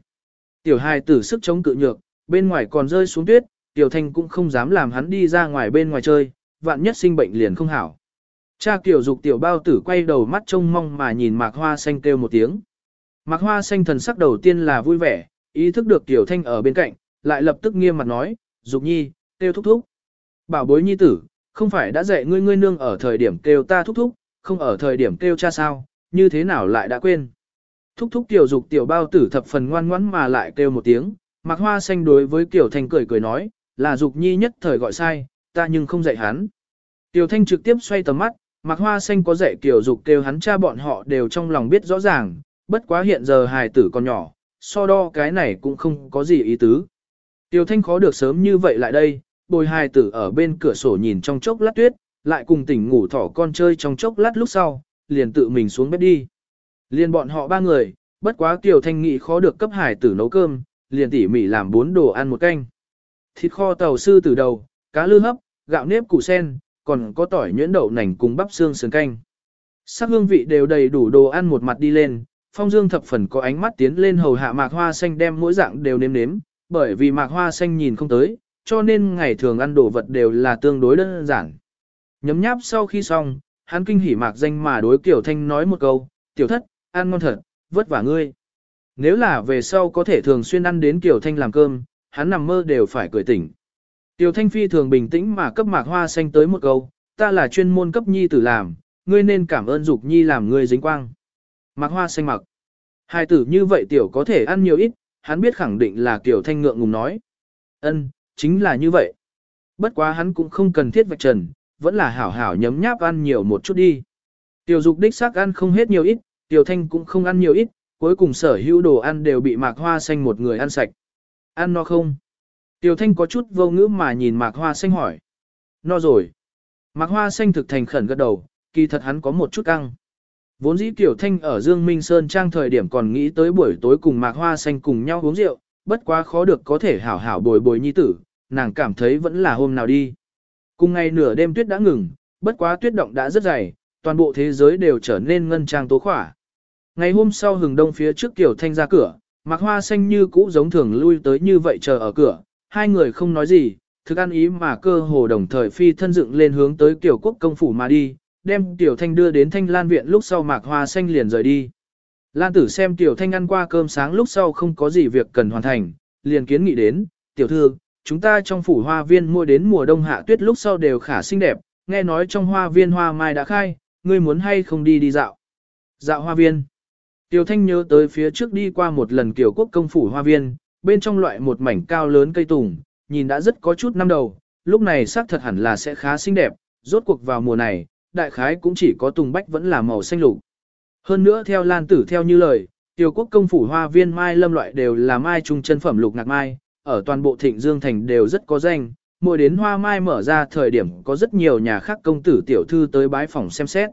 Tiểu hài tử sức chống cự nhược, bên ngoài còn rơi xuống tuyết, tiểu thanh cũng không dám làm hắn đi ra ngoài bên ngoài chơi, vạn nhất sinh bệnh liền không hảo. Cha kiểu dục tiểu bao tử quay đầu mắt trông mong mà nhìn mạc hoa xanh kêu một tiếng. Mạc hoa xanh thần sắc đầu tiên là vui vẻ, ý thức được tiểu thanh ở bên cạnh, lại lập tức nghiêm mặt nói, dục nhi, kêu thúc thúc. Bảo bối nhi tử, không phải đã dạy ngươi ngươi nương ở thời điểm kêu ta thúc thúc, không ở thời điểm kêu cha sao, như thế nào lại đã quên. Thúc thúc tiểu dục tiểu bao tử thập phần ngoan ngoãn mà lại kêu một tiếng, mặc hoa xanh đối với tiểu thanh cười cười nói, là dục nhi nhất thời gọi sai, ta nhưng không dạy hắn. Tiểu thanh trực tiếp xoay tầm mắt, mặc hoa xanh có dạy tiểu dục kêu hắn cha bọn họ đều trong lòng biết rõ ràng, bất quá hiện giờ hài tử còn nhỏ, so đo cái này cũng không có gì ý tứ. Tiểu thanh khó được sớm như vậy lại đây, bồi hài tử ở bên cửa sổ nhìn trong chốc lát tuyết, lại cùng tỉnh ngủ thỏ con chơi trong chốc lát lúc sau, liền tự mình xuống bếp đi. Liền bọn họ ba người, bất quá tiểu Thanh nghị khó được cấp hải tử nấu cơm, liền tỉ mỉ làm bốn đồ ăn một canh. Thịt kho tàu sư từ đầu, cá lư hấp, gạo nếp củ sen, còn có tỏi nhuyễn đậu nành cùng bắp xương sườn canh. Sắc hương vị đều đầy đủ đồ ăn một mặt đi lên, phong dương thập phần có ánh mắt tiến lên hầu hạ mạc hoa xanh đem mỗi dạng đều nếm nếm, bởi vì mạc hoa xanh nhìn không tới, cho nên ngày thường ăn đồ vật đều là tương đối đơn giản. Nhấm nháp sau khi xong, hắn kinh hỉ mạc danh mà đối Kiều Thanh nói một câu, tiểu thất, ăn ngon thật, vất vả ngươi. Nếu là về sau có thể thường xuyên ăn đến Kiều Thanh làm cơm, hắn nằm mơ đều phải cười tỉnh. Tiểu Thanh phi thường bình tĩnh mà cấp mạc hoa xanh tới một câu, ta là chuyên môn cấp nhi tử làm, ngươi nên cảm ơn dục nhi làm ngươi dính quang mặc hoa xanh mặc. Hai tử như vậy tiểu có thể ăn nhiều ít, hắn biết khẳng định là Kiều Thanh ngượng ngùng nói. Ân, chính là như vậy. Bất quá hắn cũng không cần thiết vạch trần, vẫn là hảo hảo nhấm nháp ăn nhiều một chút đi. Tiểu dục đích xác ăn không hết nhiều ít, tiểu thanh cũng không ăn nhiều ít, cuối cùng sở hữu đồ ăn đều bị mạc hoa xanh một người ăn sạch. Ăn no không? Tiểu thanh có chút vô ngữ mà nhìn mạc hoa xanh hỏi. No rồi. Mạc hoa xanh thực thành khẩn gật đầu, kỳ thật hắn có một chút căng. Vốn dĩ tiểu thanh ở Dương Minh Sơn trang thời điểm còn nghĩ tới buổi tối cùng mạc hoa xanh cùng nhau uống rượu, bất quá khó được có thể hảo hảo bồi bồi nhi tử, nàng cảm thấy vẫn là hôm nào đi. Cùng ngày nửa đêm tuyết đã ngừng, bất quá tuyết động đã rất dày, toàn bộ thế giới đều trở nên ngân trang tố khỏa. Ngày hôm sau hừng đông phía trước Kiều Thanh ra cửa, Mạc Hoa Xanh như cũ giống thường lui tới như vậy chờ ở cửa, hai người không nói gì, thực ăn ý mà cơ hồ đồng thời phi thân dựng lên hướng tới Kiều Quốc công phủ mà đi, đem Tiểu Thanh đưa đến Thanh Lan viện lúc sau Mạc Hoa Xanh liền rời đi. Lan tử xem Tiểu Thanh ăn qua cơm sáng lúc sau không có gì việc cần hoàn thành, liền kiến nghị đến, Tiểu Thư, chúng ta trong phủ hoa viên mua đến mùa đông hạ tuyết lúc sau đều khả xinh đẹp, nghe nói trong hoa viên hoa mai đã khai, ngươi muốn hay không đi đi dạo. Dạo hoa viên. Tiểu Thanh nhớ tới phía trước đi qua một lần Kiều Quốc công phủ hoa viên, bên trong loại một mảnh cao lớn cây tùng, nhìn đã rất có chút năm đầu, lúc này xác thật hẳn là sẽ khá xinh đẹp, rốt cuộc vào mùa này, đại khái cũng chỉ có tùng bách vẫn là màu xanh lục. Hơn nữa theo Lan Tử theo như lời, Tiểu Quốc công phủ hoa viên mai lâm loại đều là mai trung chân phẩm lục ngạc mai, ở toàn bộ Thịnh Dương thành đều rất có danh, mỗi đến hoa mai mở ra thời điểm có rất nhiều nhà khác công tử tiểu thư tới bái phòng xem xét.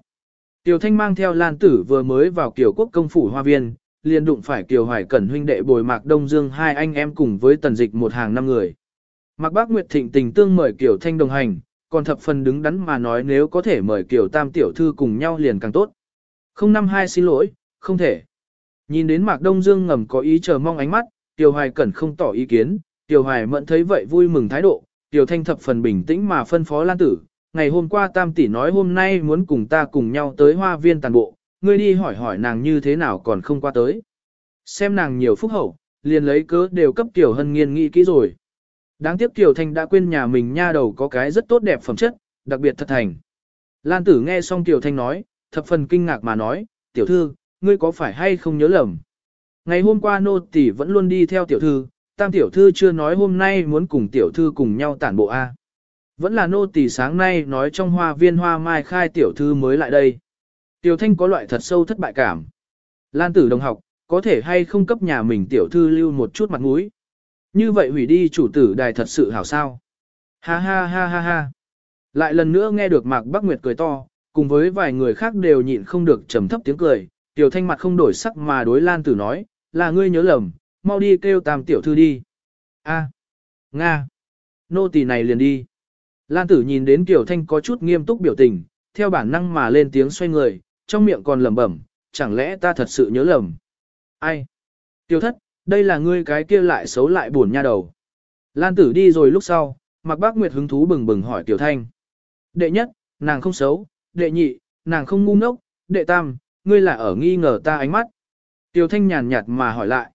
Tiểu Thanh mang theo Lan Tử vừa mới vào Kiều Quốc công phủ hoa viên, liền đụng phải Kiều Hoài Cẩn huynh đệ bồi Mạc Đông Dương hai anh em cùng với tần dịch một hàng năm người. Mạc Bác Nguyệt Thịnh tình tương mời Kiều Thanh đồng hành, còn thập phần đứng đắn mà nói nếu có thể mời Kiều Tam tiểu thư cùng nhau liền càng tốt. Không năm hai xin lỗi, không thể. Nhìn đến Mạc Đông Dương ngầm có ý chờ mong ánh mắt, Kiều Hoài Cẩn không tỏ ý kiến, Kiều Hoài mẫn thấy vậy vui mừng thái độ, Kiều Thanh thập phần bình tĩnh mà phân phó Lan Tử, ngày hôm qua Tam tỷ nói hôm nay muốn cùng ta cùng nhau tới hoa viên tàn bộ, ngươi đi hỏi hỏi nàng như thế nào còn không qua tới. Xem nàng nhiều phúc hậu, liền lấy cớ đều cấp Tiểu Hân nghiên nghĩ kỹ rồi. Đáng tiếc Kiều Thanh đã quên nhà mình nha đầu có cái rất tốt đẹp phẩm chất, đặc biệt thật thành. Lan Tử nghe xong Kiều Thanh nói, thập phần kinh ngạc mà nói, tiểu thư, ngươi có phải hay không nhớ lầm? Ngày hôm qua nô tỷ vẫn luôn đi theo tiểu thư, tam tiểu thư chưa nói hôm nay muốn cùng tiểu thư cùng nhau tản bộ A. Vẫn là nô tỳ sáng nay nói trong hoa viên hoa mai khai tiểu thư mới lại đây. Tiểu thanh có loại thật sâu thất bại cảm. Lan tử đồng học, có thể hay không cấp nhà mình tiểu thư lưu một chút mặt mũi. Như vậy hủy đi chủ tử đài thật sự hảo sao. Ha ha ha ha ha. Lại lần nữa nghe được Mạc Bắc Nguyệt cười to, cùng với vài người khác đều nhịn không được trầm thấp tiếng cười. Tiểu thanh mặt không đổi sắc mà đối Lan tử nói, là ngươi nhớ lầm, mau đi kêu tam tiểu thư đi. A, Nga, nô tỳ này liền đi. Lan tử nhìn đến tiểu Thanh có chút nghiêm túc biểu tình, theo bản năng mà lên tiếng xoay người, trong miệng còn lẩm bẩm, chẳng lẽ ta thật sự nhớ lầm. Ai? Tiêu thất, đây là ngươi cái kia lại xấu lại buồn nha đầu. Lan tử đi rồi lúc sau, mặc bác Nguyệt hứng thú bừng bừng hỏi Tiểu Thanh. Đệ nhất, nàng không xấu, đệ nhị, nàng không ngu ngốc, đệ tam, ngươi là ở nghi ngờ ta ánh mắt. Tiểu Thanh nhàn nhạt mà hỏi lại.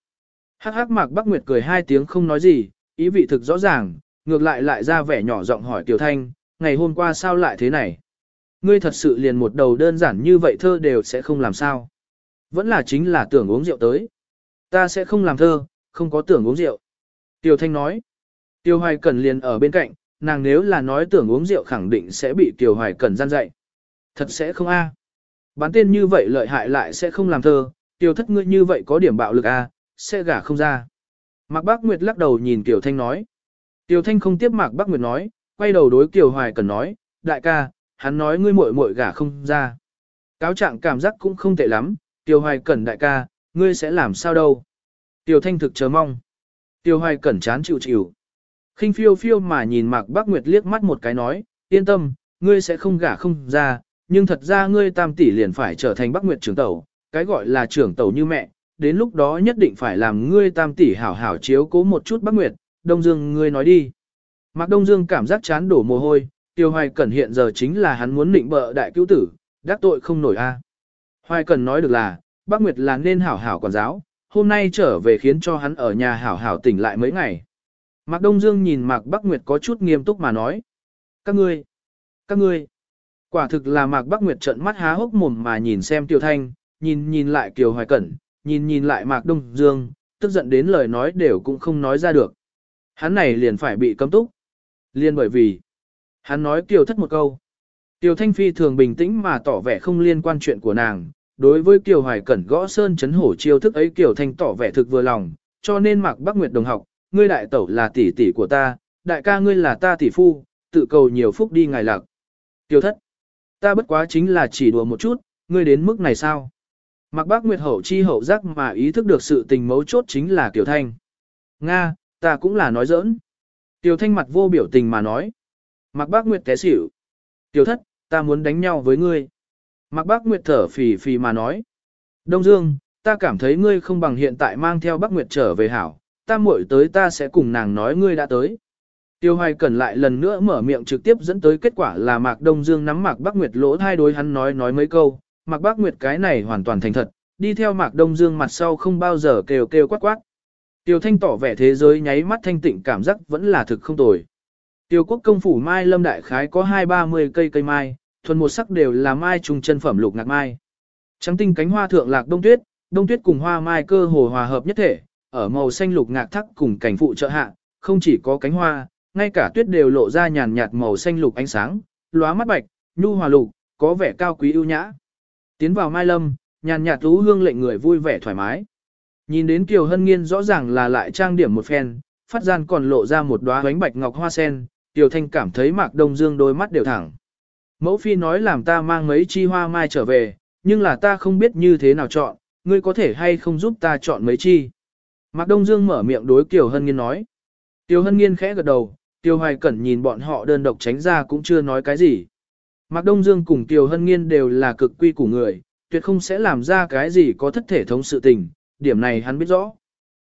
Hắc hắc mạc bác Nguyệt cười hai tiếng không nói gì, ý vị thực rõ ràng, ngược lại lại ra vẻ nhỏ giọng hỏi Tiểu Thanh, ngày hôm qua sao lại thế này? Ngươi thật sự liền một đầu đơn giản như vậy thơ đều sẽ không làm sao. Vẫn là chính là tưởng uống rượu tới. Ta sẽ không làm thơ, không có tưởng uống rượu. Tiểu Thanh nói. Tiêu Hoài Cẩn liền ở bên cạnh, nàng nếu là nói tưởng uống rượu khẳng định sẽ bị Tiêu Hoài Cẩn gian dạy. Thật sẽ không a. À. Bán tên như vậy lợi hại lại sẽ không làm thơ, Tiêu thất ngươi như vậy có điểm bạo lực a, à, sẽ gả không ra. Mạc Bác Nguyệt lắc đầu nhìn Tiểu Thanh nói. Tiểu Thanh không tiếp Mạc Bác Nguyệt nói, quay đầu đối Tiêu Hoài Cẩn nói, đại ca, hắn nói ngươi muội muội gả không ra. Cáo trạng cảm giác cũng không tệ lắm, Tiêu Hoài Cẩn đại ca, ngươi sẽ làm sao đâu. Tiểu Thanh thực chờ mong. Tiểu Hoài Cẩn chán chịu chịu. khinh phiêu phiêu mà nhìn Mạc Bác Nguyệt liếc mắt một cái nói, yên tâm, ngươi sẽ không gả không ra, nhưng thật ra ngươi tam tỷ liền phải trở thành Bác Nguyệt trưởng tẩu, cái gọi là trưởng tẩu như mẹ, đến lúc đó nhất định phải làm ngươi tam tỷ hảo hảo chiếu cố một chút Bác Nguyệt, Đông Dương ngươi nói đi. Mạc Đông Dương cảm giác chán đổ mồ hôi, Tiêu Hoài Cẩn hiện giờ chính là hắn muốn định bợ đại cứu tử, đắc tội không nổi a. Hoài Cẩn nói được là, Bác Nguyệt là nên hảo hảo quản giáo, hôm nay trở về khiến cho hắn ở nhà hảo hảo tỉnh lại mấy ngày. Mạc Đông Dương nhìn Mạc Bắc Nguyệt có chút nghiêm túc mà nói. Các ngươi, các ngươi, quả thực là Mạc Bắc Nguyệt trợn mắt há hốc mồm mà nhìn xem Tiêu Thanh, nhìn nhìn lại Kiều Hoài Cẩn, nhìn nhìn lại Mạc Đông Dương, tức giận đến lời nói đều cũng không nói ra được. Hắn này liền phải bị cấm túc. Liên bởi vì, hắn nói Kiều thất một câu. Tiêu Thanh Phi thường bình tĩnh mà tỏ vẻ không liên quan chuyện của nàng. Đối với Kiều Hoài Cẩn gõ sơn chấn hổ chiêu thức ấy Kiều Thanh tỏ vẻ thực vừa lòng, cho nên Mạc Bắc Nguyệt đồng học, ngươi đại tẩu là tỷ tỷ của ta, đại ca ngươi là ta tỷ phu, tự cầu nhiều phúc đi ngài lạc. Kiều thất, ta bất quá chính là chỉ đùa một chút, ngươi đến mức này sao? Mạc bắc Nguyệt hậu chi hậu giác mà ý thức được sự tình mấu chốt chính là Kiều Thanh. Nga, ta cũng là nói giỡn. Tiểu Thanh mặt vô biểu tình mà nói. Mạc Bác Nguyệt té xỉu. Tiểu thất, ta muốn đánh nhau với ngươi. Mạc Bác Nguyệt thở phì phì mà nói. Đông Dương, ta cảm thấy ngươi không bằng hiện tại mang theo Bắc Nguyệt trở về hảo, ta muội tới ta sẽ cùng nàng nói ngươi đã tới. Tiêu Hoài Cẩn lại lần nữa mở miệng trực tiếp dẫn tới kết quả là Mạc Đông Dương nắm Mạc Bắc Nguyệt lỗ thay đối hắn nói nói mấy câu, Mạc Bắc Nguyệt cái này hoàn toàn thành thật, đi theo Mạc Đông Dương mặt sau không bao giờ kêu kêu quát quát. Tiêu Thanh tỏ vẻ thế giới nháy mắt thanh tịnh cảm giác vẫn là thực không tồi. Tiêu quốc công phủ mai lâm đại khái có hai ba mươi cây cây mai, thuần một sắc đều là mai trùng chân phẩm lục ngạc mai. Trắng tinh cánh hoa thượng lạc đông tuyết, đông tuyết cùng hoa mai cơ hồ hòa hợp nhất thể, ở màu xanh lục ngạc thắc cùng cảnh phụ trợ hạ, không chỉ có cánh hoa, ngay cả tuyết đều lộ ra nhàn nhạt màu xanh lục ánh sáng, lóa mắt bạch, nhu hòa lục, có vẻ cao quý ưu nhã. Tiến vào mai lâm, nhàn nhạt thú hương lệnh người vui vẻ thoải mái. Nhìn đến Kiều Hân Nghiên rõ ràng là lại trang điểm một phen, phát gian còn lộ ra một đóa bánh bạch ngọc hoa sen, Kiều Thanh cảm thấy Mạc Đông Dương đôi mắt đều thẳng. Mẫu phi nói làm ta mang mấy chi hoa mai trở về, nhưng là ta không biết như thế nào chọn, ngươi có thể hay không giúp ta chọn mấy chi. Mạc Đông Dương mở miệng đối Kiều Hân Nghiên nói. Kiều Hân Nghiên khẽ gật đầu, Tiêu Hoài Cẩn nhìn bọn họ đơn độc tránh ra cũng chưa nói cái gì. Mạc Đông Dương cùng Kiều Hân Nghiên đều là cực quy của người, tuyệt không sẽ làm ra cái gì có thất thể thống sự tình, điểm này hắn biết rõ.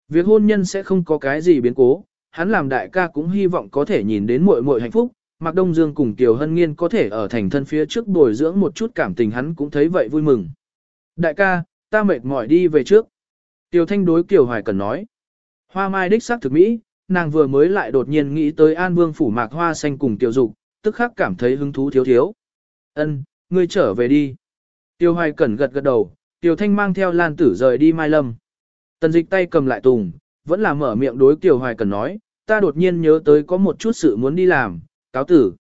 Việc hôn nhân sẽ không có cái gì biến cố, hắn làm đại ca cũng hy vọng có thể nhìn đến muội muội hạnh phúc, Mạc Đông Dương cùng Kiều Hân Nghiên có thể ở thành thân phía trước bồi dưỡng một chút cảm tình hắn cũng thấy vậy vui mừng. Đại ca, ta mệt mỏi đi về trước. Tiêu Thanh đối Kiều Hoài Cần nói. Hoa mai đích xác thực mỹ, nàng vừa mới lại đột nhiên nghĩ tới An Vương phủ mạc hoa xanh cùng Tiêu Dục, tức khắc cảm thấy hứng thú thiếu thiếu. Ân, ngươi trở về đi. Tiêu Hoài Cẩn gật gật đầu, Tiêu Thanh mang theo Lan Tử rời đi Mai Lâm. Tần dịch tay cầm lại tùng, vẫn là mở miệng đối Tiêu Hoài Cẩn nói, ta đột nhiên nhớ tới có một chút sự muốn đi làm, cáo tử.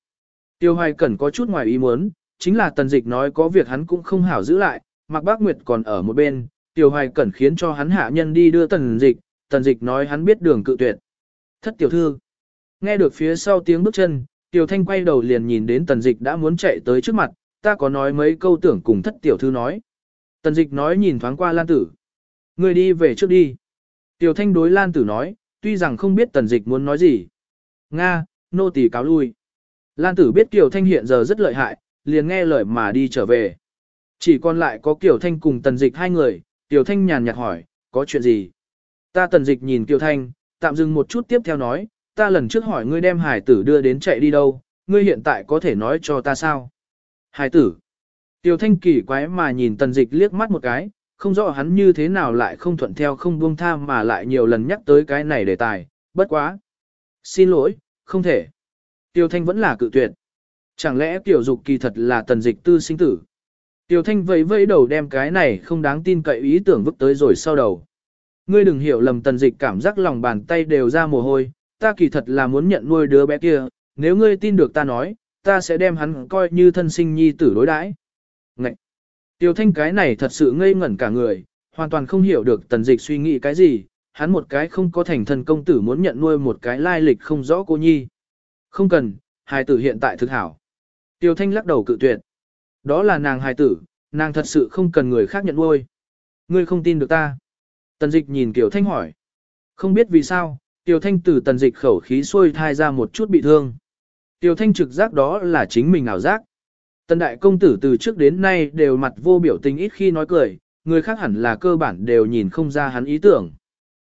Tiêu Hoài Cẩn có chút ngoài ý muốn, chính là tần dịch nói có việc hắn cũng không hảo giữ lại, Mặc Bác Nguyệt còn ở một bên, Tiêu Hoài Cẩn khiến cho hắn hạ nhân đi đưa tần dịch, tần dịch nói hắn biết đường cự tuyệt. Thất tiểu thư. Nghe được phía sau tiếng bước chân, Tiêu Thanh quay đầu liền nhìn đến tần dịch đã muốn chạy tới trước mặt, ta có nói mấy câu tưởng cùng thất tiểu thư nói. Tần dịch nói nhìn thoáng qua Lan Tử. Người đi về trước đi. Tiêu Thanh đối Lan Tử nói, tuy rằng không biết tần dịch muốn nói gì. Nga, nô tỳ cáo lui. Lan Tử biết Kiều Thanh hiện giờ rất lợi hại, liền nghe lời mà đi trở về. Chỉ còn lại có Kiều Thanh cùng tần dịch hai người, Kiều Thanh nhàn nhạt hỏi, có chuyện gì? Ta tần dịch nhìn Kiều Thanh, tạm dừng một chút tiếp theo nói, ta lần trước hỏi ngươi đem hải tử đưa đến chạy đi đâu, ngươi hiện tại có thể nói cho ta sao? Hải tử. Tiểu thanh kỳ quái mà nhìn tần dịch liếc mắt một cái, không rõ hắn như thế nào lại không thuận theo không buông tham mà lại nhiều lần nhắc tới cái này đề tài, bất quá. Xin lỗi, không thể. Tiêu thanh vẫn là cự tuyệt. Chẳng lẽ tiểu dục kỳ thật là tần dịch tư sinh tử? Tiểu thanh vẫy vẫy đầu đem cái này không đáng tin cậy ý tưởng vứt tới rồi sau đầu. Ngươi đừng hiểu lầm tần dịch cảm giác lòng bàn tay đều ra mồ hôi, ta kỳ thật là muốn nhận nuôi đứa bé kia, nếu ngươi tin được ta nói, ta sẽ đem hắn coi như thân sinh nhi tử đối đãi. Ngậy! Tiêu thanh cái này thật sự ngây ngẩn cả người, hoàn toàn không hiểu được tần dịch suy nghĩ cái gì, hắn một cái không có thành thân công tử muốn nhận nuôi một cái lai lịch không rõ cô nhi. Không cần, hài tử hiện tại thực hảo. Tiêu thanh lắc đầu cự tuyệt. Đó là nàng hài tử, nàng thật sự không cần người khác nhận nuôi. Ngươi không tin được ta. Tần dịch nhìn Tiêu Thanh hỏi. Không biết vì sao, Tiêu Thanh từ tần dịch khẩu khí xuôi thai ra một chút bị thương. Tiêu Thanh trực giác đó là chính mình ảo giác. Tần đại công tử từ trước đến nay đều mặt vô biểu tình ít khi nói cười, người khác hẳn là cơ bản đều nhìn không ra hắn ý tưởng.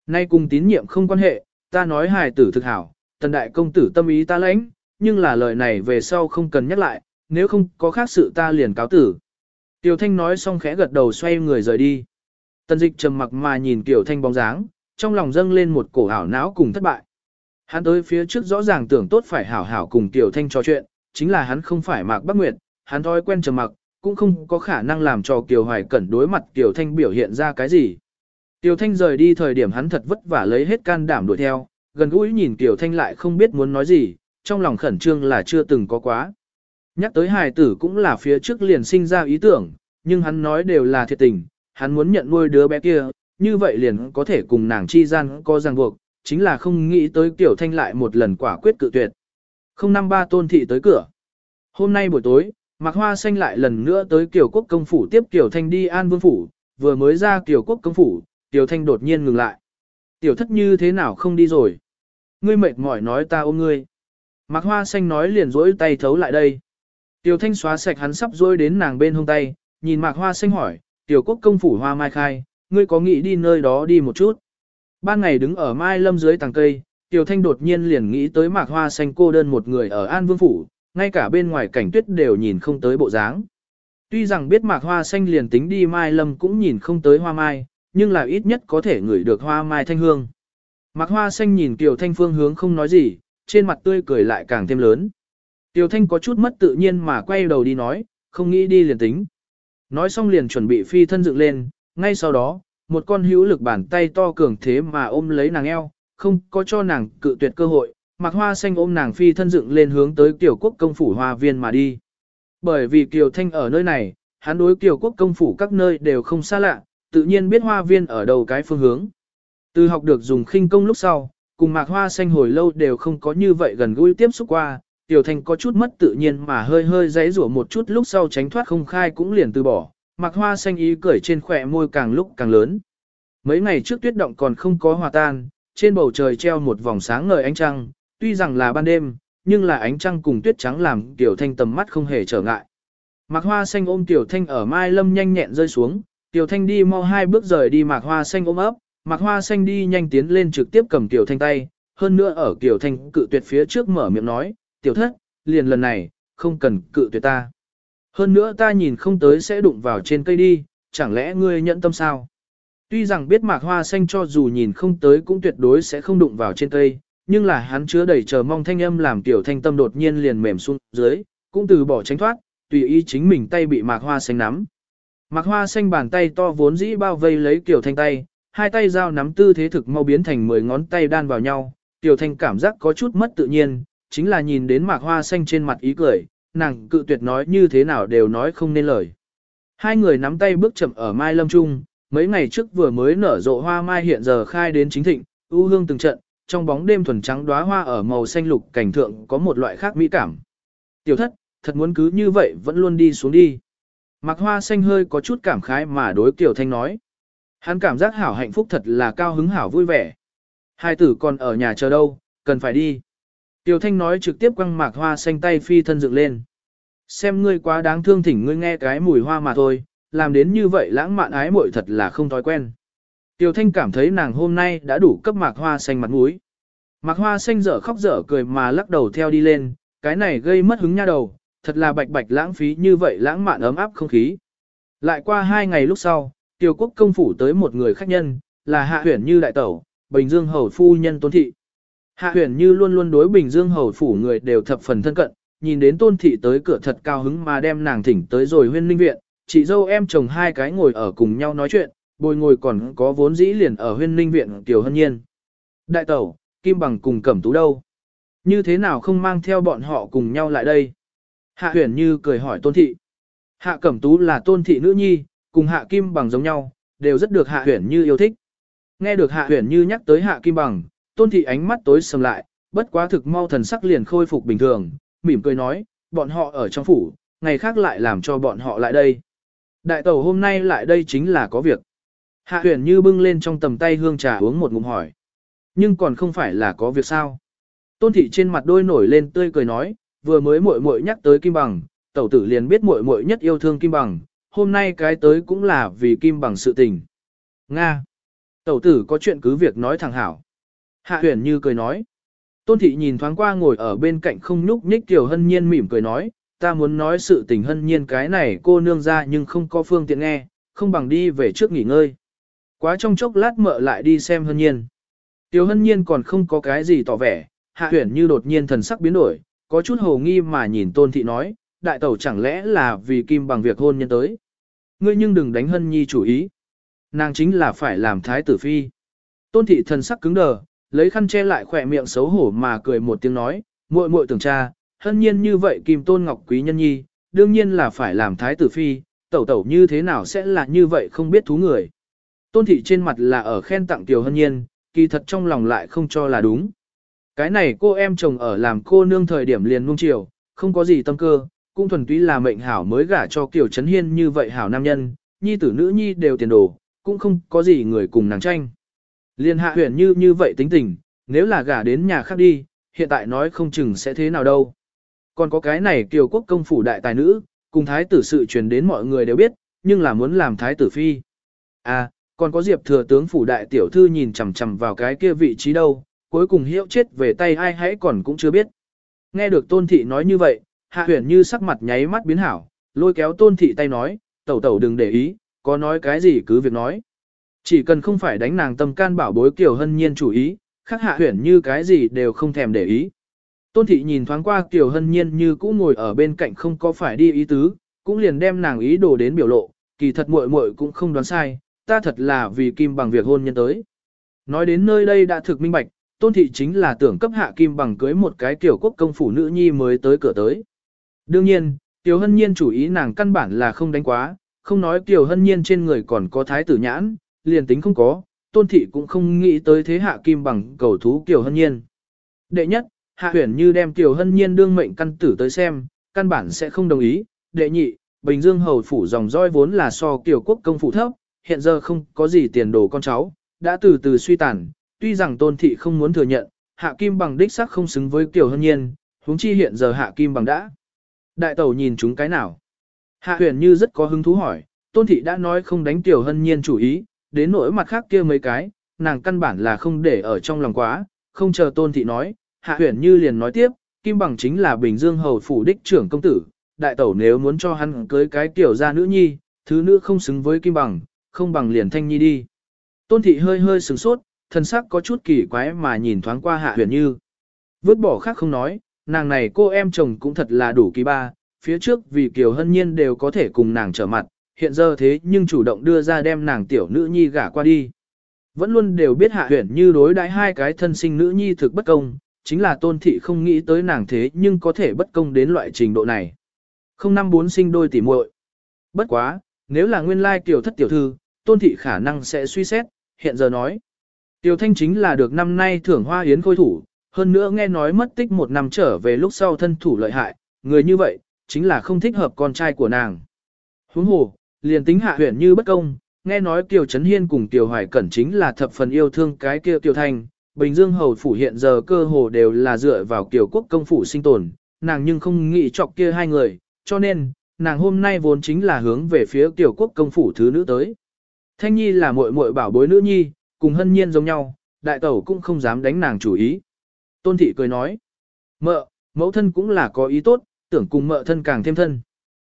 Nay cùng tín nhiệm không quan hệ, ta nói hài tử thực hảo, tần đại công tử tâm ý ta lãnh, nhưng là lời này về sau không cần nhắc lại, nếu không có khác sự ta liền cáo tử. Tiểu Thanh nói xong khẽ gật đầu xoay người rời đi. Tần dịch trầm mặc mà nhìn Tiểu Thanh bóng dáng, trong lòng dâng lên một cổ ảo não cùng thất bại. Hắn tới phía trước rõ ràng tưởng tốt phải hảo hảo cùng Tiểu Thanh trò chuyện, chính là hắn không phải Mạc Bắc Nguyệt, hắn thói quen trầm mặc, cũng không có khả năng làm cho Kiều Hoài Cẩn đối mặt Tiểu Thanh biểu hiện ra cái gì. Tiểu Thanh rời đi thời điểm hắn thật vất vả lấy hết can đảm đuổi theo, gần gũi nhìn Tiểu Thanh lại không biết muốn nói gì, trong lòng khẩn trương là chưa từng có quá. Nhắc tới hài tử cũng là phía trước liền sinh ra ý tưởng, nhưng hắn nói đều là thiệt tình, hắn muốn nhận nuôi đứa bé kia, như vậy liền có thể cùng nàng chi gian có ràng buộc, chính là không nghĩ tới Tiểu Thanh lại một lần quả quyết cự tuyệt. Không năm ba tôn thị tới cửa. Hôm nay buổi tối, Mạc Hoa Xanh lại lần nữa tới Kiều Quốc công phủ tiếp Kiều Thanh đi An Vương phủ, vừa mới ra Kiều Quốc công phủ, Kiều Thanh đột nhiên ngừng lại. Tiểu thất như thế nào không đi rồi? Ngươi mệt mỏi nói ta ôm ngươi. Mạc Hoa Xanh nói liền rỗi tay thấu lại đây. Tiểu Thanh xóa sạch hắn sắp rỗi đến nàng bên hông tay, nhìn Mạc Hoa Xanh hỏi, Tiểu Quốc công phủ hoa mai khai, ngươi có nghĩ đi nơi đó đi một chút. Ban ngày đứng ở Mai Lâm dưới tàng cây, Tiểu Thanh đột nhiên liền nghĩ tới mạc hoa xanh cô đơn một người ở An Vương Phủ, ngay cả bên ngoài cảnh tuyết đều nhìn không tới bộ dáng. Tuy rằng biết mạc hoa xanh liền tính đi Mai Lâm cũng nhìn không tới hoa mai, nhưng là ít nhất có thể ngửi được hoa mai thanh hương. Mạc hoa xanh nhìn Tiểu Thanh phương hướng không nói gì, trên mặt tươi cười lại càng thêm lớn. Tiểu Thanh có chút mất tự nhiên mà quay đầu đi nói, không nghĩ đi liền tính. Nói xong liền chuẩn bị phi thân dựng lên, ngay sau đó, một con hữu lực bàn tay to cường thế mà ôm lấy nàng eo, không có cho nàng cự tuyệt cơ hội, Mạc hoa xanh ôm nàng phi thân dựng lên hướng tới Kiều quốc công phủ hoa viên mà đi. Bởi vì Kiều Thanh ở nơi này, hắn đối Kiều quốc công phủ các nơi đều không xa lạ, tự nhiên biết hoa viên ở đầu cái phương hướng. Từ học được dùng khinh công lúc sau, cùng mạc hoa xanh hồi lâu đều không có như vậy gần gũi tiếp xúc qua, Tiểu Thanh có chút mất tự nhiên mà hơi hơi giấy rủa một chút lúc sau tránh thoát không khai cũng liền từ bỏ, mặc hoa xanh ý cười trên khỏe môi càng lúc càng lớn. Mấy ngày trước tuyết động còn không có hòa tan, trên bầu trời treo một vòng sáng ngời ánh trăng, tuy rằng là ban đêm, nhưng là ánh trăng cùng tuyết trắng làm Tiểu Thanh tầm mắt không hề trở ngại. Mạc Hoa Xanh ôm Tiểu Thanh ở Mai Lâm nhanh nhẹn rơi xuống, Tiểu Thanh đi mau hai bước rời đi Mạc Hoa Xanh ôm ấp, Mạc Hoa Xanh đi nhanh tiến lên trực tiếp cầm Tiểu Thanh tay, hơn nữa ở Tiểu Thanh cự tuyệt phía trước mở miệng nói, Tiểu thất, liền lần này, không cần cự tuyệt ta. Hơn nữa ta nhìn không tới sẽ đụng vào trên cây đi, chẳng lẽ ngươi nhận tâm sao? Tuy rằng biết mạc hoa xanh cho dù nhìn không tới cũng tuyệt đối sẽ không đụng vào trên cây, nhưng là hắn chứa đầy chờ mong thanh âm làm tiểu thanh tâm đột nhiên liền mềm xuống dưới, cũng từ bỏ tránh thoát, tùy ý chính mình tay bị mạc hoa xanh nắm. Mạc hoa xanh bàn tay to vốn dĩ bao vây lấy tiểu thanh tay, hai tay dao nắm tư thế thực mau biến thành 10 ngón tay đan vào nhau, tiểu thanh cảm giác có chút mất tự nhiên, chính là nhìn đến mạc hoa xanh trên mặt ý cười, nàng cự tuyệt nói như thế nào đều nói không nên lời. Hai người nắm tay bước chậm ở Mai Lâm Trung, mấy ngày trước vừa mới nở rộ hoa mai hiện giờ khai đến chính thịnh, ưu hương từng trận, trong bóng đêm thuần trắng đóa hoa ở màu xanh lục cảnh thượng có một loại khác mỹ cảm. Tiểu thất, thật muốn cứ như vậy vẫn luôn đi xuống đi. Mạc hoa xanh hơi có chút cảm khái mà đối Tiểu Thanh nói. Hắn cảm giác hảo hạnh phúc thật là cao hứng hảo vui vẻ. Hai tử còn ở nhà chờ đâu, cần phải đi. Tiểu Thanh nói trực tiếp quăng mạc hoa xanh tay phi thân dựng lên. Xem ngươi quá đáng thương thỉnh ngươi nghe cái mùi hoa mà thôi, làm đến như vậy lãng mạn ái muội thật là không thói quen. Tiểu Thanh cảm thấy nàng hôm nay đã đủ cấp mạc hoa xanh mặt mũi. Mạc hoa xanh dở khóc dở cười mà lắc đầu theo đi lên, cái này gây mất hứng nha đầu, thật là bạch bạch lãng phí như vậy lãng mạn ấm áp không khí. Lại qua hai ngày lúc sau, tiểu quốc công phủ tới một người khách nhân, là hạ Huyền như đại tẩu, Bình Dương Hầu Phu Nhân Tôn Thị. Hạ huyền như luôn luôn đối Bình Dương hầu phủ người đều thập phần thân cận, nhìn đến tôn thị tới cửa thật cao hứng mà đem nàng thỉnh tới rồi huyên linh viện, chị dâu em chồng hai cái ngồi ở cùng nhau nói chuyện, bồi ngồi còn có vốn dĩ liền ở huyên linh viện tiểu hân nhiên. Đại tẩu, Kim Bằng cùng Cẩm Tú đâu? Như thế nào không mang theo bọn họ cùng nhau lại đây? Hạ huyền như cười hỏi tôn thị. Hạ Cẩm Tú là tôn thị nữ nhi, cùng Hạ Kim Bằng giống nhau, đều rất được Hạ huyền như yêu thích. Nghe được Hạ huyền như nhắc tới Hạ Kim Bằng, tôn thị ánh mắt tối sầm lại, bất quá thực mau thần sắc liền khôi phục bình thường, mỉm cười nói, bọn họ ở trong phủ, ngày khác lại làm cho bọn họ lại đây. Đại tẩu hôm nay lại đây chính là có việc. Hạ huyền như bưng lên trong tầm tay hương trà uống một ngụm hỏi. Nhưng còn không phải là có việc sao. Tôn thị trên mặt đôi nổi lên tươi cười nói, vừa mới muội muội nhắc tới Kim Bằng, tẩu tử liền biết muội muội nhất yêu thương Kim Bằng, hôm nay cái tới cũng là vì Kim Bằng sự tình. Nga. Tẩu tử có chuyện cứ việc nói thẳng hảo. Hạ huyền như cười nói. Tôn thị nhìn thoáng qua ngồi ở bên cạnh không nhúc nhích tiểu hân nhiên mỉm cười nói, ta muốn nói sự tình hân nhiên cái này cô nương ra nhưng không có phương tiện nghe, không bằng đi về trước nghỉ ngơi. Quá trong chốc lát mợ lại đi xem hân nhiên. Tiểu hân nhiên còn không có cái gì tỏ vẻ, hạ huyền như đột nhiên thần sắc biến đổi, có chút hồ nghi mà nhìn tôn thị nói, đại tẩu chẳng lẽ là vì kim bằng việc hôn nhân tới. Ngươi nhưng đừng đánh hân nhi chủ ý. Nàng chính là phải làm thái tử phi. Tôn thị thần sắc cứng đờ, lấy khăn che lại khỏe miệng xấu hổ mà cười một tiếng nói, muội muội tưởng cha, hân nhiên như vậy kim tôn ngọc quý nhân nhi, đương nhiên là phải làm thái tử phi, tẩu tẩu như thế nào sẽ là như vậy không biết thú người. Tôn thị trên mặt là ở khen tặng tiểu hân nhiên, kỳ thật trong lòng lại không cho là đúng. Cái này cô em chồng ở làm cô nương thời điểm liền nuông chiều, không có gì tâm cơ, cũng thuần túy là mệnh hảo mới gả cho kiểu trấn hiên như vậy hảo nam nhân, nhi tử nữ nhi đều tiền đồ, cũng không có gì người cùng nàng tranh. Liên hạ huyền như như vậy tính tình, nếu là gả đến nhà khác đi, hiện tại nói không chừng sẽ thế nào đâu. Còn có cái này kiều quốc công phủ đại tài nữ, cùng thái tử sự truyền đến mọi người đều biết, nhưng là muốn làm thái tử phi. À, còn có Diệp thừa tướng phủ đại tiểu thư nhìn chằm chằm vào cái kia vị trí đâu, cuối cùng hiệu chết về tay ai hãy còn cũng chưa biết. Nghe được tôn thị nói như vậy, hạ huyền như sắc mặt nháy mắt biến hảo, lôi kéo tôn thị tay nói, tẩu tẩu đừng để ý, có nói cái gì cứ việc nói. Chỉ cần không phải đánh nàng tâm can bảo bối kiểu hân nhiên chủ ý, khác hạ huyền như cái gì đều không thèm để ý. Tôn thị nhìn thoáng qua Kiều Hân Nhiên như cũ ngồi ở bên cạnh không có phải đi ý tứ, cũng liền đem nàng ý đồ đến biểu lộ, kỳ thật muội muội cũng không đoán sai, ta thật là vì kim bằng việc hôn nhân tới. Nói đến nơi đây đã thực minh bạch, tôn thị chính là tưởng cấp hạ kim bằng cưới một cái tiểu quốc công phủ nữ nhi mới tới cửa tới. Đương nhiên, Tiểu Hân Nhiên chủ ý nàng căn bản là không đánh quá, không nói Tiểu Hân Nhiên trên người còn có thái tử nhãn, liền tính không có, tôn thị cũng không nghĩ tới thế hạ kim bằng cầu thú Tiểu Hân Nhiên. Đệ nhất, hạ huyền như đem Tiểu Hân Nhiên đương mệnh căn tử tới xem, căn bản sẽ không đồng ý. Đệ nhị, Bình Dương hầu phủ dòng roi vốn là so Tiểu quốc công phủ thấp, hiện giờ không có gì tiền đồ con cháu, đã từ từ suy tàn, tuy rằng tôn thị không muốn thừa nhận, hạ kim bằng đích xác không xứng với Tiểu Hân Nhiên, huống chi hiện giờ hạ kim bằng đã. Đại tẩu nhìn chúng cái nào? Hạ huyền như rất có hứng thú hỏi, tôn thị đã nói không đánh Tiểu Hân Nhiên chủ ý, đến nỗi mặt khác kia mấy cái, nàng căn bản là không để ở trong lòng quá, không chờ tôn thị nói, hạ huyền như liền nói tiếp, Kim Bằng chính là Bình Dương Hầu Phủ Đích trưởng công tử, đại tẩu nếu muốn cho hắn cưới cái tiểu gia nữ nhi, thứ nữ không xứng với Kim Bằng, không bằng liền thanh nhi đi. Tôn thị hơi hơi sửng sốt, thân sắc có chút kỳ quái mà nhìn thoáng qua hạ huyền như. Vứt bỏ khác không nói, nàng này cô em chồng cũng thật là đủ kỳ ba, phía trước vì Kiều Hân Nhiên đều có thể cùng nàng trở mặt, hiện giờ thế nhưng chủ động đưa ra đem nàng tiểu nữ nhi gả qua đi. Vẫn luôn đều biết hạ huyển như đối đãi hai cái thân sinh nữ nhi thực bất công, chính là tôn thị không nghĩ tới nàng thế nhưng có thể bất công đến loại trình độ này. Không năm bốn sinh đôi tỉ muội. Bất quá, nếu là nguyên lai tiểu thất tiểu thư, tôn thị khả năng sẽ suy xét, hiện giờ nói. Tiểu thanh chính là được năm nay thưởng hoa yến khôi thủ, hơn nữa nghe nói mất tích một năm trở về lúc sau thân thủ lợi hại, người như vậy, chính là không thích hợp con trai của nàng. Huống hồ, liền tính hạ huyện như bất công, nghe nói Kiều Trấn Hiên cùng Kiều Hoài Cẩn chính là thập phần yêu thương cái kia Kiều Thanh, Bình Dương Hầu Phủ hiện giờ cơ hồ đều là dựa vào Kiều Quốc công phủ sinh tồn, nàng nhưng không nghĩ chọc kia hai người, cho nên, nàng hôm nay vốn chính là hướng về phía Kiều Quốc công phủ thứ nữ tới. Thanh Nhi là muội muội bảo bối nữ nhi, cùng hân nhiên giống nhau, đại tẩu cũng không dám đánh nàng chủ ý. Tôn thị cười nói, mợ, mẫu thân cũng là có ý tốt, tưởng cùng mợ thân càng thêm thân.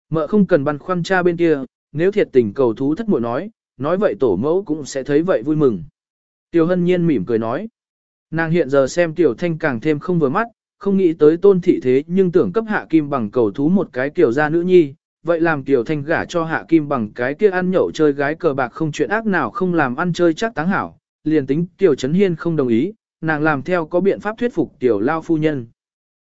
Mợ không cần băn khoăn cha bên kia, nếu thiệt tình cầu thú thất muội nói, nói vậy tổ mẫu cũng sẽ thấy vậy vui mừng. Tiểu hân nhiên mỉm cười nói, nàng hiện giờ xem tiểu thanh càng thêm không vừa mắt, không nghĩ tới tôn thị thế nhưng tưởng cấp hạ kim bằng cầu thú một cái kiểu gia nữ nhi, vậy làm tiểu thanh gả cho hạ kim bằng cái kia ăn nhậu chơi gái cờ bạc không chuyện ác nào không làm ăn chơi chắc táng hảo, liền tính tiểu trấn hiên không đồng ý, nàng làm theo có biện pháp thuyết phục tiểu lao phu nhân.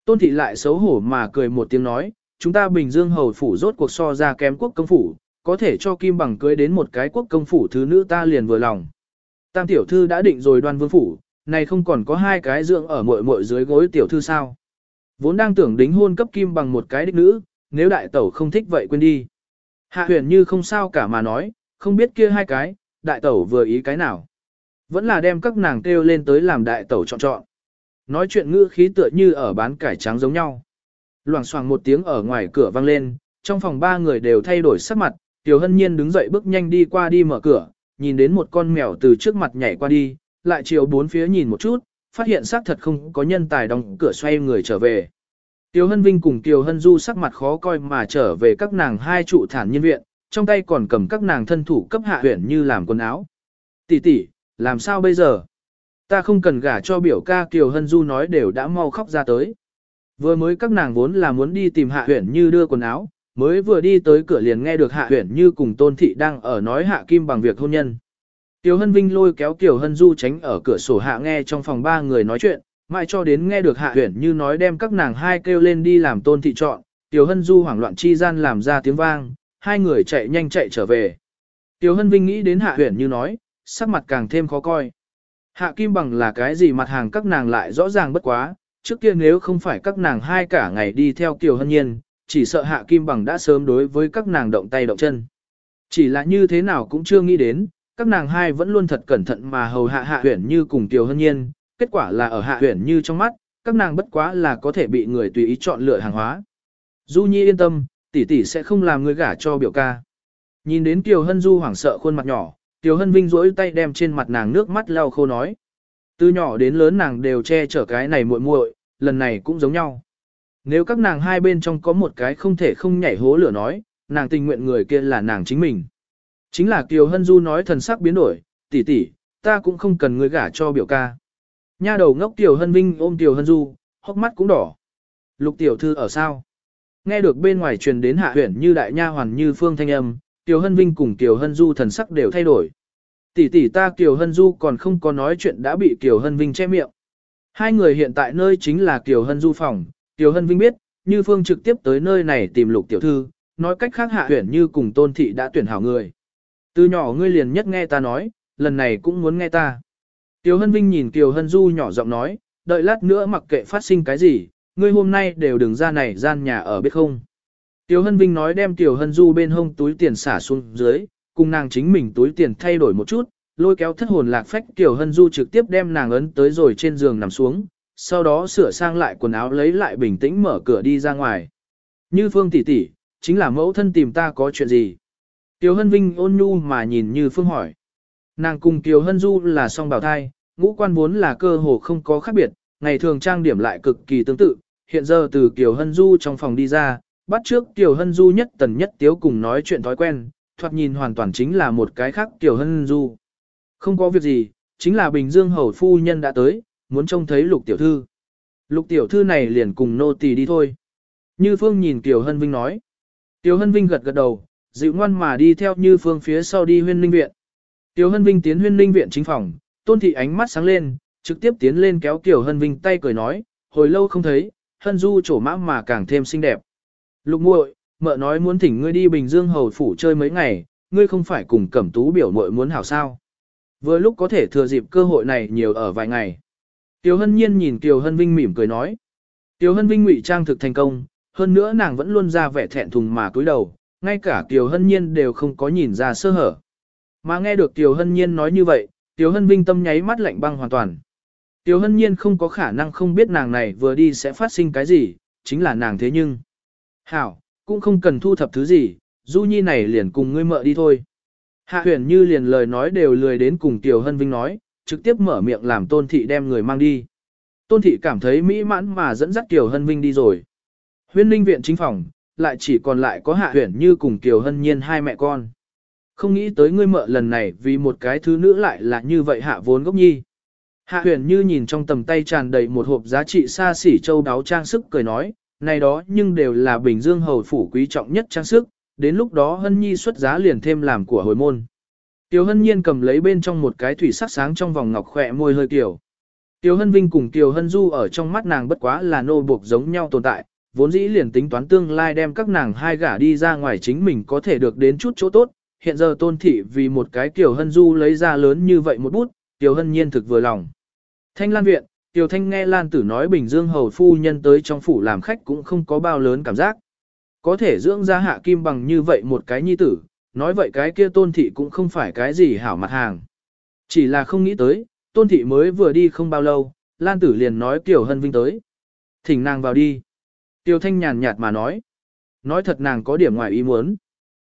Tôn thị lại xấu hổ mà cười một tiếng nói, chúng ta Bình Dương hầu phủ rốt cuộc so ra kém quốc công phủ, có thể cho Kim Bằng cưới đến một cái quốc công phủ thứ nữ ta liền vừa lòng. Tam tiểu thư đã định rồi đoan vương phủ, này không còn có hai cái dưỡng ở mội mội dưới gối tiểu thư sao. Vốn đang tưởng đính hôn cấp Kim Bằng một cái đích nữ, nếu đại tẩu không thích vậy quên đi. Hạ huyền như không sao cả mà nói, không biết kia hai cái, đại tẩu vừa ý cái nào. Vẫn là đem các nàng kêu lên tới làm đại tẩu chọn chọn. Nói chuyện ngữ khí tựa như ở bán cải trắng giống nhau. Loảng xoảng một tiếng ở ngoài cửa vang lên, trong phòng ba người đều thay đổi sắc mặt, Tiểu Hân Nhiên đứng dậy bước nhanh đi qua đi mở cửa, nhìn đến một con mèo từ trước mặt nhảy qua đi, lại chiều bốn phía nhìn một chút, phát hiện xác thật không có nhân tài đóng cửa xoay người trở về. Tiểu Hân Vinh cùng Tiểu Hân Du sắc mặt khó coi mà trở về các nàng hai trụ thản nhân viện, trong tay còn cầm các nàng thân thủ cấp hạ huyện như làm quần áo. Tỷ tỷ, làm sao bây giờ? Ta không cần gả cho biểu ca Kiều Hân Du nói đều đã mau khóc ra tới. Vừa mới các nàng vốn là muốn đi tìm hạ Huyển như đưa quần áo, mới vừa đi tới cửa liền nghe được hạ Huyển như cùng tôn thị đang ở nói hạ kim bằng việc hôn nhân. Kiều Hân Vinh lôi kéo Kiều Hân Du tránh ở cửa sổ hạ nghe trong phòng ba người nói chuyện, mãi cho đến nghe được hạ Huyển như nói đem các nàng hai kêu lên đi làm tôn thị chọn, Kiều Hân Du hoảng loạn chi gian làm ra tiếng vang, hai người chạy nhanh chạy trở về. Tiểu Hân Vinh nghĩ đến hạ Huyển như nói, sắc mặt càng thêm khó coi. Hạ kim bằng là cái gì mặt hàng các nàng lại rõ ràng bất quá, trước kia nếu không phải các nàng hai cả ngày đi theo Kiều Hân Nhiên, chỉ sợ hạ kim bằng đã sớm đối với các nàng động tay động chân. Chỉ là như thế nào cũng chưa nghĩ đến, các nàng hai vẫn luôn thật cẩn thận mà hầu hạ hạ huyển như cùng Kiều Hân Nhiên, kết quả là ở hạ huyển như trong mắt, các nàng bất quá là có thể bị người tùy ý chọn lựa hàng hóa. Du Nhi yên tâm, tỷ tỷ sẽ không làm người gả cho biểu ca. Nhìn đến Kiều Hân Du hoảng sợ khuôn mặt nhỏ, Tiểu Hân Vinh rỗi tay đem trên mặt nàng nước mắt lau khô nói. Từ nhỏ đến lớn nàng đều che chở cái này muội muội, lần này cũng giống nhau. Nếu các nàng hai bên trong có một cái không thể không nhảy hố lửa nói, nàng tình nguyện người kia là nàng chính mình. Chính là Kiều Hân Du nói thần sắc biến đổi, tỷ tỷ, ta cũng không cần người gả cho biểu ca. Nha đầu ngốc Tiểu Hân Vinh ôm Tiểu Hân Du, hốc mắt cũng đỏ. Lục tiểu thư ở sao? Nghe được bên ngoài truyền đến hạ huyển như đại nha hoàn như phương thanh âm, Kiều Hân Vinh cùng Kiều Hân Du thần sắc đều thay đổi. Tỷ tỷ ta Kiều Hân Du còn không có nói chuyện đã bị Kiều Hân Vinh che miệng. Hai người hiện tại nơi chính là Kiều Hân Du phòng, Kiều Hân Vinh biết, như phương trực tiếp tới nơi này tìm lục tiểu thư, nói cách khác hạ tuyển như cùng tôn thị đã tuyển hảo người. Từ nhỏ ngươi liền nhất nghe ta nói, lần này cũng muốn nghe ta. Kiều Hân Vinh nhìn Kiều Hân Du nhỏ giọng nói, đợi lát nữa mặc kệ phát sinh cái gì, ngươi hôm nay đều đừng ra này gian nhà ở biết không. Tiểu Hân Vinh nói đem Tiểu Hân Du bên hông túi tiền xả xuống dưới, cùng nàng chính mình túi tiền thay đổi một chút, lôi kéo thất hồn lạc phách Tiểu Hân Du trực tiếp đem nàng ấn tới rồi trên giường nằm xuống, sau đó sửa sang lại quần áo lấy lại bình tĩnh mở cửa đi ra ngoài. Như Phương tỷ tỷ, chính là mẫu thân tìm ta có chuyện gì? Tiểu Hân Vinh ôn nhu mà nhìn Như Phương hỏi. Nàng cùng Tiểu Hân Du là song bào thai, ngũ quan vốn là cơ hồ không có khác biệt, ngày thường trang điểm lại cực kỳ tương tự, hiện giờ từ Kiều Hân Du trong phòng đi ra, bắt trước tiểu Hân Du nhất tần nhất tiếu cùng nói chuyện thói quen, thoạt nhìn hoàn toàn chính là một cái khác tiểu Hân Du. Không có việc gì, chính là Bình Dương Hầu Phu Nhân đã tới, muốn trông thấy Lục Tiểu Thư. Lục Tiểu Thư này liền cùng nô tỳ đi thôi. Như Phương nhìn tiểu Hân Vinh nói. tiểu Hân Vinh gật gật đầu, dịu ngoan mà đi theo Như Phương phía sau đi huyên linh viện. tiểu Hân Vinh tiến huyên linh viện chính phòng, tôn thị ánh mắt sáng lên, trực tiếp tiến lên kéo tiểu Hân Vinh tay cười nói, hồi lâu không thấy, hân du trổ mã mà càng thêm xinh đẹp. Lục muội, mợ nói muốn thỉnh ngươi đi Bình Dương hầu phủ chơi mấy ngày, ngươi không phải cùng cẩm tú biểu muội muốn hảo sao. Vừa lúc có thể thừa dịp cơ hội này nhiều ở vài ngày. Tiêu hân nhiên nhìn Tiêu hân vinh mỉm cười nói. Tiêu hân vinh ngụy trang thực thành công, hơn nữa nàng vẫn luôn ra vẻ thẹn thùng mà cúi đầu, ngay cả Tiêu hân nhiên đều không có nhìn ra sơ hở. Mà nghe được Tiêu hân nhiên nói như vậy, Tiêu hân vinh tâm nháy mắt lạnh băng hoàn toàn. Tiêu hân nhiên không có khả năng không biết nàng này vừa đi sẽ phát sinh cái gì, chính là nàng thế nhưng. Hảo, cũng không cần thu thập thứ gì, du nhi này liền cùng ngươi mợ đi thôi. Hạ huyền như liền lời nói đều lười đến cùng Tiêu hân vinh nói, trực tiếp mở miệng làm tôn thị đem người mang đi. Tôn thị cảm thấy mỹ mãn mà dẫn dắt Tiêu hân vinh đi rồi. Huyên ninh viện chính phòng, lại chỉ còn lại có hạ huyền như cùng Tiêu hân nhiên hai mẹ con. Không nghĩ tới ngươi mợ lần này vì một cái thứ nữ lại là như vậy hạ vốn gốc nhi. Hạ huyền như nhìn trong tầm tay tràn đầy một hộp giá trị xa xỉ châu đáo trang sức cười nói, này đó nhưng đều là Bình Dương hầu phủ quý trọng nhất trang sức, đến lúc đó Hân Nhi xuất giá liền thêm làm của hồi môn. Tiêu Hân Nhiên cầm lấy bên trong một cái thủy sắc sáng trong vòng ngọc khỏe môi hơi tiểu. Tiêu Hân Vinh cùng Tiêu Hân Du ở trong mắt nàng bất quá là nô buộc giống nhau tồn tại, vốn dĩ liền tính toán tương lai đem các nàng hai gả đi ra ngoài chính mình có thể được đến chút chỗ tốt. Hiện giờ tôn thị vì một cái Tiêu Hân Du lấy ra lớn như vậy một bút, Tiêu Hân Nhiên thực vừa lòng. Thanh Lan Viện, Tiểu Thanh nghe Lan Tử nói Bình Dương Hầu Phu Nhân tới trong phủ làm khách cũng không có bao lớn cảm giác. Có thể dưỡng ra hạ kim bằng như vậy một cái nhi tử, nói vậy cái kia tôn thị cũng không phải cái gì hảo mặt hàng. Chỉ là không nghĩ tới, tôn thị mới vừa đi không bao lâu, Lan Tử liền nói Tiểu Hân Vinh tới. Thỉnh nàng vào đi. Tiểu Thanh nhàn nhạt mà nói. Nói thật nàng có điểm ngoài ý muốn.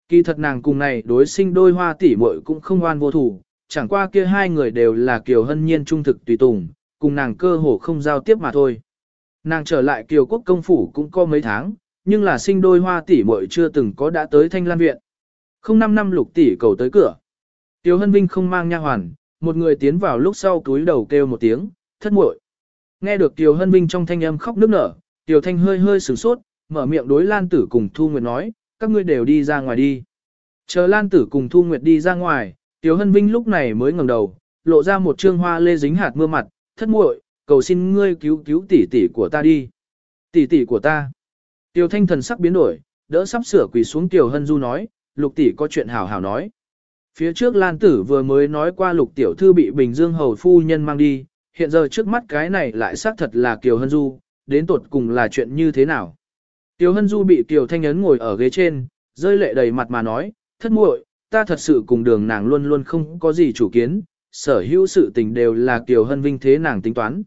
Kỳ thật nàng cùng này đối sinh đôi hoa tỷ muội cũng không oan vô thủ, chẳng qua kia hai người đều là Kiều Hân Nhiên trung thực tùy tùng, cùng nàng cơ hồ không giao tiếp mà thôi. Nàng trở lại Kiều Quốc công phủ cũng có mấy tháng, nhưng là sinh đôi hoa tỷ muội chưa từng có đã tới Thanh Lan Viện. Không năm năm lục tỷ cầu tới cửa. Tiêu Hân Vinh không mang nha hoàn, một người tiến vào lúc sau túi đầu kêu một tiếng, thất muội. Nghe được Tiêu Hân Vinh trong thanh âm khóc nức nở, Tiêu Thanh hơi hơi sửng sốt, mở miệng đối Lan Tử cùng Thu Nguyệt nói, các ngươi đều đi ra ngoài đi. Chờ Lan Tử cùng Thu Nguyệt đi ra ngoài, Tiêu Hân Vinh lúc này mới ngẩng đầu, lộ ra một trương hoa lê dính hạt mưa mặt, thất muội, cầu xin ngươi cứu cứu tỷ tỷ của ta đi. Tỷ tỷ của ta. Tiêu Thanh thần sắc biến đổi, đỡ sắp sửa quỳ xuống Tiểu Hân Du nói, lục tỷ có chuyện hảo hảo nói. Phía trước Lan Tử vừa mới nói qua lục tiểu thư bị Bình Dương Hầu Phu Nhân mang đi, hiện giờ trước mắt cái này lại xác thật là Kiều Hân Du, đến tột cùng là chuyện như thế nào. Tiểu Hân Du bị Kiều Thanh Ấn ngồi ở ghế trên, rơi lệ đầy mặt mà nói, thất muội, ta thật sự cùng đường nàng luôn luôn không có gì chủ kiến, sở hữu sự tình đều là Kiều Hân Vinh thế nàng tính toán.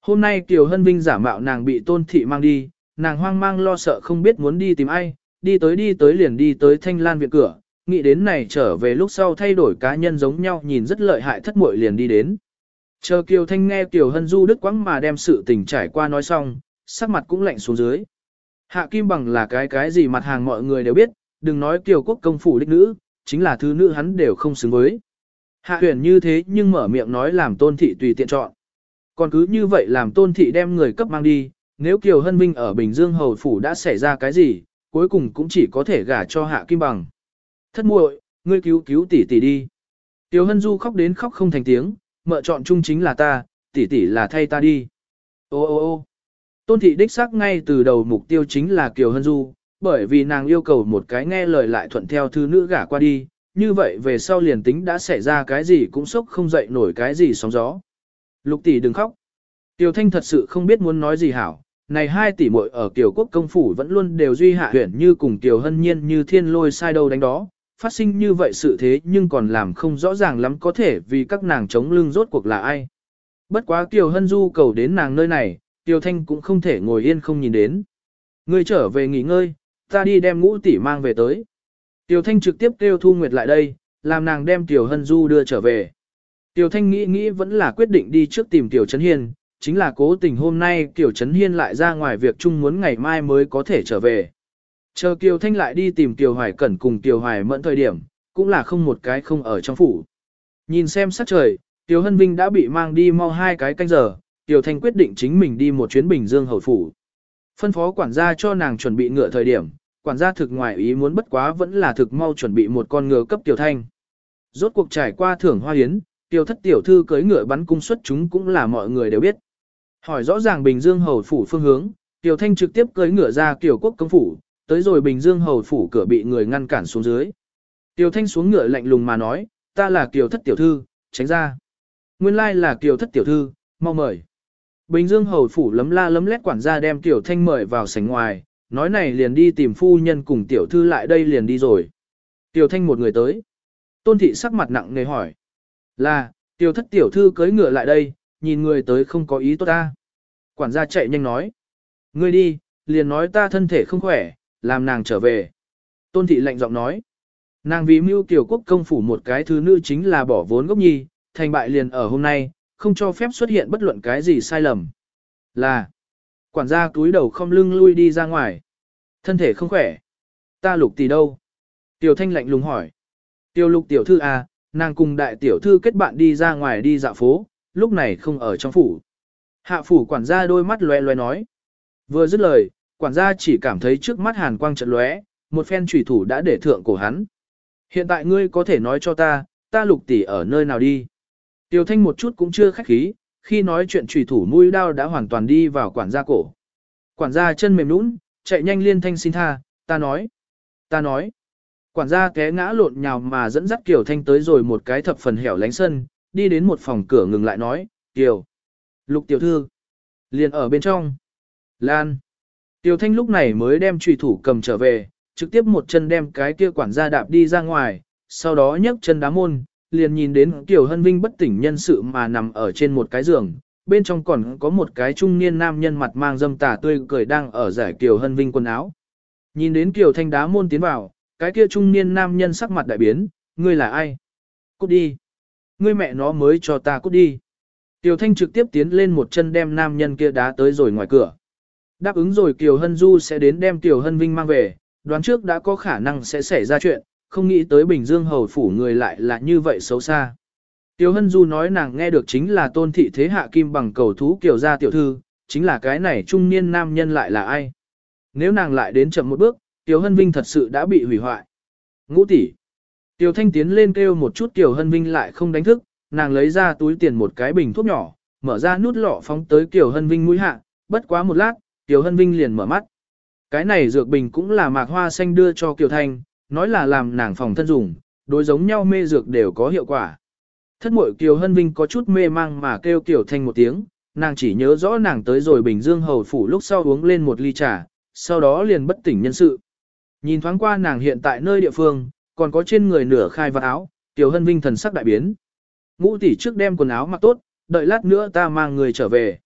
Hôm nay Kiều Hân Vinh giả mạo nàng bị tôn thị mang đi, nàng hoang mang lo sợ không biết muốn đi tìm ai, đi tới đi tới liền đi tới thanh lan viện cửa, nghĩ đến này trở về lúc sau thay đổi cá nhân giống nhau nhìn rất lợi hại thất muội liền đi đến. Chờ Kiều Thanh nghe Kiều Hân Du đứt quãng mà đem sự tình trải qua nói xong, sắc mặt cũng lạnh xuống dưới. Hạ Kim Bằng là cái cái gì mặt hàng mọi người đều biết, đừng nói Kiều Quốc công phủ đích nữ, chính là thứ nữ hắn đều không xứng với. Hạ huyền như thế nhưng mở miệng nói làm tôn thị tùy tiện chọn. Còn cứ như vậy làm tôn thị đem người cấp mang đi, nếu Kiều Hân Vinh ở Bình Dương Hầu Phủ đã xảy ra cái gì, cuối cùng cũng chỉ có thể gả cho Hạ Kim Bằng. Thất muội, ngươi cứu cứu tỷ tỷ đi. Kiều Hân Du khóc đến khóc không thành tiếng, mợ chọn chung chính là ta, tỷ tỷ là thay ta đi. Ô ô ô tôn thị đích xác ngay từ đầu mục tiêu chính là Kiều Hân Du, bởi vì nàng yêu cầu một cái nghe lời lại thuận theo thư nữ gả qua đi, như vậy về sau liền tính đã xảy ra cái gì cũng sốc không dậy nổi cái gì sóng gió. Lục tỷ đừng khóc. Tiểu Thanh thật sự không biết muốn nói gì hảo, này hai tỷ muội ở Kiều Quốc công phủ vẫn luôn đều duy hạ huyện như cùng Kiều Hân Nhiên như thiên lôi sai đâu đánh đó, phát sinh như vậy sự thế nhưng còn làm không rõ ràng lắm có thể vì các nàng chống lưng rốt cuộc là ai. Bất quá Kiều Hân Du cầu đến nàng nơi này, Tiểu Thanh cũng không thể ngồi yên không nhìn đến. Ngươi trở về nghỉ ngơi, ta đi đem ngũ tỷ mang về tới. Tiểu Thanh trực tiếp kêu Thu Nguyệt lại đây, làm nàng đem Tiểu Hân Du đưa trở về. Tiểu Thanh nghĩ nghĩ vẫn là quyết định đi trước tìm Tiểu Trấn Hiên, chính là cố tình hôm nay Tiểu Trấn Hiên lại ra ngoài việc chung muốn ngày mai mới có thể trở về. Chờ Kiều Thanh lại đi tìm Tiểu Hoài Cẩn cùng Tiểu Hoài Mẫn thời điểm, cũng là không một cái không ở trong phủ. Nhìn xem sắc trời, Tiểu Hân Vinh đã bị mang đi mau hai cái canh giờ, Tiểu Thanh quyết định chính mình đi một chuyến Bình Dương hầu phủ. Phân phó quản gia cho nàng chuẩn bị ngựa thời điểm, quản gia thực ngoài ý muốn bất quá vẫn là thực mau chuẩn bị một con ngựa cấp tiểu Thanh. Rốt cuộc trải qua thưởng hoa hiến, tiểu thất tiểu thư cưới ngựa bắn cung xuất chúng cũng là mọi người đều biết. Hỏi rõ ràng Bình Dương hầu phủ phương hướng, tiểu Thanh trực tiếp cưới ngựa ra Kiều quốc công phủ, tới rồi Bình Dương hầu phủ cửa bị người ngăn cản xuống dưới. Tiểu Thanh xuống ngựa lạnh lùng mà nói, ta là tiểu thất tiểu thư, tránh ra. Nguyên lai là tiểu thất tiểu thư, mau mời. Bình Dương hầu phủ lấm la lấm lét quản gia đem tiểu Thanh mời vào sảnh ngoài, nói này liền đi tìm phu nhân cùng tiểu thư lại đây liền đi rồi. Tiểu Thanh một người tới. Tôn thị sắc mặt nặng nề hỏi. Là, tiểu thất tiểu thư cưới ngựa lại đây, nhìn người tới không có ý tốt ta. Quản gia chạy nhanh nói. Ngươi đi, liền nói ta thân thể không khỏe, làm nàng trở về. Tôn thị lạnh giọng nói. Nàng vì mưu tiểu quốc công phủ một cái thứ nữ chính là bỏ vốn gốc nhi, thành bại liền ở hôm nay, không cho phép xuất hiện bất luận cái gì sai lầm. Là, quản gia túi đầu không lưng lui đi ra ngoài. Thân thể không khỏe. Ta lục tỷ đâu? Tiểu thanh lạnh lùng hỏi. Tiểu lục tiểu thư à, nàng cùng đại tiểu thư kết bạn đi ra ngoài đi dạo phố, lúc này không ở trong phủ. Hạ phủ quản gia đôi mắt loe loe nói. Vừa dứt lời, quản gia chỉ cảm thấy trước mắt hàn quang trận lóe, một phen trùy thủ đã để thượng cổ hắn. Hiện tại ngươi có thể nói cho ta, ta lục tỷ ở nơi nào đi. Tiểu thanh một chút cũng chưa khách khí, khi nói chuyện trùy thủ mũi đao đã hoàn toàn đi vào quản gia cổ. Quản gia chân mềm nũng, chạy nhanh liên thanh xin tha, ta nói, ta nói. Quản gia té ngã lộn nhào mà dẫn dắt Kiều Thanh tới rồi một cái thập phần hẻo lánh sân, đi đến một phòng cửa ngừng lại nói, Kiều, lục tiểu thư, liền ở bên trong. Lan. Tiểu Thanh lúc này mới đem trùy thủ cầm trở về, trực tiếp một chân đem cái kia quản gia đạp đi ra ngoài, sau đó nhấc chân đá môn, liền nhìn đến Kiều Hân Vinh bất tỉnh nhân sự mà nằm ở trên một cái giường, bên trong còn có một cái trung niên nam nhân mặt mang dâm tà tươi cười đang ở giải Kiều Hân Vinh quần áo. Nhìn đến Kiều Thanh đá môn tiến vào, cái kia trung niên nam nhân sắc mặt đại biến, ngươi là ai? Cút đi. Ngươi mẹ nó mới cho ta cút đi. Kiều Thanh trực tiếp tiến lên một chân đem nam nhân kia đá tới rồi ngoài cửa. Đáp ứng rồi Kiều Hân Du sẽ đến đem Kiều Hân Vinh mang về, đoán trước đã có khả năng sẽ xảy ra chuyện, không nghĩ tới Bình Dương hầu phủ người lại là như vậy xấu xa. Tiêu Hân Du nói nàng nghe được chính là tôn thị thế hạ kim bằng cầu thú kiểu gia tiểu thư, chính là cái này trung niên nam nhân lại là ai. Nếu nàng lại đến chậm một bước, Tiêu Hân Vinh thật sự đã bị hủy hoại. Ngũ tỷ. Tiêu Thanh tiến lên kêu một chút Tiêu Hân Vinh lại không đánh thức, nàng lấy ra túi tiền một cái bình thuốc nhỏ, mở ra nút lọ phóng tới Tiêu Hân Vinh mũi hạ, bất quá một lát, Tiêu Hân Vinh liền mở mắt. Cái này dược bình cũng là mạc hoa xanh đưa cho Kiều Thanh, nói là làm nàng phòng thân dùng, đối giống nhau mê dược đều có hiệu quả. Thất muội Kiều Hân Vinh có chút mê mang mà kêu Kiều Thanh một tiếng, nàng chỉ nhớ rõ nàng tới rồi Bình Dương Hầu Phủ lúc sau uống lên một ly trà, sau đó liền bất tỉnh nhân sự. Nhìn thoáng qua nàng hiện tại nơi địa phương, còn có trên người nửa khai vật áo, Kiều Hân Vinh thần sắc đại biến. Ngũ tỷ trước đem quần áo mặc tốt, đợi lát nữa ta mang người trở về.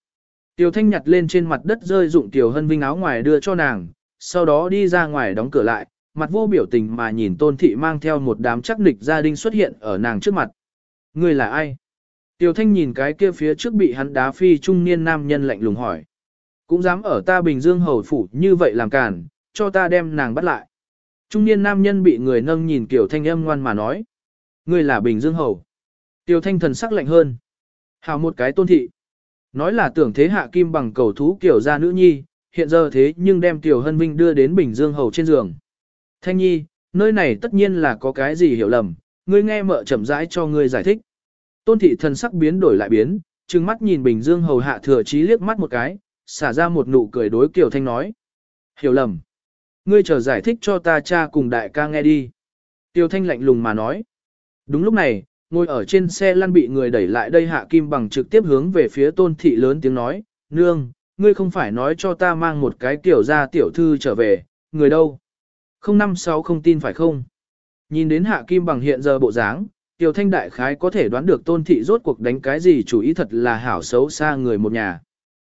Tiểu Thanh nhặt lên trên mặt đất rơi dụng Tiểu Hân Vinh áo ngoài đưa cho nàng, sau đó đi ra ngoài đóng cửa lại, mặt vô biểu tình mà nhìn tôn thị mang theo một đám chắc nịch gia đình xuất hiện ở nàng trước mặt. Người là ai? Tiểu thanh nhìn cái kia phía trước bị hắn đá phi trung niên nam nhân lạnh lùng hỏi. Cũng dám ở ta Bình Dương hầu phủ như vậy làm cản, cho ta đem nàng bắt lại. Trung niên nam nhân bị người nâng nhìn Tiểu thanh âm ngoan mà nói. người là Bình Dương hầu. Tiểu thanh thần sắc lạnh hơn. Hào một cái tôn thị. Nói là tưởng thế hạ kim bằng cầu thú kiểu gia nữ nhi, hiện giờ thế nhưng đem Tiểu Hân Vinh đưa đến Bình Dương hầu trên giường. Thanh nhi, nơi này tất nhiên là có cái gì hiểu lầm, ngươi nghe mợ chậm rãi cho ngươi giải thích. Tôn thị thần sắc biến đổi lại biến, trừng mắt nhìn Bình Dương hầu hạ thừa chí liếc mắt một cái, xả ra một nụ cười đối Kiều Thanh nói. Hiểu lầm. Ngươi chờ giải thích cho ta cha cùng đại ca nghe đi. Tiêu Thanh lạnh lùng mà nói. Đúng lúc này, ngồi ở trên xe lăn bị người đẩy lại đây hạ kim bằng trực tiếp hướng về phía tôn thị lớn tiếng nói. Nương, ngươi không phải nói cho ta mang một cái tiểu ra tiểu thư trở về, người đâu? Không năm sáu không tin phải không? Nhìn đến hạ kim bằng hiện giờ bộ dáng, Tiểu Thanh đại khái có thể đoán được tôn thị rốt cuộc đánh cái gì chủ ý thật là hảo xấu xa người một nhà.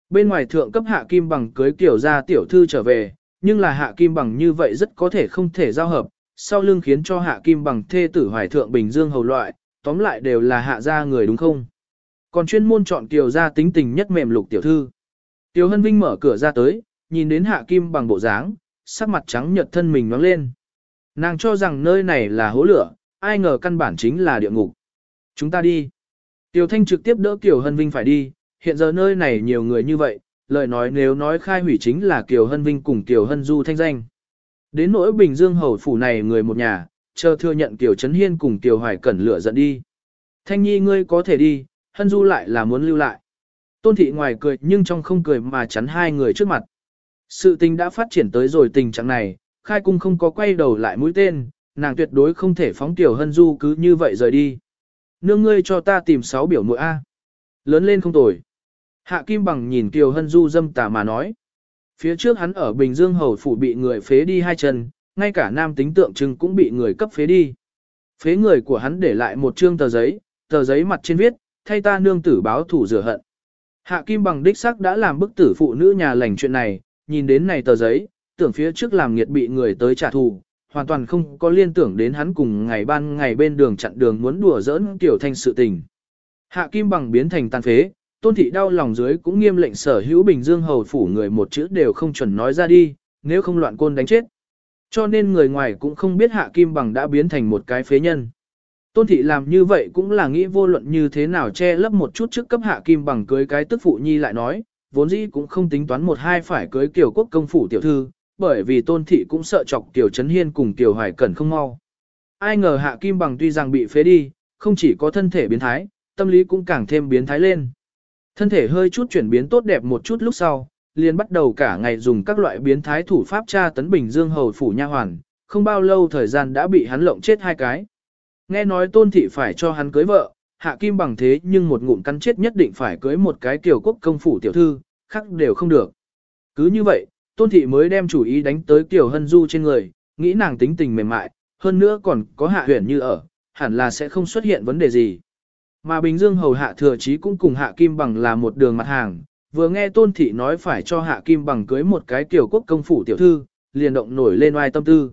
Bên ngoài thượng cấp hạ kim bằng cưới tiểu ra tiểu thư trở về, nhưng là hạ kim bằng như vậy rất có thể không thể giao hợp, sau lưng khiến cho hạ kim bằng thê tử hoài thượng bình dương hầu loại, tóm lại đều là hạ gia người đúng không? Còn chuyên môn chọn tiểu gia tính tình nhất mềm lục tiểu thư. Tiểu Hân Vinh mở cửa ra tới, nhìn đến hạ kim bằng bộ dáng, sắc mặt trắng nhợt thân mình nóng lên. Nàng cho rằng nơi này là hố lửa, ai ngờ căn bản chính là địa ngục. Chúng ta đi. Tiểu Thanh trực tiếp đỡ Kiều Hân Vinh phải đi, hiện giờ nơi này nhiều người như vậy, lời nói nếu nói khai hủy chính là Kiều Hân Vinh cùng Kiều Hân Du thanh danh. Đến nỗi Bình Dương hầu phủ này người một nhà, chờ thừa nhận Kiều Trấn Hiên cùng Kiều Hoài Cẩn lửa dẫn đi. Thanh Nhi ngươi có thể đi, Hân Du lại là muốn lưu lại. Tôn thị ngoài cười nhưng trong không cười mà chắn hai người trước mặt. Sự tình đã phát triển tới rồi tình trạng này, khai cung không có quay đầu lại mũi tên, nàng tuyệt đối không thể phóng tiểu hân du cứ như vậy rời đi. Nương ngươi cho ta tìm sáu biểu muội A. Lớn lên không tồi. Hạ Kim Bằng nhìn Kiều Hân Du dâm tà mà nói. Phía trước hắn ở Bình Dương Hầu Phủ bị người phế đi hai chân, ngay cả nam tính tượng trưng cũng bị người cấp phế đi. Phế người của hắn để lại một trương tờ giấy, tờ giấy mặt trên viết, thay ta nương tử báo thủ rửa hận. Hạ Kim Bằng đích sắc đã làm bức tử phụ nữ nhà lành chuyện này, nhìn đến này tờ giấy, tưởng phía trước làm nghiệt bị người tới trả thù, hoàn toàn không có liên tưởng đến hắn cùng ngày ban ngày bên đường chặn đường muốn đùa giỡn tiểu thanh sự tình. Hạ Kim Bằng biến thành tàn phế, tôn thị đau lòng dưới cũng nghiêm lệnh sở hữu Bình Dương hầu phủ người một chữ đều không chuẩn nói ra đi, nếu không loạn côn đánh chết. Cho nên người ngoài cũng không biết Hạ Kim Bằng đã biến thành một cái phế nhân. Tôn thị làm như vậy cũng là nghĩ vô luận như thế nào che lấp một chút trước cấp Hạ Kim Bằng cưới cái tức phụ nhi lại nói, vốn dĩ cũng không tính toán một hai phải cưới kiểu quốc công phủ tiểu thư, bởi vì tôn thị cũng sợ chọc Tiểu Trấn Hiên cùng Tiểu Hoài Cẩn không mau. Ai ngờ Hạ Kim Bằng tuy rằng bị phế đi, không chỉ có thân thể biến thái, tâm lý cũng càng thêm biến thái lên. Thân thể hơi chút chuyển biến tốt đẹp một chút lúc sau, liền bắt đầu cả ngày dùng các loại biến thái thủ pháp tra tấn Bình Dương hầu phủ nha hoàn, không bao lâu thời gian đã bị hắn lộng chết hai cái. Nghe nói tôn thị phải cho hắn cưới vợ, hạ kim bằng thế nhưng một ngụm cắn chết nhất định phải cưới một cái tiểu quốc công phủ tiểu thư, khác đều không được. Cứ như vậy, tôn thị mới đem chủ ý đánh tới tiểu hân du trên người, nghĩ nàng tính tình mềm mại, hơn nữa còn có hạ huyền như ở, hẳn là sẽ không xuất hiện vấn đề gì. Mà Bình Dương hầu hạ thừa chí cũng cùng hạ kim bằng là một đường mặt hàng, vừa nghe tôn thị nói phải cho hạ kim bằng cưới một cái tiểu quốc công phủ tiểu thư, liền động nổi lên oai tâm tư.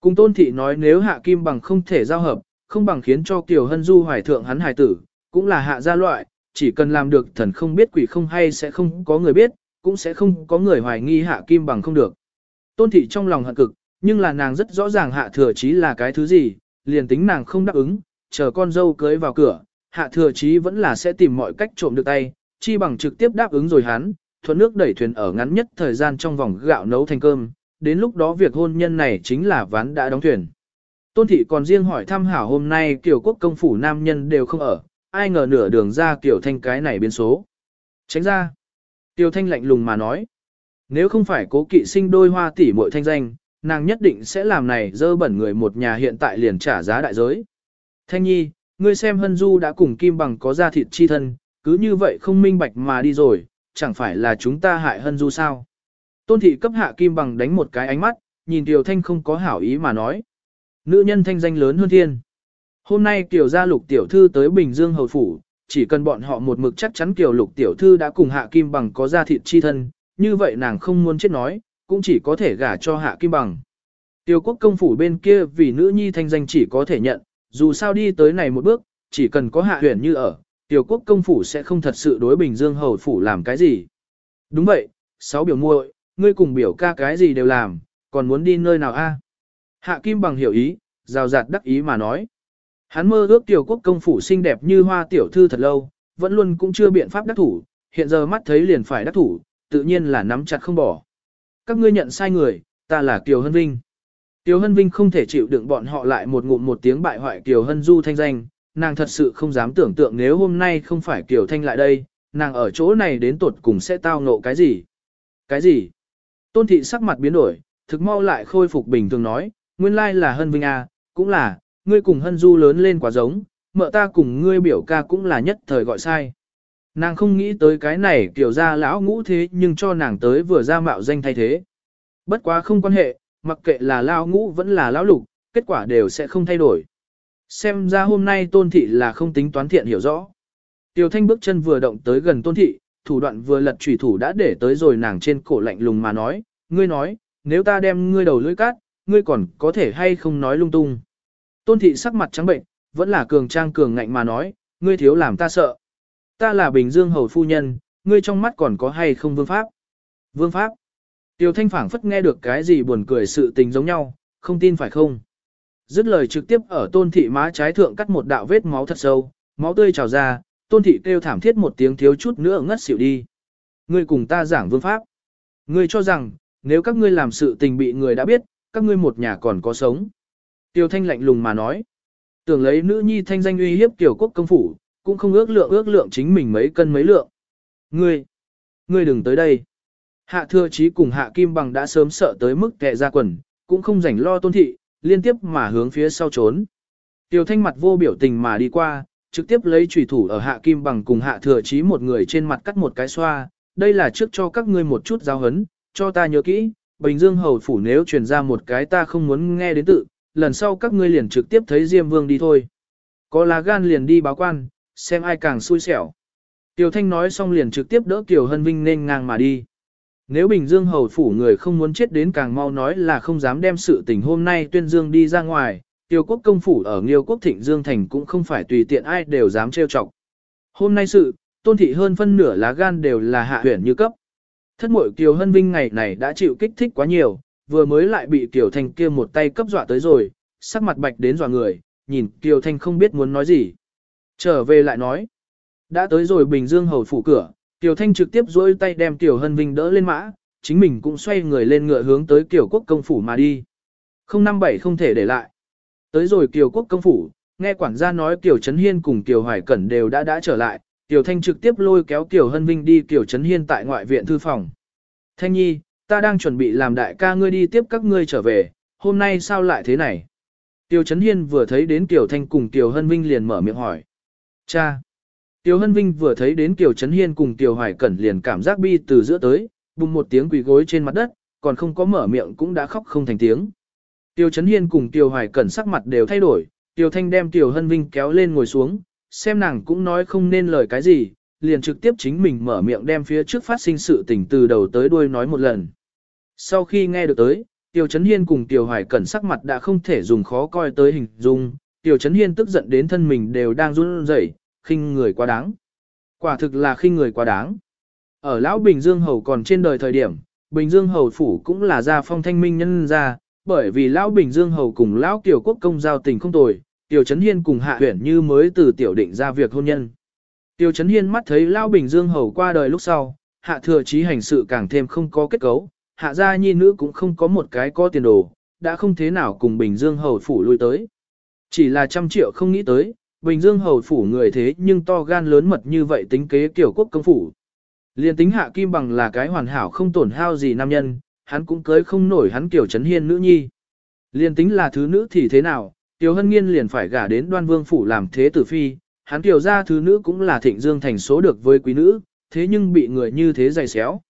Cùng tôn thị nói nếu hạ kim bằng không thể giao hợp, không bằng khiến cho Kiều Hân Du hoài thượng hắn hài tử, cũng là hạ gia loại, chỉ cần làm được thần không biết quỷ không hay sẽ không có người biết, cũng sẽ không có người hoài nghi hạ kim bằng không được. Tôn thị trong lòng hận cực, nhưng là nàng rất rõ ràng hạ thừa chí là cái thứ gì, liền tính nàng không đáp ứng, chờ con dâu cưới vào cửa, hạ thừa chí vẫn là sẽ tìm mọi cách trộm được tay, chi bằng trực tiếp đáp ứng rồi hắn, thuận nước đẩy thuyền ở ngắn nhất thời gian trong vòng gạo nấu thành cơm, đến lúc đó việc hôn nhân này chính là ván đã đóng thuyền. Tôn thị còn riêng hỏi thăm hảo hôm nay kiểu quốc công phủ nam nhân đều không ở, ai ngờ nửa đường ra kiểu thanh cái này biến số. Tránh ra. Tiêu thanh lạnh lùng mà nói. Nếu không phải cố kỵ sinh đôi hoa tỷ muội thanh danh, nàng nhất định sẽ làm này dơ bẩn người một nhà hiện tại liền trả giá đại giới. Thanh nhi, ngươi xem hân du đã cùng kim bằng có ra thịt chi thân, cứ như vậy không minh bạch mà đi rồi, chẳng phải là chúng ta hại hân du sao. Tôn thị cấp hạ kim bằng đánh một cái ánh mắt, nhìn Tiêu Thanh không có hảo ý mà nói. Nữ nhân thanh danh lớn hơn thiên. Hôm nay Kiều gia lục tiểu thư tới Bình Dương hầu phủ, chỉ cần bọn họ một mực chắc chắn Kiều lục tiểu thư đã cùng hạ kim bằng có gia thịt chi thân, như vậy nàng không muốn chết nói, cũng chỉ có thể gả cho hạ kim bằng. Tiêu quốc công phủ bên kia vì nữ nhi thanh danh chỉ có thể nhận, dù sao đi tới này một bước, chỉ cần có hạ huyền như ở, tiêu quốc công phủ sẽ không thật sự đối Bình Dương hầu phủ làm cái gì. Đúng vậy, sáu biểu muội, ngươi cùng biểu ca cái gì đều làm, còn muốn đi nơi nào a? Hạ Kim bằng hiểu ý, rào rạt đắc ý mà nói. Hắn mơ ước tiểu quốc công phủ xinh đẹp như hoa tiểu thư thật lâu, vẫn luôn cũng chưa biện pháp đắc thủ, hiện giờ mắt thấy liền phải đắc thủ, tự nhiên là nắm chặt không bỏ. Các ngươi nhận sai người, ta là Kiều Hân Vinh. Kiều Hân Vinh không thể chịu đựng bọn họ lại một ngụm một tiếng bại hoại Kiều Hân Du thanh danh, nàng thật sự không dám tưởng tượng nếu hôm nay không phải Kiều Thanh lại đây, nàng ở chỗ này đến tuột cùng sẽ tao ngộ cái gì. Cái gì? Tôn thị sắc mặt biến đổi, thực mau lại khôi phục bình thường nói, nguyên lai là Hân Vinh A, cũng là, ngươi cùng Hân Du lớn lên quá giống, mợ ta cùng ngươi biểu ca cũng là nhất thời gọi sai. Nàng không nghĩ tới cái này kiểu ra lão ngũ thế nhưng cho nàng tới vừa ra mạo danh thay thế. Bất quá không quan hệ, mặc kệ là lão ngũ vẫn là lão lục, kết quả đều sẽ không thay đổi. Xem ra hôm nay tôn thị là không tính toán thiện hiểu rõ. Tiểu thanh bước chân vừa động tới gần tôn thị, thủ đoạn vừa lật trùy thủ đã để tới rồi nàng trên cổ lạnh lùng mà nói, ngươi nói, nếu ta đem ngươi đầu lưỡi cát, ngươi còn có thể hay không nói lung tung. Tôn thị sắc mặt trắng bệnh, vẫn là cường trang cường ngạnh mà nói, ngươi thiếu làm ta sợ. Ta là Bình Dương Hầu Phu Nhân, ngươi trong mắt còn có hay không vương pháp? Vương pháp? Tiêu Thanh phảng phất nghe được cái gì buồn cười sự tình giống nhau, không tin phải không? Dứt lời trực tiếp ở tôn thị má trái thượng cắt một đạo vết máu thật sâu, máu tươi trào ra, tôn thị kêu thảm thiết một tiếng thiếu chút nữa ngất xỉu đi. Ngươi cùng ta giảng vương pháp. Ngươi cho rằng, nếu các ngươi làm sự tình bị người đã biết, các ngươi một nhà còn có sống. Tiêu Thanh lạnh lùng mà nói. Tưởng lấy nữ nhi thanh danh uy hiếp tiểu quốc công phủ, cũng không ước lượng ước lượng chính mình mấy cân mấy lượng. Ngươi, ngươi đừng tới đây. Hạ thừa chí cùng hạ kim bằng đã sớm sợ tới mức kẹ ra quần, cũng không rảnh lo tôn thị, liên tiếp mà hướng phía sau trốn. Tiêu thanh mặt vô biểu tình mà đi qua, trực tiếp lấy trùy thủ ở hạ kim bằng cùng hạ thừa chí một người trên mặt cắt một cái xoa, đây là trước cho các ngươi một chút giáo hấn, cho ta nhớ kỹ, Bình Dương hầu phủ nếu truyền ra một cái ta không muốn nghe đến tự, lần sau các ngươi liền trực tiếp thấy Diêm Vương đi thôi. Có lá gan liền đi báo quan, xem ai càng xui xẻo. Tiểu Thanh nói xong liền trực tiếp đỡ Kiều Hân Vinh nên ngang mà đi. Nếu Bình Dương hầu phủ người không muốn chết đến càng mau nói là không dám đem sự tình hôm nay tuyên dương đi ra ngoài, Tiêu quốc công phủ ở Nghiêu quốc Thịnh Dương Thành cũng không phải tùy tiện ai đều dám trêu chọc. Hôm nay sự, tôn thị hơn phân nửa lá gan đều là hạ huyển như cấp. Thất muội Kiều Hân Vinh ngày này đã chịu kích thích quá nhiều, vừa mới lại bị Kiều Thanh kia một tay cấp dọa tới rồi, sắc mặt bạch đến dọa người, nhìn Kiều Thanh không biết muốn nói gì. Trở về lại nói, đã tới rồi Bình Dương hầu phủ cửa, Kiều Thanh trực tiếp duỗi tay đem Kiều Hân Vinh đỡ lên mã, chính mình cũng xoay người lên ngựa hướng tới Kiều Quốc công phủ mà đi. 057 không thể để lại. Tới rồi Kiều Quốc công phủ, nghe quản gia nói Kiều Trấn Hiên cùng Kiều Hoài Cẩn đều đã đã trở lại, Tiểu Thanh trực tiếp lôi kéo Tiểu Hân Vinh đi Tiểu Trấn Hiên tại ngoại viện thư phòng. Thanh Nhi, ta đang chuẩn bị làm đại ca ngươi đi tiếp các ngươi trở về, hôm nay sao lại thế này? Tiểu Trấn Hiên vừa thấy đến Tiểu Thanh cùng Tiểu Hân Vinh liền mở miệng hỏi. Cha! Tiểu Hân Vinh vừa thấy đến Tiểu Trấn Hiên cùng Tiểu Hoài Cẩn liền cảm giác bi từ giữa tới, bùng một tiếng quỳ gối trên mặt đất, còn không có mở miệng cũng đã khóc không thành tiếng. Tiêu Trấn Hiên cùng Tiêu Hoài Cẩn sắc mặt đều thay đổi, Tiêu Thanh đem Tiêu Hân Vinh kéo lên ngồi xuống, xem nàng cũng nói không nên lời cái gì, liền trực tiếp chính mình mở miệng đem phía trước phát sinh sự tình từ đầu tới đuôi nói một lần. Sau khi nghe được tới, Tiêu Trấn Hiên cùng Tiêu Hoài Cẩn sắc mặt đã không thể dùng khó coi tới hình dung, Tiêu Trấn Hiên tức giận đến thân mình đều đang run rẩy, khinh người quá đáng. Quả thực là khinh người quá đáng. Ở Lão Bình Dương Hầu còn trên đời thời điểm, Bình Dương Hầu Phủ cũng là gia phong thanh minh nhân gia, bởi vì Lão Bình Dương Hầu cùng Lão Kiều Quốc công giao tình không tồi, Tiểu Trấn Hiên cùng Hạ Huyển như mới từ tiểu định ra việc hôn nhân. Tiêu Trấn Hiên mắt thấy Lão Bình Dương Hầu qua đời lúc sau, Hạ Thừa Chí hành sự càng thêm không có kết cấu, Hạ gia nhi nữ cũng không có một cái có tiền đồ, đã không thế nào cùng Bình Dương Hầu Phủ lui tới. Chỉ là trăm triệu không nghĩ tới, Bình Dương Hầu Phủ người thế nhưng to gan lớn mật như vậy tính kế kiểu quốc công phủ. Liên tính Hạ Kim Bằng là cái hoàn hảo không tổn hao gì nam nhân, hắn cũng cưới không nổi hắn kiểu Trấn Hiên nữ nhi. Liên tính là thứ nữ thì thế nào, Tiểu Hân Nghiên liền phải gả đến đoan vương phủ làm thế tử phi, hắn tiểu gia thứ nữ cũng là thịnh dương thành số được với quý nữ, thế nhưng bị người như thế dày xéo.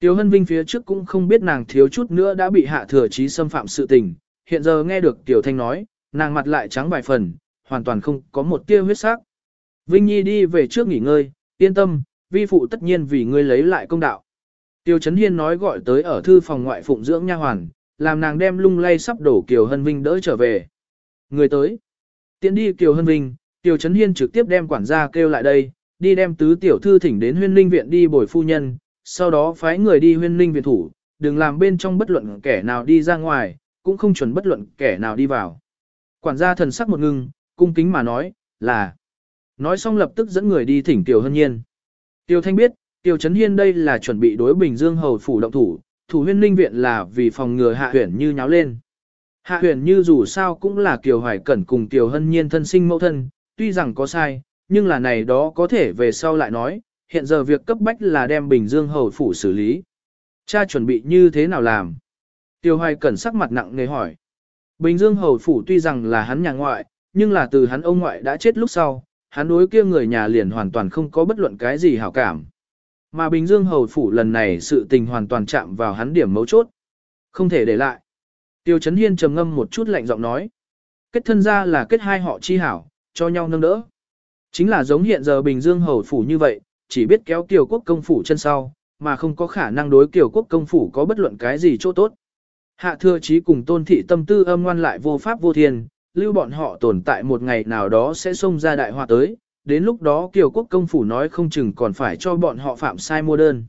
Tiểu Hân Vinh phía trước cũng không biết nàng thiếu chút nữa đã bị hạ thừa trí xâm phạm sự tình, hiện giờ nghe được Tiểu Thanh nói, nàng mặt lại trắng vài phần, hoàn toàn không có một tia huyết sắc. Vinh Nhi đi về trước nghỉ ngơi, yên tâm, vi phụ tất nhiên vì ngươi lấy lại công đạo. Tiêu Chấn Hiên nói gọi tới ở thư phòng ngoại phụng dưỡng nha hoàn, làm nàng đem lung lay sắp đổ Kiều Hân Vinh đỡ trở về. Người tới. Tiến đi Kiều Hân Vinh, Kiều Trấn Hiên trực tiếp đem quản gia kêu lại đây, đi đem tứ tiểu thư thỉnh đến huyên linh viện đi bồi phu nhân, sau đó phái người đi huyên linh viện thủ, đừng làm bên trong bất luận kẻ nào đi ra ngoài, cũng không chuẩn bất luận kẻ nào đi vào. Quản gia thần sắc một ngưng, cung kính mà nói, là. Nói xong lập tức dẫn người đi thỉnh Tiểu Hân Nhiên. Tiêu Thanh biết, Tiêu Trấn Hiên đây là chuẩn bị đối Bình Dương Hầu Phủ động thủ, thủ huyên linh viện là vì phòng ngừa hạ huyển như nháo lên. Hạ huyền như dù sao cũng là Kiều Hoài Cẩn cùng Kiều Hân Nhiên thân sinh mẫu thân, tuy rằng có sai, nhưng là này đó có thể về sau lại nói, hiện giờ việc cấp bách là đem Bình Dương Hầu Phủ xử lý. Cha chuẩn bị như thế nào làm? Tiêu Hoài Cẩn sắc mặt nặng nề hỏi. Bình Dương Hầu Phủ tuy rằng là hắn nhà ngoại, nhưng là từ hắn ông ngoại đã chết lúc sau, hắn đối kia người nhà liền hoàn toàn không có bất luận cái gì hảo cảm. Mà Bình Dương Hầu Phủ lần này sự tình hoàn toàn chạm vào hắn điểm mấu chốt. Không thể để lại. Tiêu Chấn Hiên trầm ngâm một chút lạnh giọng nói. Kết thân ra là kết hai họ chi hảo, cho nhau nâng đỡ. Chính là giống hiện giờ Bình Dương Hầu Phủ như vậy, chỉ biết kéo Kiều Quốc công phủ chân sau, mà không có khả năng đối Kiều Quốc công phủ có bất luận cái gì chỗ tốt. Hạ thừa chí cùng tôn thị tâm tư âm ngoan lại vô pháp vô thiên, lưu bọn họ tồn tại một ngày nào đó sẽ xông ra đại họa tới, đến lúc đó Kiều Quốc công phủ nói không chừng còn phải cho bọn họ phạm sai mua đơn.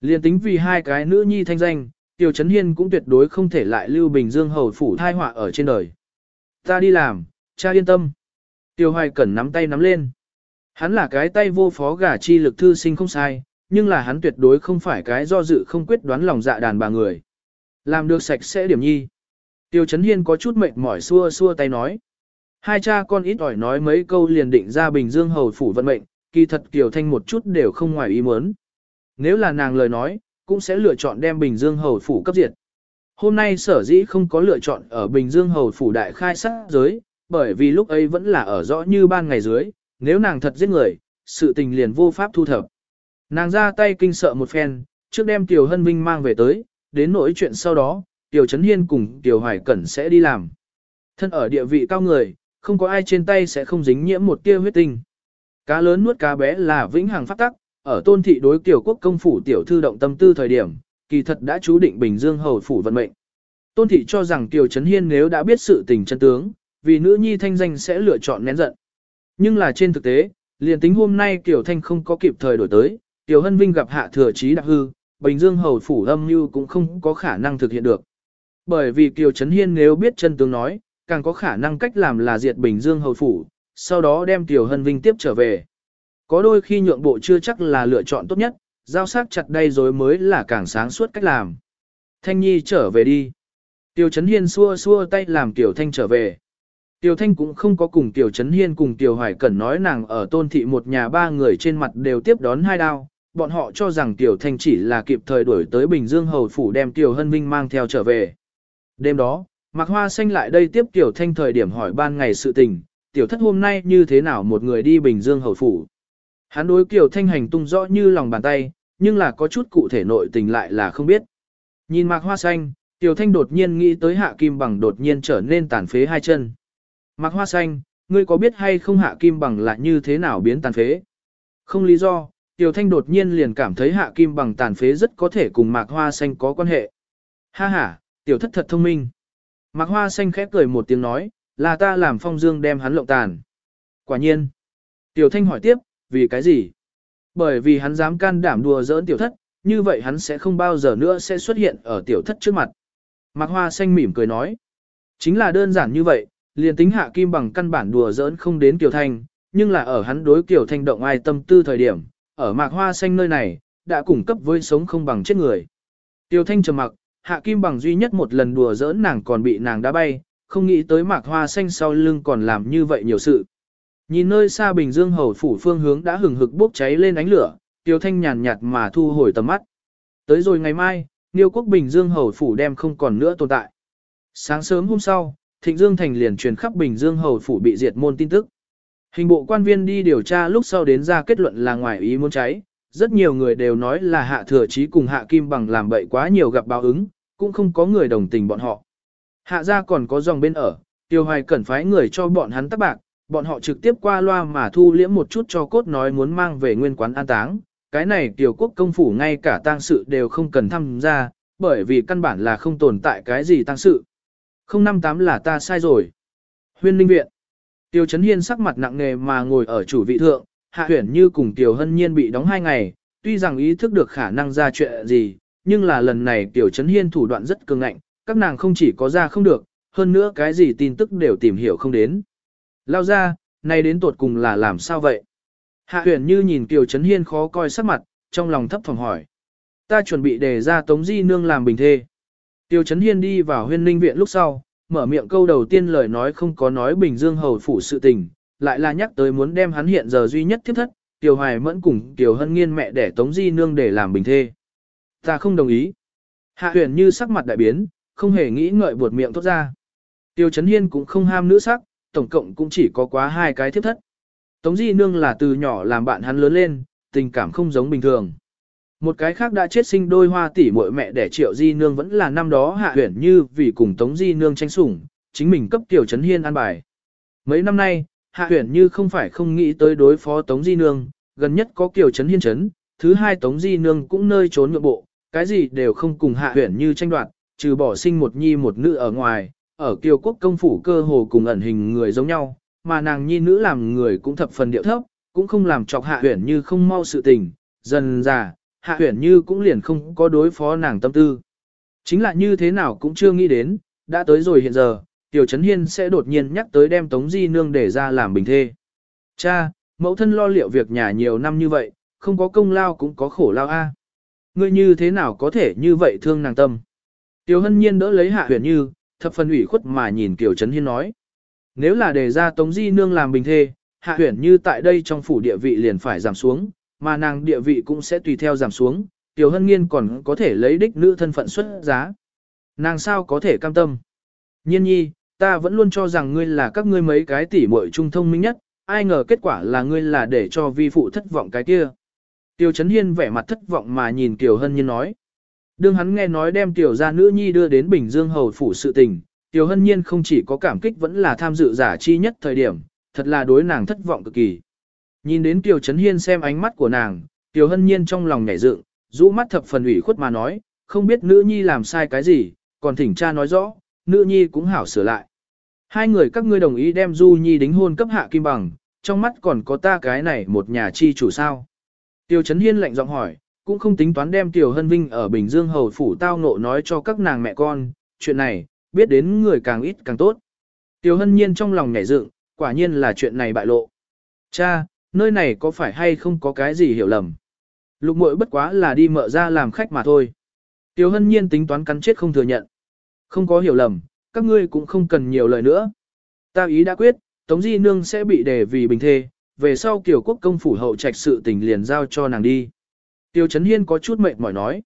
Liên tính vì hai cái nữ nhi thanh danh, Tiêu Trấn Hiên cũng tuyệt đối không thể lại lưu Bình Dương hầu phủ thai họa ở trên đời. Ta đi làm, cha yên tâm. Tiêu Hoài Cẩn nắm tay nắm lên. Hắn là cái tay vô phó gả chi lực thư sinh không sai, nhưng là hắn tuyệt đối không phải cái do dự không quyết đoán lòng dạ đàn bà người. Làm được sạch sẽ điểm nhi. Tiêu Chấn Hiên có chút mệt mỏi xua xua tay nói. Hai cha con ít ỏi nói mấy câu liền định ra Bình Dương Hầu Phủ vận mệnh, kỳ thật Kiều Thanh một chút đều không ngoài ý muốn. Nếu là nàng lời nói, cũng sẽ lựa chọn đem Bình Dương Hầu Phủ cấp diệt. Hôm nay sở dĩ không có lựa chọn ở Bình Dương Hầu Phủ đại khai sát giới, bởi vì lúc ấy vẫn là ở rõ như ban ngày dưới, nếu nàng thật giết người, sự tình liền vô pháp thu thập. Nàng ra tay kinh sợ một phen, trước đem Tiểu Hân Vinh mang về tới, đến nỗi chuyện sau đó, Tiểu Trấn Hiên cùng Tiểu Hoài Cẩn sẽ đi làm. Thân ở địa vị cao người, không có ai trên tay sẽ không dính nhiễm một tia huyết tinh. Cá lớn nuốt cá bé là vĩnh hằng phát tắc, ở tôn thị đối kiểu quốc công phủ tiểu thư động tâm tư thời điểm, kỳ thật đã chú định Bình Dương hầu phủ vận mệnh. Tôn thị cho rằng Kiều Trấn Hiên nếu đã biết sự tình chân tướng, vì nữ nhi thanh danh sẽ lựa chọn nén giận. Nhưng là trên thực tế, liền tính hôm nay Kiều Thanh không có kịp thời đổi tới, Tiểu Hân Vinh gặp hạ thừa trí đặc hư, Bình Dương hầu phủ âm mưu cũng không có khả năng thực hiện được. Bởi vì Kiều Trấn Hiên nếu biết chân tướng nói, càng có khả năng cách làm là diệt Bình Dương hầu phủ, sau đó đem Tiểu Hân Vinh tiếp trở về. Có đôi khi nhượng bộ chưa chắc là lựa chọn tốt nhất, giao sắc chặt đây rồi mới là càng sáng suốt cách làm. Thanh Nhi trở về đi. Tiểu Trấn Hiên xua xua tay làm Tiểu Thanh trở về. Tiểu Thanh cũng không có cùng Tiểu Trấn Hiên cùng Tiểu Hoài Cẩn nói nàng ở tôn thị một nhà ba người trên mặt đều tiếp đón hai đao, bọn họ cho rằng Tiểu Thanh chỉ là kịp thời đuổi tới Bình Dương Hầu Phủ đem Tiểu Hân Vinh mang theo trở về. Đêm đó, Mạc Hoa Xanh lại đây tiếp Tiểu Thanh thời điểm hỏi ban ngày sự tình, Tiểu Thất hôm nay như thế nào một người đi Bình Dương Hầu Phủ. Hắn đối Tiểu Thanh hành tung rõ như lòng bàn tay, nhưng là có chút cụ thể nội tình lại là không biết. Nhìn Mạc Hoa Xanh, Tiểu Thanh đột nhiên nghĩ tới Hạ Kim Bằng đột nhiên trở nên tàn phế hai chân. Mạc Hoa Xanh, ngươi có biết hay không Hạ Kim Bằng là như thế nào biến tàn phế? Không lý do, Tiểu Thanh đột nhiên liền cảm thấy Hạ Kim Bằng tàn phế rất có thể cùng Mạc Hoa Xanh có quan hệ. Ha ha, Tiểu Thất thật thông minh. Mạc Hoa Xanh khép cười một tiếng nói, là ta làm phong dương đem hắn lộng tàn. Quả nhiên. Tiểu Thanh hỏi tiếp, vì cái gì? Bởi vì hắn dám can đảm đùa giỡn Tiểu Thất, như vậy hắn sẽ không bao giờ nữa sẽ xuất hiện ở Tiểu Thất trước mặt. Mạc Hoa Xanh mỉm cười nói. Chính là đơn giản như vậy, liền tính Hạ Kim Bằng căn bản đùa giỡn không đến Tiểu Thanh, nhưng là ở hắn đối Tiểu Thanh động ai tâm tư thời điểm, ở mạc hoa xanh nơi này, đã cung cấp với sống không bằng chết người. Tiểu thanh trầm mặc, hạ kim bằng duy nhất một lần đùa giỡn nàng còn bị nàng đá bay, không nghĩ tới mạc hoa xanh sau lưng còn làm như vậy nhiều sự. Nhìn nơi xa Bình Dương hầu phủ phương hướng đã hừng hực bốc cháy lên ánh lửa, Tiêu Thanh nhàn nhạt mà thu hồi tầm mắt. Tới rồi ngày mai, Niêu quốc Bình Dương hầu phủ đem không còn nữa tồn tại. Sáng sớm hôm sau, Thịnh Dương thành liền truyền khắp Bình Dương hầu phủ bị diệt môn tin tức. Hình bộ quan viên đi điều tra lúc sau đến ra kết luận là ngoài ý muốn cháy, rất nhiều người đều nói là hạ thừa chí cùng hạ kim bằng làm bậy quá nhiều gặp báo ứng, cũng không có người đồng tình bọn họ. Hạ gia còn có dòng bên ở, tiêu hoài cần phái người cho bọn hắn tác bạc, bọn họ trực tiếp qua loa mà thu liễm một chút cho cốt nói muốn mang về nguyên quán an táng. Cái này tiểu quốc công phủ ngay cả tang sự đều không cần tham gia, bởi vì căn bản là không tồn tại cái gì tang sự. 058 là ta sai rồi. Huyên Linh Viện. Tiêu Chấn Hiên sắc mặt nặng nề mà ngồi ở chủ vị thượng, Hạ huyển Như cùng tiểu Hân Nhiên bị đóng hai ngày, tuy rằng ý thức được khả năng ra chuyện gì, nhưng là lần này tiểu Chấn Hiên thủ đoạn rất cường ngạnh, các nàng không chỉ có ra không được, hơn nữa cái gì tin tức đều tìm hiểu không đến. Lao ra, nay đến tuột cùng là làm sao vậy? Hạ Huyền Như nhìn Tiêu Chấn Hiên khó coi sắc mặt, trong lòng thấp phòng hỏi. Ta chuẩn bị đề ra Tống Di Nương làm bình thê. Tiêu Chấn Hiên đi vào huyên linh viện lúc sau, mở miệng câu đầu tiên lời nói không có nói Bình Dương hầu phủ sự tình, lại là nhắc tới muốn đem hắn hiện giờ duy nhất thiết thất, Tiêu Hoài Mẫn cùng Tiêu Hân Nghiên mẹ để Tống Di Nương để làm bình thê. Ta không đồng ý. Hạ huyền như sắc mặt đại biến, không hề nghĩ ngợi buột miệng thốt ra. Tiêu Chấn Hiên cũng không ham nữ sắc, tổng cộng cũng chỉ có quá hai cái thiếp thất. Tống Di Nương là từ nhỏ làm bạn hắn lớn lên, tình cảm không giống bình thường. Một cái khác đã chết sinh đôi hoa tỷ muội mẹ đẻ triệu di nương vẫn là năm đó hạ huyển như vì cùng tống di nương tranh sủng, chính mình cấp tiểu trấn hiên an bài. Mấy năm nay, hạ huyển như không phải không nghĩ tới đối phó tống di nương, gần nhất có kiểu trấn hiên trấn, thứ hai tống di nương cũng nơi trốn nhượng bộ, cái gì đều không cùng hạ huyển như tranh đoạt, trừ bỏ sinh một nhi một nữ ở ngoài, ở kiều quốc công phủ cơ hồ cùng ẩn hình người giống nhau, mà nàng nhi nữ làm người cũng thập phần điệu thấp, cũng không làm chọc hạ huyển như không mau sự tình, dần già, hạ huyển như cũng liền không có đối phó nàng tâm tư. Chính là như thế nào cũng chưa nghĩ đến, đã tới rồi hiện giờ, Tiểu Trấn Hiên sẽ đột nhiên nhắc tới đem Tống Di Nương để ra làm bình thê. Cha, mẫu thân lo liệu việc nhà nhiều năm như vậy, không có công lao cũng có khổ lao a. Ngươi như thế nào có thể như vậy thương nàng tâm. Tiểu Hân Nhiên đỡ lấy hạ huyển như, thập phần ủy khuất mà nhìn Kiều Trấn Hiên nói. Nếu là để ra Tống Di Nương làm bình thê, hạ huyển như tại đây trong phủ địa vị liền phải giảm xuống, mà nàng địa vị cũng sẽ tùy theo giảm xuống, Tiểu Hân Nghiên còn có thể lấy đích nữ thân phận xuất giá. Nàng sao có thể cam tâm? Nhiên nhi, ta vẫn luôn cho rằng ngươi là các ngươi mấy cái tỷ muội trung thông minh nhất, ai ngờ kết quả là ngươi là để cho vi phụ thất vọng cái kia. Tiêu Chấn Hiên vẻ mặt thất vọng mà nhìn Kiều Hân Nhiên nói. Đương hắn nghe nói đem Tiểu gia nữ nhi đưa đến Bình Dương Hầu phủ sự tình, Tiểu Hân Nhiên không chỉ có cảm kích vẫn là tham dự giả chi nhất thời điểm, thật là đối nàng thất vọng cực kỳ. Nhìn đến tiểu Trấn Hiên xem ánh mắt của nàng, tiểu Hân Nhiên trong lòng nhảy dựng, rũ mắt thập phần ủy khuất mà nói, không biết nữ nhi làm sai cái gì, còn thỉnh cha nói rõ, nữ nhi cũng hảo sửa lại. Hai người các ngươi đồng ý đem Du Nhi đính hôn cấp hạ kim bằng, trong mắt còn có ta cái này một nhà chi chủ sao. Tiêu Trấn Hiên lạnh giọng hỏi, cũng không tính toán đem Tiểu Hân Vinh ở Bình Dương Hầu Phủ tao ngộ nói cho các nàng mẹ con, chuyện này, biết đến người càng ít càng tốt. Tiểu Hân Nhiên trong lòng nhảy dựng, quả nhiên là chuyện này bại lộ. Cha, nơi này có phải hay không có cái gì hiểu lầm. Lục muội bất quá là đi mợ ra làm khách mà thôi. Tiểu hân nhiên tính toán cắn chết không thừa nhận. Không có hiểu lầm, các ngươi cũng không cần nhiều lời nữa. Ta ý đã quyết, Tống Di Nương sẽ bị đề vì bình thê, về sau kiểu quốc công phủ hậu trạch sự tình liền giao cho nàng đi. Tiêu Trấn Hiên có chút mệt mỏi nói.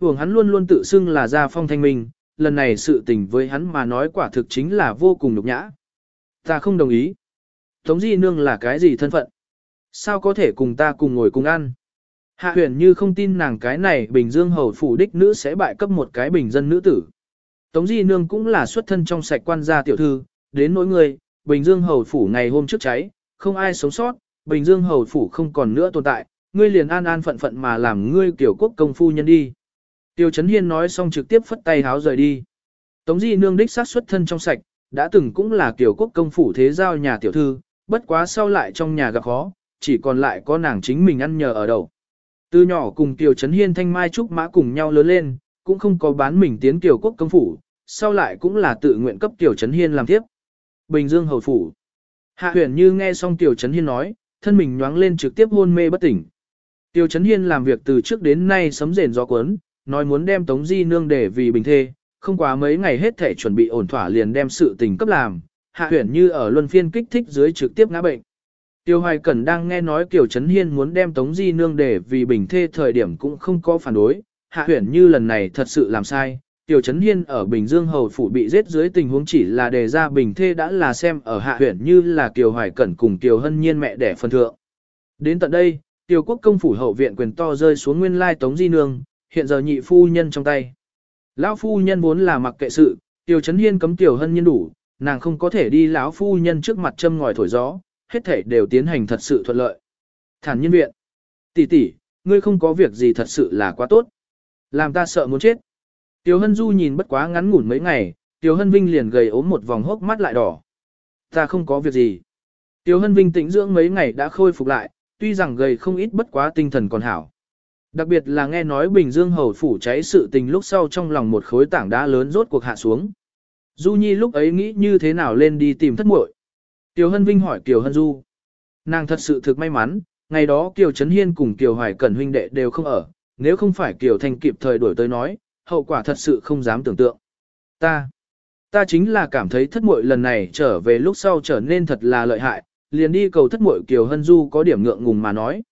Hưởng hắn luôn luôn tự xưng là gia phong thanh minh, lần này sự tình với hắn mà nói quả thực chính là vô cùng nhục nhã. Ta không đồng ý. Tống Di Nương là cái gì thân phận? sao có thể cùng ta cùng ngồi cùng ăn. Hạ huyền như không tin nàng cái này Bình Dương hầu phủ đích nữ sẽ bại cấp một cái bình dân nữ tử. Tống Di Nương cũng là xuất thân trong sạch quan gia tiểu thư, đến nỗi người, Bình Dương hầu phủ ngày hôm trước cháy, không ai sống sót, Bình Dương hầu phủ không còn nữa tồn tại, ngươi liền an an phận phận mà làm ngươi kiểu quốc công phu nhân đi. Tiêu Chấn Hiên nói xong trực tiếp phất tay háo rời đi. Tống Di Nương đích sát xuất thân trong sạch, đã từng cũng là kiểu quốc công phủ thế giao nhà tiểu thư, bất quá sau lại trong nhà gặp khó, chỉ còn lại có nàng chính mình ăn nhờ ở đầu. Từ nhỏ cùng Tiêu Trấn Hiên Thanh Mai Trúc Mã cùng nhau lớn lên, cũng không có bán mình tiến kiểu Quốc công phủ, sau lại cũng là tự nguyện cấp Tiêu Trấn Hiên làm tiếp. Bình Dương Hầu Phủ Hạ huyền như nghe xong Tiểu Trấn Hiên nói, thân mình nhoáng lên trực tiếp hôn mê bất tỉnh. Tiêu Trấn Hiên làm việc từ trước đến nay sấm rền gió cuốn, nói muốn đem Tống Di Nương để vì bình thê, không quá mấy ngày hết thể chuẩn bị ổn thỏa liền đem sự tình cấp làm. Hạ huyền như ở luân phiên kích thích dưới trực tiếp ngã bệnh. Tiêu Hoài Cẩn đang nghe nói Kiều Trấn Hiên muốn đem Tống Di Nương để vì bình thê thời điểm cũng không có phản đối, hạ huyển như lần này thật sự làm sai. Tiêu Trấn Hiên ở Bình Dương Hầu Phủ bị giết dưới tình huống chỉ là đề ra bình thê đã là xem ở hạ huyển như là Kiều Hoài Cẩn cùng Kiều Hân Nhiên mẹ đẻ phân thượng. Đến tận đây, Tiêu Quốc công phủ hậu viện quyền to rơi xuống nguyên lai Tống Di Nương, hiện giờ nhị phu nhân trong tay. Lão phu nhân vốn là mặc kệ sự, Tiêu Trấn Hiên cấm tiểu Hân nhân đủ, nàng không có thể đi lão phu nhân trước mặt châm ngòi thổi gió, hết thể đều tiến hành thật sự thuận lợi. Thản nhân viện. Tỷ tỷ, ngươi không có việc gì thật sự là quá tốt. Làm ta sợ muốn chết. Tiêu Hân Du nhìn bất quá ngắn ngủn mấy ngày, Tiêu Hân Vinh liền gầy ốm một vòng hốc mắt lại đỏ. Ta không có việc gì. Tiêu Hân Vinh tĩnh dưỡng mấy ngày đã khôi phục lại, tuy rằng gầy không ít bất quá tinh thần còn hảo. Đặc biệt là nghe nói Bình Dương hầu phủ cháy sự tình lúc sau trong lòng một khối tảng đá lớn rốt cuộc hạ xuống. Du Nhi lúc ấy nghĩ như thế nào lên đi tìm thất muội. Tiêu Hân Vinh hỏi Kiều Hân Du. Nàng thật sự thực may mắn, ngày đó Kiều Trấn Hiên cùng Kiều Hoài Cẩn huynh đệ đều không ở, nếu không phải Kiều Thanh kịp thời đuổi tới nói, hậu quả thật sự không dám tưởng tượng. Ta, ta chính là cảm thấy thất muội lần này trở về lúc sau trở nên thật là lợi hại, liền đi cầu thất muội Kiều Hân Du có điểm ngượng ngùng mà nói.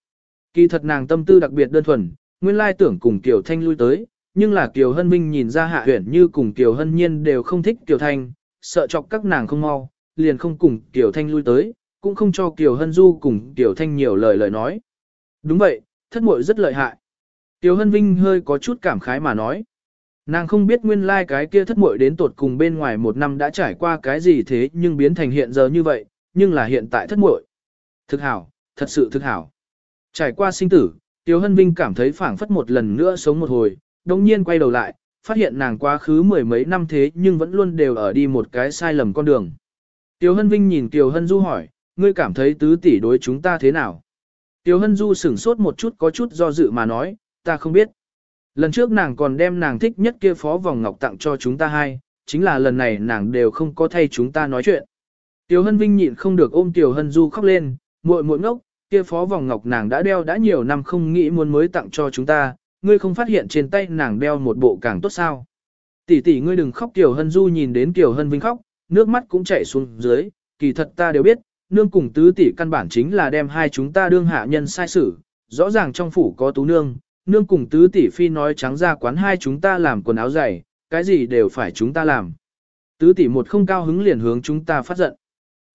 Kỳ thật nàng tâm tư đặc biệt đơn thuần, nguyên lai tưởng cùng Kiều Thanh lui tới, nhưng là Kiều Hân Minh nhìn ra hạ huyển như cùng Kiều Hân Nhiên đều không thích Kiều Thanh, sợ chọc các nàng không mau, liền không cùng Kiều Thanh lui tới, cũng không cho Kiều Hân Du cùng Kiều Thanh nhiều lời lời nói. Đúng vậy, thất muội rất lợi hại. Kiều Hân Vinh hơi có chút cảm khái mà nói. Nàng không biết nguyên lai like cái kia thất muội đến tột cùng bên ngoài một năm đã trải qua cái gì thế nhưng biến thành hiện giờ như vậy, nhưng là hiện tại thất muội. Thực hảo, thật sự thực hảo. Trải qua sinh tử, Tiêu Hân Vinh cảm thấy phảng phất một lần nữa sống một hồi, đồng nhiên quay đầu lại, phát hiện nàng quá khứ mười mấy năm thế nhưng vẫn luôn đều ở đi một cái sai lầm con đường. Tiêu Hân Vinh nhìn Tiêu Hân Du hỏi, ngươi cảm thấy tứ tỷ đối chúng ta thế nào? Tiêu Hân Du sửng sốt một chút có chút do dự mà nói, ta không biết. Lần trước nàng còn đem nàng thích nhất kia phó vòng ngọc tặng cho chúng ta hai, chính là lần này nàng đều không có thay chúng ta nói chuyện. Tiểu Hân Vinh nhịn không được ôm Tiểu Hân Du khóc lên, muội muội ngốc, kia phó vòng ngọc nàng đã đeo đã nhiều năm không nghĩ muốn mới tặng cho chúng ta, ngươi không phát hiện trên tay nàng đeo một bộ càng tốt sao. Tỷ tỷ ngươi đừng khóc Tiểu Hân Du nhìn đến Tiểu Hân Vinh khóc, nước mắt cũng chảy xuống dưới, kỳ thật ta đều biết, nương cùng tứ tỷ căn bản chính là đem hai chúng ta đương hạ nhân sai xử, rõ ràng trong phủ có tú nương, nương cùng tứ tỷ phi nói trắng ra quán hai chúng ta làm quần áo dày, cái gì đều phải chúng ta làm. Tứ tỷ một không cao hứng liền hướng chúng ta phát giận.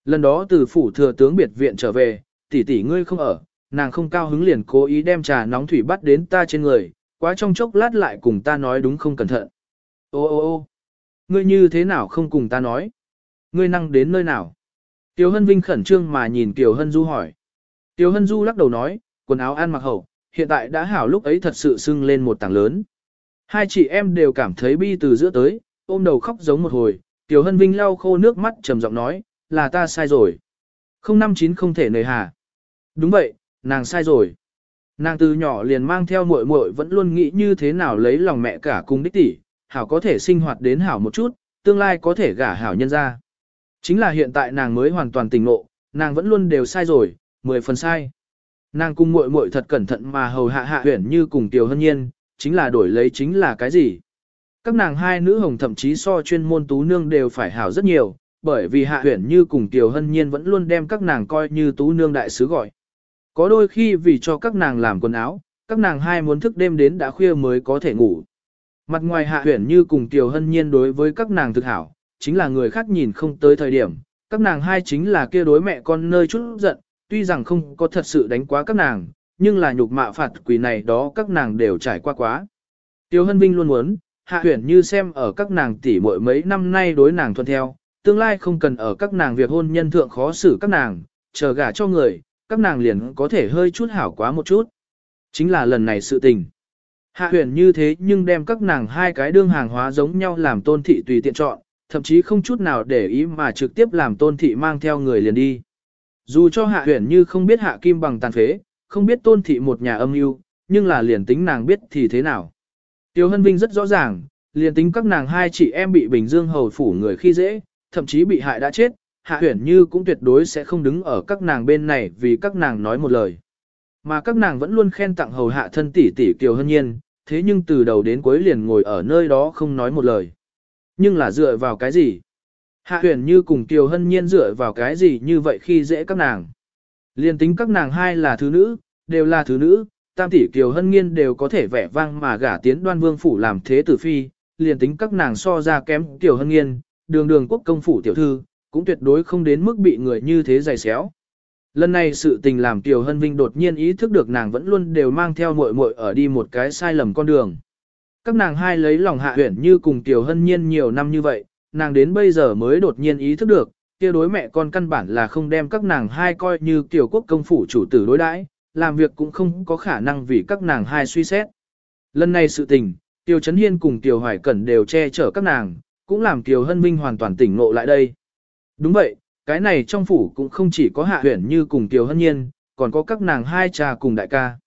Lần đó từ phủ thừa tướng biệt viện trở về, tỷ tỷ ngươi không ở, nàng không cao hứng liền cố ý đem trà nóng thủy bắt đến ta trên người, quá trong chốc lát lại cùng ta nói đúng không cẩn thận. Ô ô ô ngươi như thế nào không cùng ta nói? Ngươi năng đến nơi nào? Tiêu Hân Vinh khẩn trương mà nhìn Tiêu Hân Du hỏi. Tiêu Hân Du lắc đầu nói, quần áo ăn mặc hậu, hiện tại đã hảo lúc ấy thật sự sưng lên một tảng lớn. Hai chị em đều cảm thấy bi từ giữa tới, ôm đầu khóc giống một hồi, tiểu Hân Vinh lau khô nước mắt trầm giọng nói, là ta sai rồi. Không năm chín không thể nề hà. Đúng vậy, nàng sai rồi. Nàng từ nhỏ liền mang theo muội muội vẫn luôn nghĩ như thế nào lấy lòng mẹ cả cùng đích tỷ, hảo có thể sinh hoạt đến hảo một chút, tương lai có thể gả hảo nhân ra. Chính là hiện tại nàng mới hoàn toàn tỉnh ngộ, nàng vẫn luôn đều sai rồi, mười phần sai. Nàng cùng muội muội thật cẩn thận mà hầu hạ hạ huyển như cùng tiểu hân nhiên, chính là đổi lấy chính là cái gì. Các nàng hai nữ hồng thậm chí so chuyên môn tú nương đều phải hảo rất nhiều, bởi vì hạ huyển như cùng tiểu hân nhiên vẫn luôn đem các nàng coi như tú nương đại sứ gọi. Có đôi khi vì cho các nàng làm quần áo, các nàng hai muốn thức đêm đến đã khuya mới có thể ngủ. Mặt ngoài hạ huyển như cùng tiểu hân nhiên đối với các nàng thực hảo, chính là người khác nhìn không tới thời điểm, các nàng hai chính là kia đối mẹ con nơi chút giận, tuy rằng không có thật sự đánh quá các nàng, nhưng là nhục mạ phạt quỷ này đó các nàng đều trải qua quá. Tiêu Hân Vinh luôn muốn, hạ huyển như xem ở các nàng tỷ muội mấy năm nay đối nàng thuận theo, tương lai không cần ở các nàng việc hôn nhân thượng khó xử các nàng, chờ gả cho người, các nàng liền có thể hơi chút hảo quá một chút. Chính là lần này sự tình. Hạ huyền như thế nhưng đem các nàng hai cái đương hàng hóa giống nhau làm tôn thị tùy tiện chọn, thậm chí không chút nào để ý mà trực tiếp làm tôn thị mang theo người liền đi. Dù cho hạ huyền như không biết hạ kim bằng tàn phế, không biết tôn thị một nhà âm mưu nhưng là liền tính nàng biết thì thế nào. Tiêu Hân Vinh rất rõ ràng, liền tính các nàng hai chị em bị Bình Dương hầu phủ người khi dễ, thậm chí bị hại đã chết, hạ huyền như cũng tuyệt đối sẽ không đứng ở các nàng bên này vì các nàng nói một lời. Mà các nàng vẫn luôn khen tặng hầu hạ thân tỷ tỷ Kiều Hân Nhiên, thế nhưng từ đầu đến cuối liền ngồi ở nơi đó không nói một lời. Nhưng là dựa vào cái gì? Hạ huyền như cùng Kiều Hân Nhiên dựa vào cái gì như vậy khi dễ các nàng? Liên tính các nàng hai là thứ nữ, đều là thứ nữ, tam tỷ Kiều Hân Nhiên đều có thể vẻ vang mà gả tiến đoan vương phủ làm thế tử phi, liền tính các nàng so ra kém Kiều Hân Nhiên, đường đường quốc công phủ tiểu thư, cũng tuyệt đối không đến mức bị người như thế dày xéo. Lần này sự tình làm Tiểu Hân Vinh đột nhiên ý thức được nàng vẫn luôn đều mang theo muội muội ở đi một cái sai lầm con đường. Các nàng hai lấy lòng hạ huyển như cùng Tiểu Hân Nhiên nhiều năm như vậy, nàng đến bây giờ mới đột nhiên ý thức được, kia đối mẹ con căn bản là không đem các nàng hai coi như tiểu Quốc công phủ chủ tử đối đãi, làm việc cũng không có khả năng vì các nàng hai suy xét. Lần này sự tình, Tiêu Trấn Hiên cùng Tiêu Hoài Cẩn đều che chở các nàng, cũng làm Tiêu Hân Vinh hoàn toàn tỉnh ngộ lại đây. Đúng vậy, cái này trong phủ cũng không chỉ có hạ huyển như cùng Tiêu Hân Nhiên, còn có các nàng hai cha cùng đại ca.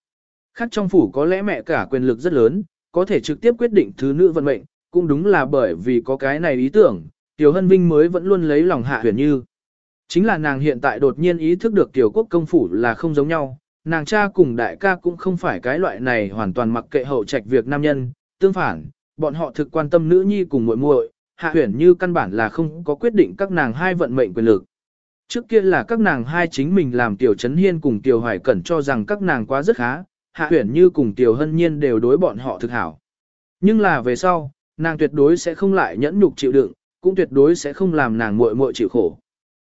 Khác trong phủ có lẽ mẹ cả quyền lực rất lớn, có thể trực tiếp quyết định thứ nữ vận mệnh, cũng đúng là bởi vì có cái này ý tưởng, Tiểu Hân Vinh mới vẫn luôn lấy lòng hạ huyền như. Chính là nàng hiện tại đột nhiên ý thức được tiểu quốc công phủ là không giống nhau, nàng cha cùng đại ca cũng không phải cái loại này hoàn toàn mặc kệ hậu trạch việc nam nhân, tương phản, bọn họ thực quan tâm nữ nhi cùng muội muội, hạ huyền như căn bản là không có quyết định các nàng hai vận mệnh quyền lực. Trước kia là các nàng hai chính mình làm tiểu trấn hiên cùng tiểu hoài cẩn cho rằng các nàng quá rất khá, hạ huyền như cùng tiểu hân nhiên đều đối bọn họ thực hảo. Nhưng là về sau, nàng tuyệt đối sẽ không lại nhẫn nhục chịu đựng, cũng tuyệt đối sẽ không làm nàng muội muội chịu khổ.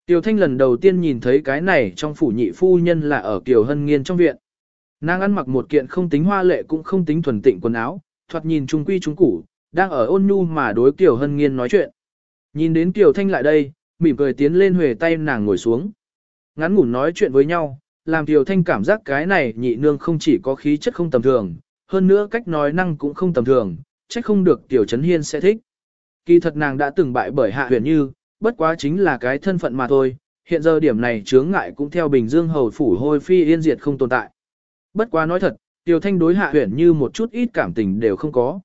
Tiểu Thanh lần đầu tiên nhìn thấy cái này trong phủ nhị phu nhân là ở Kiều Hân Nghiên trong viện. Nàng ăn mặc một kiện không tính hoa lệ cũng không tính thuần tịnh quần áo, thoạt nhìn trung quy trung củ, đang ở ôn nhu mà đối Kiều Hân Nghiên nói chuyện. Nhìn đến Kiều Thanh lại đây, mỉm cười tiến lên huề tay nàng ngồi xuống. Ngắn ngủn nói chuyện với nhau, làm Kiều Thanh cảm giác cái này nhị nương không chỉ có khí chất không tầm thường, hơn nữa cách nói năng cũng không tầm thường, chắc không được Tiểu Trấn Hiên sẽ thích. Kỳ thật nàng đã từng bại bởi Hạ Huyền Như, bất quá chính là cái thân phận mà thôi, hiện giờ điểm này chướng ngại cũng theo Bình Dương hầu phủ hôi phi yên diệt không tồn tại. Bất quá nói thật, Tiểu Thanh đối Hạ Huyền Như một chút ít cảm tình đều không có.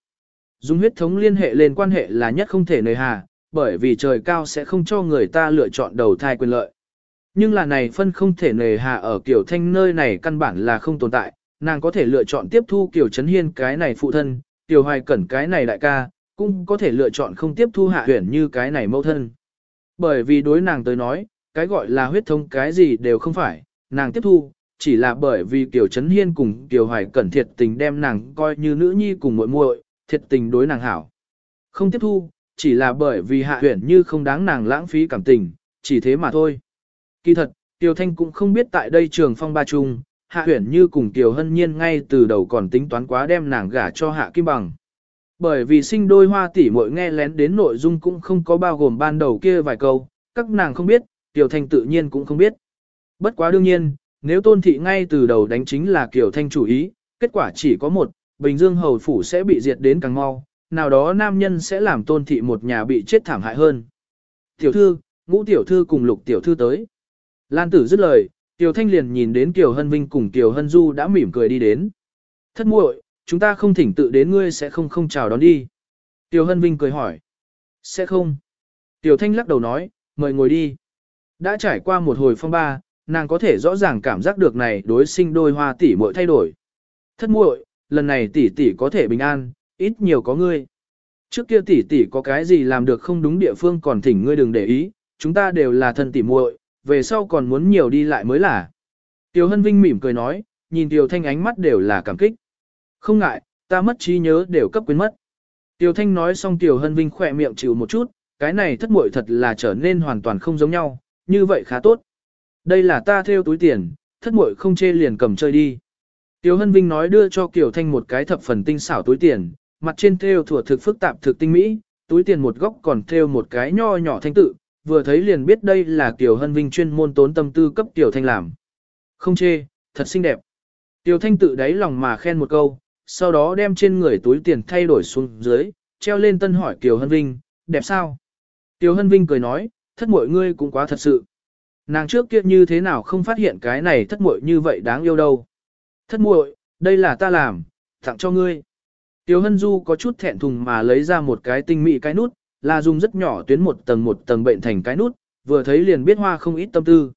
Dùng huyết thống liên hệ lên quan hệ là nhất không thể nề hà, bởi vì trời cao sẽ không cho người ta lựa chọn đầu thai quyền lợi. Nhưng là này phân không thể nề hà ở kiểu Thanh nơi này căn bản là không tồn tại, nàng có thể lựa chọn tiếp thu kiểu chấn Hiên cái này phụ thân, Tiểu Hoài Cẩn cái này đại ca, cũng có thể lựa chọn không tiếp thu hạ huyển như cái này mẫu thân. Bởi vì đối nàng tới nói, cái gọi là huyết thống cái gì đều không phải, nàng tiếp thu, chỉ là bởi vì kiểu chấn Hiên cùng kiểu Hoài Cẩn thiệt tình đem nàng coi như nữ nhi cùng muội muội, thiệt tình đối nàng hảo. Không tiếp thu, chỉ là bởi vì hạ huyển như không đáng nàng lãng phí cảm tình, chỉ thế mà thôi. Kỳ thật, Tiêu Thanh cũng không biết tại đây trường phong ba trung, Hạ Huyển Như cùng Tiêu Hân Nhiên ngay từ đầu còn tính toán quá đem nàng gả cho Hạ Kim Bằng. Bởi vì sinh đôi hoa tỷ muội nghe lén đến nội dung cũng không có bao gồm ban đầu kia vài câu, các nàng không biết, Tiêu Thanh tự nhiên cũng không biết. Bất quá đương nhiên, nếu tôn thị ngay từ đầu đánh chính là Kiều Thanh chủ ý, kết quả chỉ có một, Bình Dương Hầu Phủ sẽ bị diệt đến càng mau, nào đó nam nhân sẽ làm tôn thị một nhà bị chết thảm hại hơn. Tiểu thư, ngũ tiểu thư cùng lục tiểu thư tới. Lan tử dứt lời, Tiểu Thanh liền nhìn đến Kiều Hân Vinh cùng Kiều Hân Du đã mỉm cười đi đến. Thất muội, chúng ta không thỉnh tự đến ngươi sẽ không không chào đón đi. Tiểu Hân Vinh cười hỏi. Sẽ không. Tiểu Thanh lắc đầu nói, mời ngồi đi. Đã trải qua một hồi phong ba, nàng có thể rõ ràng cảm giác được này đối sinh đôi hoa tỷ muội thay đổi. Thất muội, lần này tỷ tỷ có thể bình an, ít nhiều có ngươi. Trước kia tỷ tỷ có cái gì làm được không đúng địa phương còn thỉnh ngươi đừng để ý, chúng ta đều là thân tỷ muội, về sau còn muốn nhiều đi lại mới là. Tiêu Hân Vinh mỉm cười nói, nhìn Tiêu Thanh ánh mắt đều là cảm kích. Không ngại, ta mất trí nhớ đều cấp quên mất. Tiêu Thanh nói xong Tiêu Hân Vinh khỏe miệng chịu một chút, cái này thất muội thật là trở nên hoàn toàn không giống nhau, như vậy khá tốt. Đây là ta theo túi tiền, thất muội không chê liền cầm chơi đi. Tiêu Hân Vinh nói đưa cho Kiều Thanh một cái thập phần tinh xảo túi tiền, mặt trên thêu thủa thực phức tạp thực tinh mỹ, túi tiền một góc còn thêu một cái nho nhỏ thanh tự, vừa thấy liền biết đây là Kiều Hân Vinh chuyên môn tốn tâm tư cấp Tiểu Thanh làm. Không chê, thật xinh đẹp. Tiểu Thanh tự đáy lòng mà khen một câu, sau đó đem trên người túi tiền thay đổi xuống dưới, treo lên tân hỏi Kiều Hân Vinh, đẹp sao? Tiểu Hân Vinh cười nói, thất muội ngươi cũng quá thật sự. Nàng trước kia như thế nào không phát hiện cái này thất muội như vậy đáng yêu đâu. Thất muội, đây là ta làm, tặng cho ngươi. Tiểu Hân Du có chút thẹn thùng mà lấy ra một cái tinh mỹ cái nút, là dùng rất nhỏ tuyến một tầng một tầng bệnh thành cái nút, vừa thấy liền biết hoa không ít tâm tư.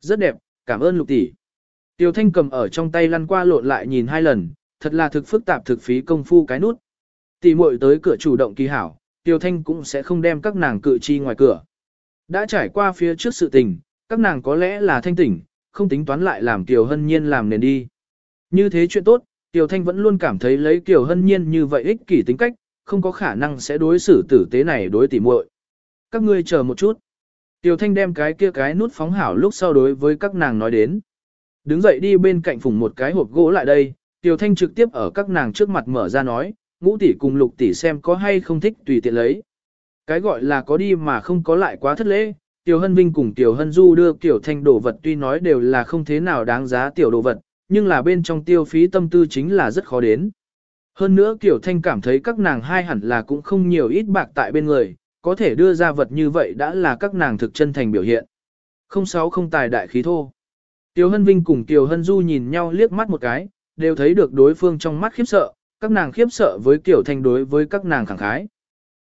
Rất đẹp, cảm ơn lục tỷ. Tiêu Thanh cầm ở trong tay lăn qua lộn lại nhìn hai lần, thật là thực phức tạp thực phí công phu cái nút. Tỷ muội tới cửa chủ động kỳ hảo, Tiêu Thanh cũng sẽ không đem các nàng cự chi ngoài cửa. Đã trải qua phía trước sự tình, các nàng có lẽ là thanh tỉnh, không tính toán lại làm Tiêu Hân Nhiên làm nền đi. Như thế chuyện tốt, Tiêu Thanh vẫn luôn cảm thấy lấy Tiêu Hân Nhiên như vậy ích kỷ tính cách, không có khả năng sẽ đối xử tử tế này đối tỉ muội. Các ngươi chờ một chút. Tiểu Thanh đem cái kia cái nút phóng hảo lúc sau đối với các nàng nói đến. Đứng dậy đi bên cạnh phùng một cái hộp gỗ lại đây, Tiểu Thanh trực tiếp ở các nàng trước mặt mở ra nói, ngũ tỷ cùng lục tỷ xem có hay không thích tùy tiện lấy. Cái gọi là có đi mà không có lại quá thất lễ, Tiểu Hân Vinh cùng Tiểu Hân Du đưa Tiểu Thanh đồ vật tuy nói đều là không thế nào đáng giá tiểu đồ vật, nhưng là bên trong tiêu phí tâm tư chính là rất khó đến. Hơn nữa Kiều Thanh cảm thấy các nàng hai hẳn là cũng không nhiều ít bạc tại bên người, có thể đưa ra vật như vậy đã là các nàng thực chân thành biểu hiện. Không sáu không tài đại khí thô. Tiêu Hân Vinh cùng Tiêu Hân Du nhìn nhau liếc mắt một cái, đều thấy được đối phương trong mắt khiếp sợ, các nàng khiếp sợ với Kiều Thanh đối với các nàng khẳng khái.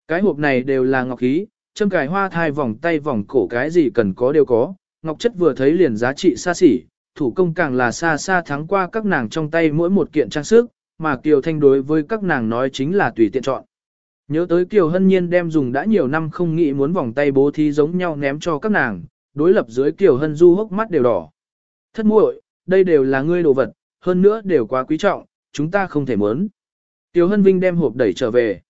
Cái hộp này đều là ngọc khí, châm cài hoa thai vòng tay vòng cổ cái gì cần có đều có, ngọc chất vừa thấy liền giá trị xa xỉ, thủ công càng là xa xa thắng qua các nàng trong tay mỗi một kiện trang sức, mà Kiều Thanh đối với các nàng nói chính là tùy tiện chọn. Nhớ tới Kiều Hân Nhiên đem dùng đã nhiều năm không nghĩ muốn vòng tay bố thí giống nhau ném cho các nàng, đối lập dưới Kiều Hân Du hốc mắt đều đỏ. Thất muội, đây đều là ngươi đồ vật, hơn nữa đều quá quý trọng, chúng ta không thể muốn. Kiều Hân Vinh đem hộp đẩy trở về.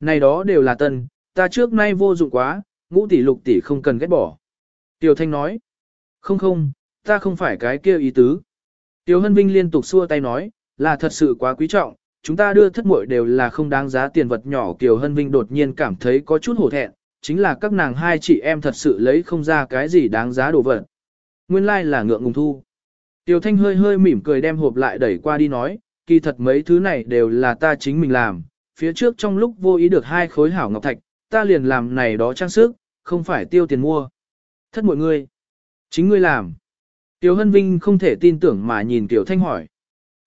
Này đó đều là tân, ta trước nay vô dụng quá, ngũ tỷ lục tỷ không cần ghét bỏ. Tiểu Thanh nói, không không, ta không phải cái kia ý tứ. Tiêu Hân Vinh liên tục xua tay nói, là thật sự quá quý trọng, chúng ta đưa thất muội đều là không đáng giá tiền vật nhỏ Tiêu Hân Vinh đột nhiên cảm thấy có chút hổ thẹn, chính là các nàng hai chị em thật sự lấy không ra cái gì đáng giá đồ vật. Nguyên lai like là ngượng ngùng thu. Tiêu Thanh hơi hơi mỉm cười đem hộp lại đẩy qua đi nói, kỳ thật mấy thứ này đều là ta chính mình làm, phía trước trong lúc vô ý được hai khối hảo ngọc thạch, ta liền làm này đó trang sức, không phải tiêu tiền mua. Thất mọi người. Chính ngươi làm. Tiểu Hân Vinh không thể tin tưởng mà nhìn Tiểu Thanh hỏi.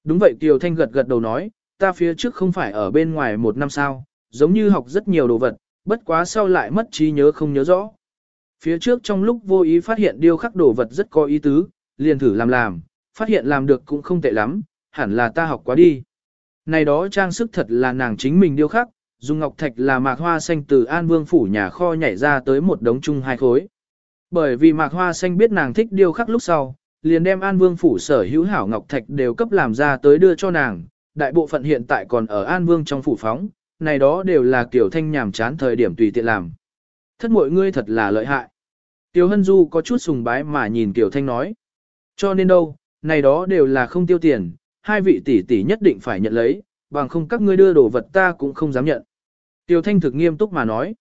Đúng vậy Tiểu Thanh gật gật đầu nói, ta phía trước không phải ở bên ngoài một năm sao, giống như học rất nhiều đồ vật, bất quá sau lại mất trí nhớ không nhớ rõ. Phía trước trong lúc vô ý phát hiện điêu khắc đồ vật rất có ý tứ, liền thử làm làm, phát hiện làm được cũng không tệ lắm, hẳn là ta học quá đi. Này đó trang sức thật là nàng chính mình điêu khắc, dùng ngọc thạch là mạc hoa xanh từ An Vương phủ nhà kho nhảy ra tới một đống chung hai khối. Bởi vì mạc hoa xanh biết nàng thích điêu khắc lúc sau, liền đem An Vương phủ sở hữu hảo ngọc thạch đều cấp làm ra tới đưa cho nàng, đại bộ phận hiện tại còn ở An Vương trong phủ phóng, này đó đều là kiểu thanh nhàm chán thời điểm tùy tiện làm. Thất mọi ngươi thật là lợi hại. Tiểu Hân Du có chút sùng bái mà nhìn Tiểu Thanh nói. Cho nên đâu, này đó đều là không tiêu tiền, hai vị tỷ tỷ nhất định phải nhận lấy, bằng không các ngươi đưa đồ vật ta cũng không dám nhận. Tiểu Thanh thực nghiêm túc mà nói.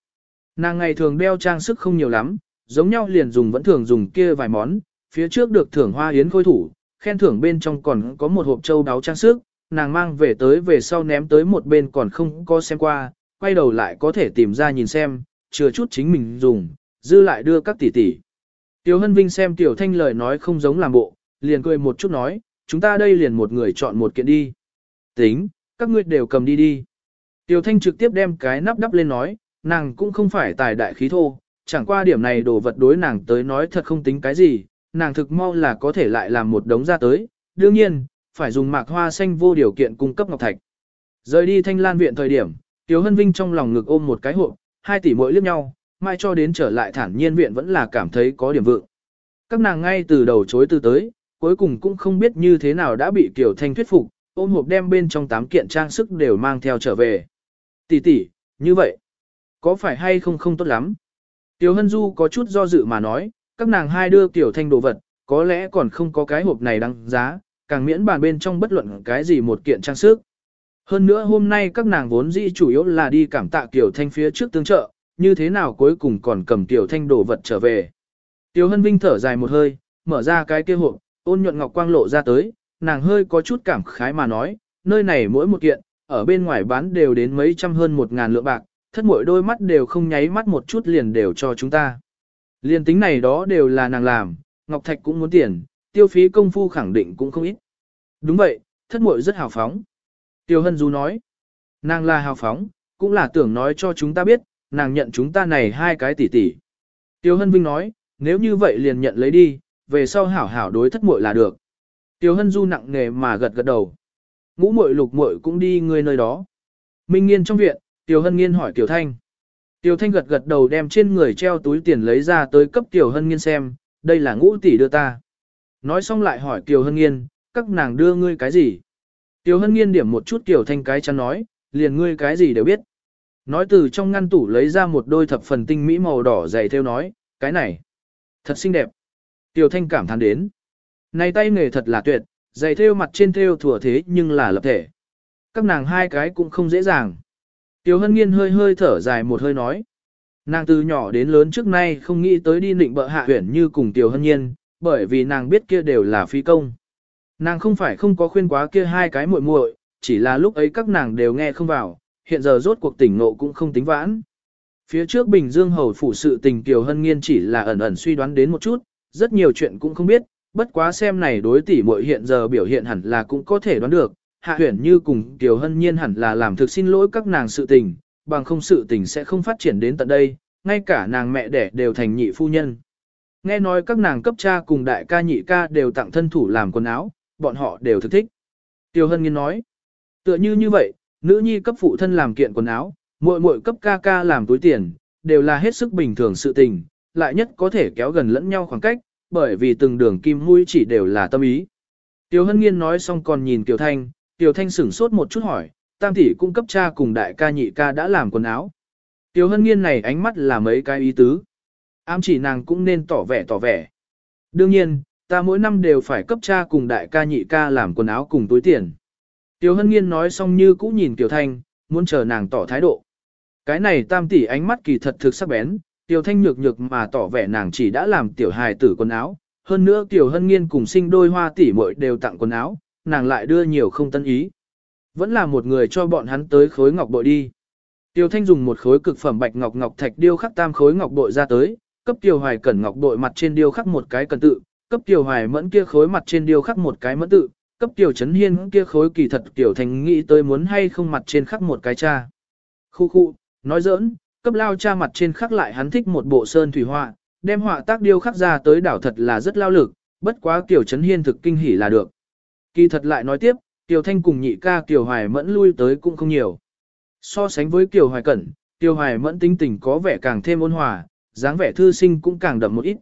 Nàng ngày thường đeo trang sức không nhiều lắm, giống nhau liền dùng vẫn thường dùng kia vài món, phía trước được thưởng hoa yến khôi thủ, khen thưởng bên trong còn có một hộp châu đáo trang sức, nàng mang về tới về sau ném tới một bên còn không có xem qua, quay đầu lại có thể tìm ra nhìn xem, chừa chút chính mình dùng, dư lại đưa các tỷ tỷ. Tiểu Hân Vinh xem Tiểu Thanh lời nói không giống làm bộ, liền cười một chút nói, chúng ta đây liền một người chọn một kiện đi. Tính, các ngươi đều cầm đi đi. Tiểu Thanh trực tiếp đem cái nắp đắp lên nói, nàng cũng không phải tài đại khí thô, chẳng qua điểm này đồ vật đối nàng tới nói thật không tính cái gì, nàng thực mau là có thể lại làm một đống ra tới, đương nhiên, phải dùng mạc hoa xanh vô điều kiện cung cấp ngọc thạch. Rời đi thanh lan viện thời điểm, Tiếu Hân Vinh trong lòng ngực ôm một cái hộp, hai tỷ mỗi liếc nhau, mai cho đến trở lại thản nhiên viện vẫn là cảm thấy có điểm vượng. Các nàng ngay từ đầu chối từ tới, cuối cùng cũng không biết như thế nào đã bị Kiều Thanh thuyết phục, ôm hộp đem bên trong tám kiện trang sức đều mang theo trở về. Tỷ tỷ, như vậy, có phải hay không không tốt lắm? Tiểu Hân Du có chút do dự mà nói, các nàng hai đưa Tiểu Thanh đồ vật, có lẽ còn không có cái hộp này đăng giá, càng miễn bàn bên trong bất luận cái gì một kiện trang sức. Hơn nữa hôm nay các nàng vốn dĩ chủ yếu là đi cảm tạ Tiểu Thanh phía trước tương trợ, như thế nào cuối cùng còn cầm Tiểu Thanh đồ vật trở về. Tiểu Hân Vinh thở dài một hơi, mở ra cái kia hộp, ôn nhuận ngọc quang lộ ra tới, nàng hơi có chút cảm khái mà nói, nơi này mỗi một kiện, ở bên ngoài bán đều đến mấy trăm hơn một ngàn lượng bạc, thất mỗi đôi mắt đều không nháy mắt một chút liền đều cho chúng ta. Liên tính này đó đều là nàng làm, Ngọc Thạch cũng muốn tiền, tiêu phí công phu khẳng định cũng không ít. Đúng vậy, thất muội rất hào phóng. Tiêu Hân Du nói, nàng là hào phóng, cũng là tưởng nói cho chúng ta biết, nàng nhận chúng ta này hai cái tỷ tỷ. Tiêu Hân Vinh nói, nếu như vậy liền nhận lấy đi, về sau hảo hảo đối thất muội là được. Tiêu Hân Du nặng nề mà gật gật đầu. Ngũ muội lục muội cũng đi người nơi đó. Minh Nghiên trong viện, Tiêu Hân Nghiên hỏi Tiểu Thanh. Tiêu Thanh gật gật đầu đem trên người treo túi tiền lấy ra tới cấp Tiểu Hân Nghiên xem, đây là ngũ tỷ đưa ta. Nói xong lại hỏi Tiểu Hân Nghiên, các nàng đưa ngươi cái gì? Tiểu Hân Nghiên điểm một chút Tiểu Thanh cái chắn nói, liền ngươi cái gì đều biết. Nói từ trong ngăn tủ lấy ra một đôi thập phần tinh mỹ màu đỏ dày theo nói, cái này, thật xinh đẹp. Tiểu Thanh cảm thán đến. Này tay nghề thật là tuyệt, dày theo mặt trên theo thừa thế nhưng là lập thể. Các nàng hai cái cũng không dễ dàng. Tiểu Hân Nghiên hơi hơi thở dài một hơi nói. Nàng từ nhỏ đến lớn trước nay không nghĩ tới đi nịnh bợ hạ huyển như cùng Tiểu Hân Nhiên, bởi vì nàng biết kia đều là phi công. Nàng không phải không có khuyên quá kia hai cái muội muội, chỉ là lúc ấy các nàng đều nghe không vào, hiện giờ rốt cuộc tỉnh nộ cũng không tính vãn. Phía trước Bình Dương hầu phủ sự tình Kiều Hân Nghiên chỉ là ẩn ẩn suy đoán đến một chút, rất nhiều chuyện cũng không biết, bất quá xem này đối tỷ muội hiện giờ biểu hiện hẳn là cũng có thể đoán được, Hạ Huyền Như cùng Kiều Hân Nhiên hẳn là làm thực xin lỗi các nàng sự tình, bằng không sự tình sẽ không phát triển đến tận đây, ngay cả nàng mẹ đẻ đều thành nhị phu nhân. Nghe nói các nàng cấp cha cùng đại ca nhị ca đều tặng thân thủ làm quần áo, bọn họ đều thực thích. Tiêu Hân Nghiên nói, tựa như như vậy, nữ nhi cấp phụ thân làm kiện quần áo, muội muội cấp ca ca làm túi tiền, đều là hết sức bình thường sự tình, lại nhất có thể kéo gần lẫn nhau khoảng cách, bởi vì từng đường kim mũi chỉ đều là tâm ý. Tiêu Hân Nghiên nói xong còn nhìn Kiều Thanh, Tiêu Thanh sửng sốt một chút hỏi, tam tỷ cung cấp cha cùng đại ca nhị ca đã làm quần áo. Tiêu Hân Nghiên này ánh mắt là mấy cái ý tứ. Ám chỉ nàng cũng nên tỏ vẻ tỏ vẻ. Đương nhiên, ta mỗi năm đều phải cấp cha cùng đại ca nhị ca làm quần áo cùng túi tiền. Tiêu Hân Nghiên nói xong như cũ nhìn Tiêu Thanh, muốn chờ nàng tỏ thái độ. Cái này tam tỷ ánh mắt kỳ thật thực sắc bén, Tiêu Thanh nhược nhược mà tỏ vẻ nàng chỉ đã làm tiểu hài tử quần áo, hơn nữa Tiêu Hân Nghiên cùng sinh đôi hoa tỷ muội đều tặng quần áo, nàng lại đưa nhiều không tân ý. Vẫn là một người cho bọn hắn tới khối ngọc bội đi. Tiêu Thanh dùng một khối cực phẩm bạch ngọc ngọc thạch điêu khắc tam khối ngọc bội ra tới, cấp Tiêu Hoài Cẩn ngọc bội mặt trên điêu khắc một cái cần tự, cấp Tiêu Hoài Mẫn kia khối mặt trên điêu khắc một cái mẫn tự, cấp Tiêu Chấn Hiên kia khối kỳ thật Tiêu Thanh nghĩ tới muốn hay không mặt trên khắc một cái cha. Khu khu, nói giỡn, cấp lao cha mặt trên khắc lại hắn thích một bộ sơn thủy họa, đem họa tác điêu khắc ra tới đảo thật là rất lao lực, bất quá Tiêu Chấn Hiên thực kinh hỉ là được. Kỳ thật lại nói tiếp, Tiêu Thanh cùng nhị ca Tiêu Hoài Mẫn lui tới cũng không nhiều. So sánh với Tiêu Hoài Cẩn, Tiêu Hoài Mẫn tính tình có vẻ càng thêm ôn hòa, dáng vẻ thư sinh cũng càng đậm một ít.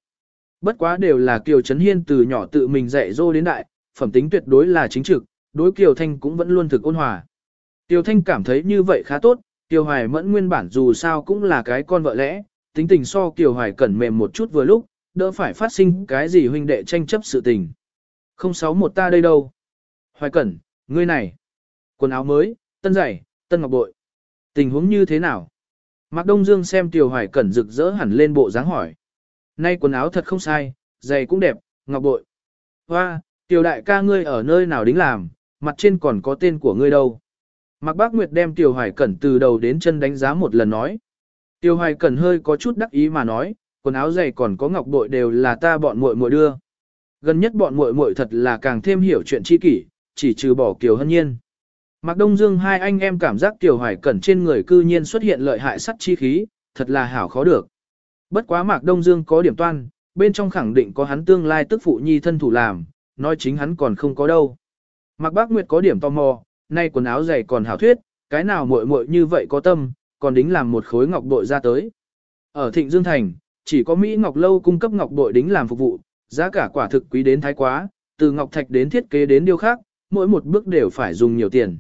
Bất quá đều là Kiều Trấn Hiên từ nhỏ tự mình dạy dỗ đến đại, phẩm tính tuyệt đối là chính trực, đối Kiều Thanh cũng vẫn luôn thực ôn hòa. Kiều Thanh cảm thấy như vậy khá tốt, Kiều Hoài Mẫn nguyên bản dù sao cũng là cái con vợ lẽ, tính tình so Kiều Hoài Cẩn mềm một chút vừa lúc, đỡ phải phát sinh cái gì huynh đệ tranh chấp sự tình. Không sáu một ta đây đâu. Hoài Cẩn, ngươi này. Quần áo mới, tân giày, tân ngọc bội. Tình huống như thế nào? Mạc Đông Dương xem Tiểu Hoài Cẩn rực rỡ hẳn lên bộ dáng hỏi. Nay quần áo thật không sai, giày cũng đẹp, ngọc bội. Hoa, Tiểu đại ca ngươi ở nơi nào đính làm, mặt trên còn có tên của ngươi đâu. Mạc Bác Nguyệt đem Tiểu Hoài Cẩn từ đầu đến chân đánh giá một lần nói. Tiểu Hoài Cẩn hơi có chút đắc ý mà nói, quần áo giày còn có ngọc bội đều là ta bọn muội muội đưa. Gần nhất bọn muội muội thật là càng thêm hiểu chuyện chi kỷ, chỉ trừ bỏ Kiều Hân Nhiên. Mạc Đông Dương hai anh em cảm giác kiều Hoài Cẩn trên người cư nhiên xuất hiện lợi hại sắt chi khí, thật là hảo khó được. Bất quá Mạc Đông Dương có điểm toan, bên trong khẳng định có hắn tương lai tức phụ nhi thân thủ làm, nói chính hắn còn không có đâu. Mạc Bác Nguyệt có điểm tò mò, nay quần áo dày còn hảo thuyết, cái nào muội muội như vậy có tâm, còn đính làm một khối ngọc bội ra tới. Ở Thịnh Dương Thành, chỉ có Mỹ Ngọc Lâu cung cấp ngọc bội đính làm phục vụ, giá cả quả thực quý đến thái quá, từ ngọc thạch đến thiết kế đến điêu khắc, mỗi một bước đều phải dùng nhiều tiền.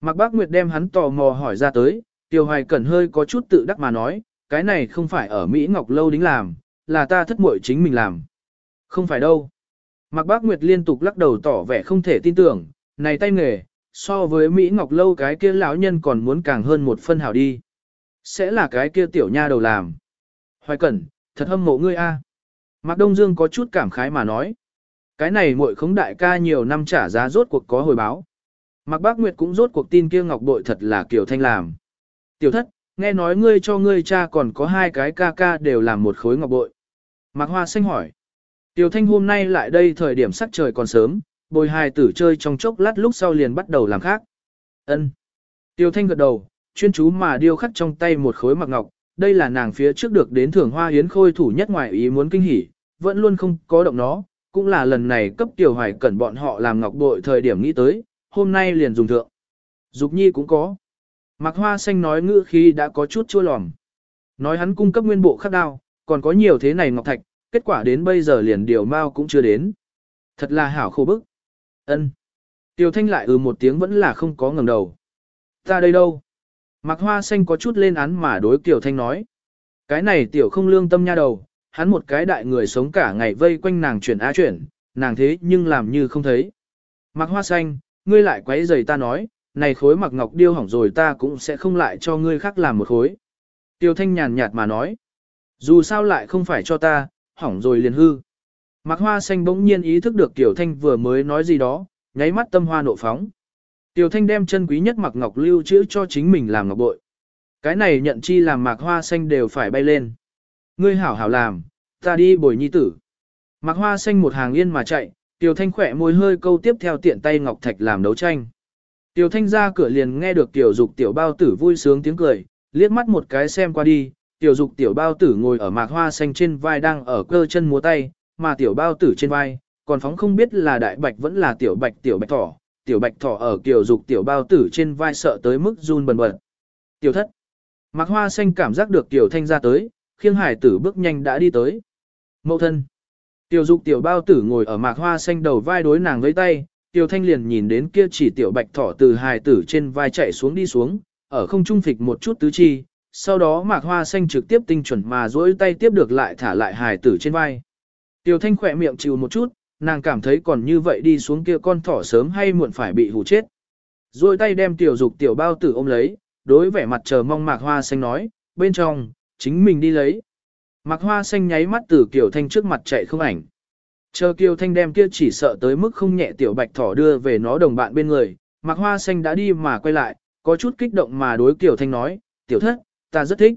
Mạc Bác Nguyệt đem hắn tò mò hỏi ra tới, Tiêu Hoài Cẩn hơi có chút tự đắc mà nói, cái này không phải ở Mỹ Ngọc Lâu đính làm, là ta thất muội chính mình làm. Không phải đâu. Mạc Bác Nguyệt liên tục lắc đầu tỏ vẻ không thể tin tưởng, này tay nghề, so với Mỹ Ngọc Lâu cái kia lão nhân còn muốn càng hơn một phân hảo đi. Sẽ là cái kia tiểu nha đầu làm. Hoài Cẩn, thật hâm mộ ngươi a. Mạc Đông Dương có chút cảm khái mà nói. Cái này muội khống đại ca nhiều năm trả giá rốt cuộc có hồi báo. Mạc Bác Nguyệt cũng rốt cuộc tin kia ngọc bội thật là Kiều Thanh làm. Tiểu thất, nghe nói ngươi cho ngươi cha còn có hai cái ca ca đều làm một khối ngọc bội. Mạc Hoa Xanh hỏi. Tiểu Thanh hôm nay lại đây thời điểm sắc trời còn sớm, bồi hài tử chơi trong chốc lát lúc sau liền bắt đầu làm khác. Ân. Tiểu Thanh gật đầu, chuyên chú mà điêu khắc trong tay một khối mặc ngọc, đây là nàng phía trước được đến thưởng hoa hiến khôi thủ nhất ngoài ý muốn kinh hỉ, vẫn luôn không có động nó, cũng là lần này cấp tiểu hoài cẩn bọn họ làm ngọc bội thời điểm nghĩ tới, hôm nay liền dùng thượng. Dục nhi cũng có. Mạc Hoa Xanh nói ngữ khi đã có chút chua lòm. Nói hắn cung cấp nguyên bộ khắc đao, còn có nhiều thế này ngọc thạch, kết quả đến bây giờ liền điều mau cũng chưa đến. Thật là hảo khô bức. ân tiểu Thanh lại ừ một tiếng vẫn là không có ngẩng đầu. Ta đây đâu? Mạc Hoa Xanh có chút lên án mà đối tiểu Thanh nói. Cái này tiểu không lương tâm nha đầu, hắn một cái đại người sống cả ngày vây quanh nàng chuyển á chuyển, nàng thế nhưng làm như không thấy. mặc Hoa Xanh, ngươi lại quấy giày ta nói, này khối mặc ngọc điêu hỏng rồi ta cũng sẽ không lại cho ngươi khác làm một khối. Tiêu thanh nhàn nhạt mà nói, dù sao lại không phải cho ta, hỏng rồi liền hư. Mạc hoa xanh bỗng nhiên ý thức được tiểu thanh vừa mới nói gì đó, nháy mắt tâm hoa nộ phóng. Tiểu Thanh đem chân quý nhất mặc ngọc lưu trữ cho chính mình làm ngọc bội. Cái này nhận chi làm mạc hoa xanh đều phải bay lên. Ngươi hảo hảo làm, ta đi bồi nhi tử. Mạc hoa xanh một hàng yên mà chạy, Tiểu Thanh khỏe môi hơi câu tiếp theo tiện tay ngọc thạch làm đấu tranh. Tiểu Thanh ra cửa liền nghe được Tiểu Dục Tiểu Bao Tử vui sướng tiếng cười, liếc mắt một cái xem qua đi, Tiểu Dục Tiểu Bao Tử ngồi ở mạc hoa xanh trên vai đang ở cơ chân múa tay, mà Tiểu Bao Tử trên vai, còn phóng không biết là đại bạch vẫn là Tiểu Bạch Tiểu Bạch Thỏ, Tiểu Bạch Thỏ ở Tiểu Dục Tiểu Bao Tử trên vai sợ tới mức run bần bật. Tiểu thất. Mạc hoa xanh cảm giác được Tiểu Thanh ra tới, khiêng hải tử bước nhanh đã đi tới. Mậu thân. Tiểu dục tiểu bao tử ngồi ở mạc hoa xanh đầu vai đối nàng với tay, tiểu thanh liền nhìn đến kia chỉ tiểu bạch thỏ từ Hải tử trên vai chạy xuống đi xuống, ở không trung phịch một chút tứ chi, sau đó mạc hoa xanh trực tiếp tinh chuẩn mà duỗi tay tiếp được lại thả lại Hải tử trên vai. Tiểu thanh khỏe miệng chịu một chút, nàng cảm thấy còn như vậy đi xuống kia con thỏ sớm hay muộn phải bị hù chết. Rồi tay đem tiểu dục tiểu bao tử ôm lấy, đối vẻ mặt chờ mong mạc hoa xanh nói, bên trong, chính mình đi lấy. Mạc hoa xanh nháy mắt từ Kiều Thanh trước mặt chạy không ảnh. Chờ Kiều Thanh đem kia chỉ sợ tới mức không nhẹ tiểu bạch thỏ đưa về nó đồng bạn bên người, Mạc hoa xanh đã đi mà quay lại, có chút kích động mà đối Kiều Thanh nói, tiểu thất, ta rất thích.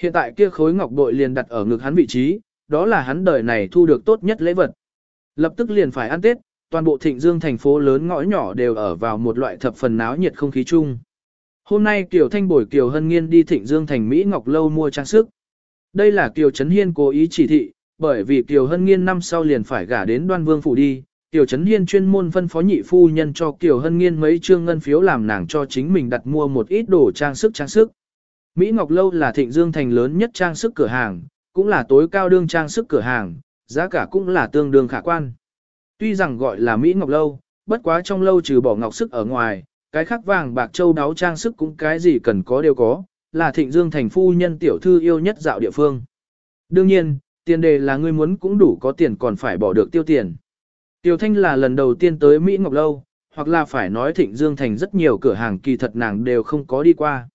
Hiện tại kia khối ngọc bội liền đặt ở ngực hắn vị trí, đó là hắn đời này thu được tốt nhất lễ vật. Lập tức liền phải ăn Tết, toàn bộ thịnh dương thành phố lớn ngõ nhỏ đều ở vào một loại thập phần náo nhiệt không khí chung. Hôm nay Kiều Thanh bồi Kiều Hân Nghiên đi thịnh dương thành Mỹ Ngọc Lâu mua trang sức. Đây là Kiều Trấn Hiên cố ý chỉ thị, bởi vì Kiều Hân Nghiên năm sau liền phải gả đến đoan vương phủ đi. Kiều Trấn Hiên chuyên môn phân phó nhị phu nhân cho Kiều Hân Nghiên mấy trương ngân phiếu làm nàng cho chính mình đặt mua một ít đồ trang sức trang sức. Mỹ Ngọc Lâu là thịnh dương thành lớn nhất trang sức cửa hàng, cũng là tối cao đương trang sức cửa hàng, giá cả cũng là tương đương khả quan. Tuy rằng gọi là Mỹ Ngọc Lâu, bất quá trong lâu trừ bỏ ngọc sức ở ngoài, cái khác vàng bạc châu đáo trang sức cũng cái gì cần có đều có, là thịnh dương thành phu nhân tiểu thư yêu nhất dạo địa phương. Đương nhiên, tiền đề là ngươi muốn cũng đủ có tiền còn phải bỏ được tiêu tiền. Tiểu Thanh là lần đầu tiên tới Mỹ Ngọc Lâu, hoặc là phải nói thịnh dương thành rất nhiều cửa hàng kỳ thật nàng đều không có đi qua.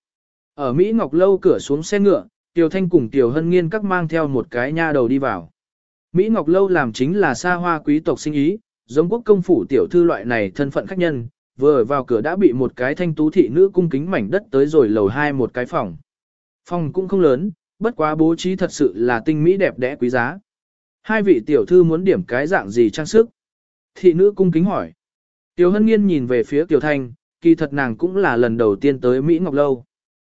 Ở Mỹ Ngọc Lâu cửa xuống xe ngựa, Tiểu Thanh cùng Tiểu Hân Nghiên các mang theo một cái nha đầu đi vào. Mỹ Ngọc Lâu làm chính là xa hoa quý tộc sinh ý, giống quốc công phủ tiểu thư loại này thân phận khách nhân, vừa vào cửa đã bị một cái thanh tú thị nữ cung kính mảnh đất tới rồi lầu hai một cái phòng. Phòng cũng không lớn, bất quá bố trí thật sự là tinh mỹ đẹp đẽ quý giá. Hai vị tiểu thư muốn điểm cái dạng gì trang sức? Thị nữ cung kính hỏi. Tiểu Hân Nghiên nhìn về phía Tiểu Thanh, kỳ thật nàng cũng là lần đầu tiên tới Mỹ Ngọc Lâu.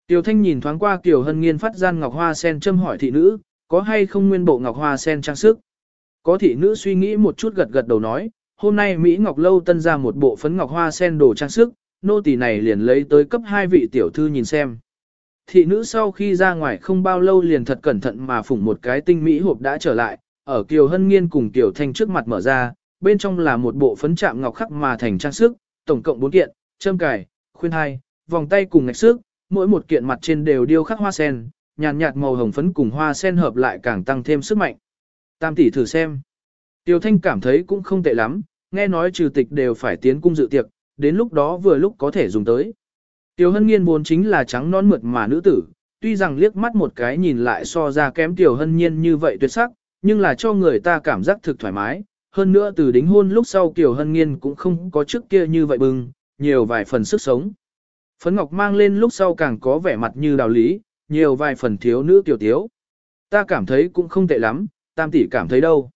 Tiểu Thanh nhìn thoáng qua Tiểu Hân Nghiên phát gian ngọc hoa sen châm hỏi thị nữ, có hay không nguyên bộ ngọc hoa sen trang sức? Có thị nữ suy nghĩ một chút gật gật đầu nói, hôm nay Mỹ Ngọc Lâu tân ra một bộ phấn ngọc hoa sen đồ trang sức, nô tỳ này liền lấy tới cấp hai vị tiểu thư nhìn xem. Thị nữ sau khi ra ngoài không bao lâu liền thật cẩn thận mà phủng một cái tinh mỹ hộp đã trở lại, ở Kiều Hân Nghiên cùng Kiều Thanh trước mặt mở ra, bên trong là một bộ phấn chạm ngọc khắc mà thành trang sức, tổng cộng 4 kiện, châm cài, khuyên hai, vòng tay cùng ngạch sức, mỗi một kiện mặt trên đều điêu khắc hoa sen, nhàn nhạt màu hồng phấn cùng hoa sen hợp lại càng tăng thêm sức mạnh. Tam tỷ thử xem. Tiêu Thanh cảm thấy cũng không tệ lắm, nghe nói trừ tịch đều phải tiến cung dự tiệc, đến lúc đó vừa lúc có thể dùng tới. Tiêu Hân Nhiên vốn chính là trắng non mượt mà nữ tử, tuy rằng liếc mắt một cái nhìn lại so ra kém Tiêu Hân Nhiên như vậy tuyệt sắc, nhưng là cho người ta cảm giác thực thoải mái. Hơn nữa từ đính hôn lúc sau Kiều Hân Nhiên cũng không có trước kia như vậy bừng, nhiều vài phần sức sống. Phấn Ngọc mang lên lúc sau càng có vẻ mặt như đạo lý, nhiều vài phần thiếu nữ tiểu tiếu. Ta cảm thấy cũng không tệ lắm, tam tỷ cảm thấy đâu.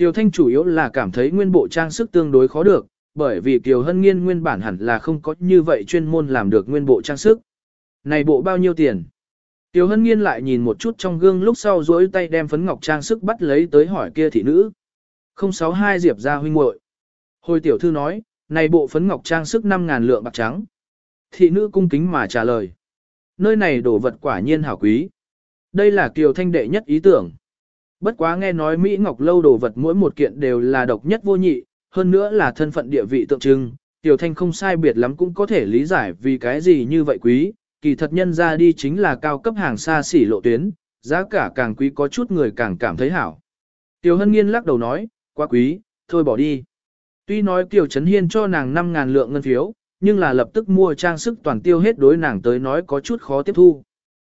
Tiểu Thanh chủ yếu là cảm thấy nguyên bộ trang sức tương đối khó được, bởi vì Kiều Hân Nghiên nguyên bản hẳn là không có như vậy chuyên môn làm được nguyên bộ trang sức. Này bộ bao nhiêu tiền? Tiểu Hân Nghiên lại nhìn một chút trong gương lúc sau duỗi tay đem phấn ngọc trang sức bắt lấy tới hỏi kia thị nữ. 062 Diệp gia huynh muội. Hồi tiểu thư nói, này bộ phấn ngọc trang sức 5000 lượng bạc trắng. Thị nữ cung kính mà trả lời. Nơi này đồ vật quả nhiên hảo quý. Đây là Kiều Thanh đệ nhất ý tưởng. Bất quá nghe nói Mỹ Ngọc Lâu đồ vật mỗi một kiện đều là độc nhất vô nhị, hơn nữa là thân phận địa vị tượng trưng, Tiểu Thanh không sai biệt lắm cũng có thể lý giải vì cái gì như vậy quý, kỳ thật nhân ra đi chính là cao cấp hàng xa xỉ lộ tuyến, giá cả càng quý có chút người càng cảm thấy hảo. Tiểu Hân Nghiên lắc đầu nói, quá quý, thôi bỏ đi. Tuy nói Tiểu Trấn Hiên cho nàng 5.000 lượng ngân phiếu, nhưng là lập tức mua trang sức toàn tiêu hết đối nàng tới nói có chút khó tiếp thu.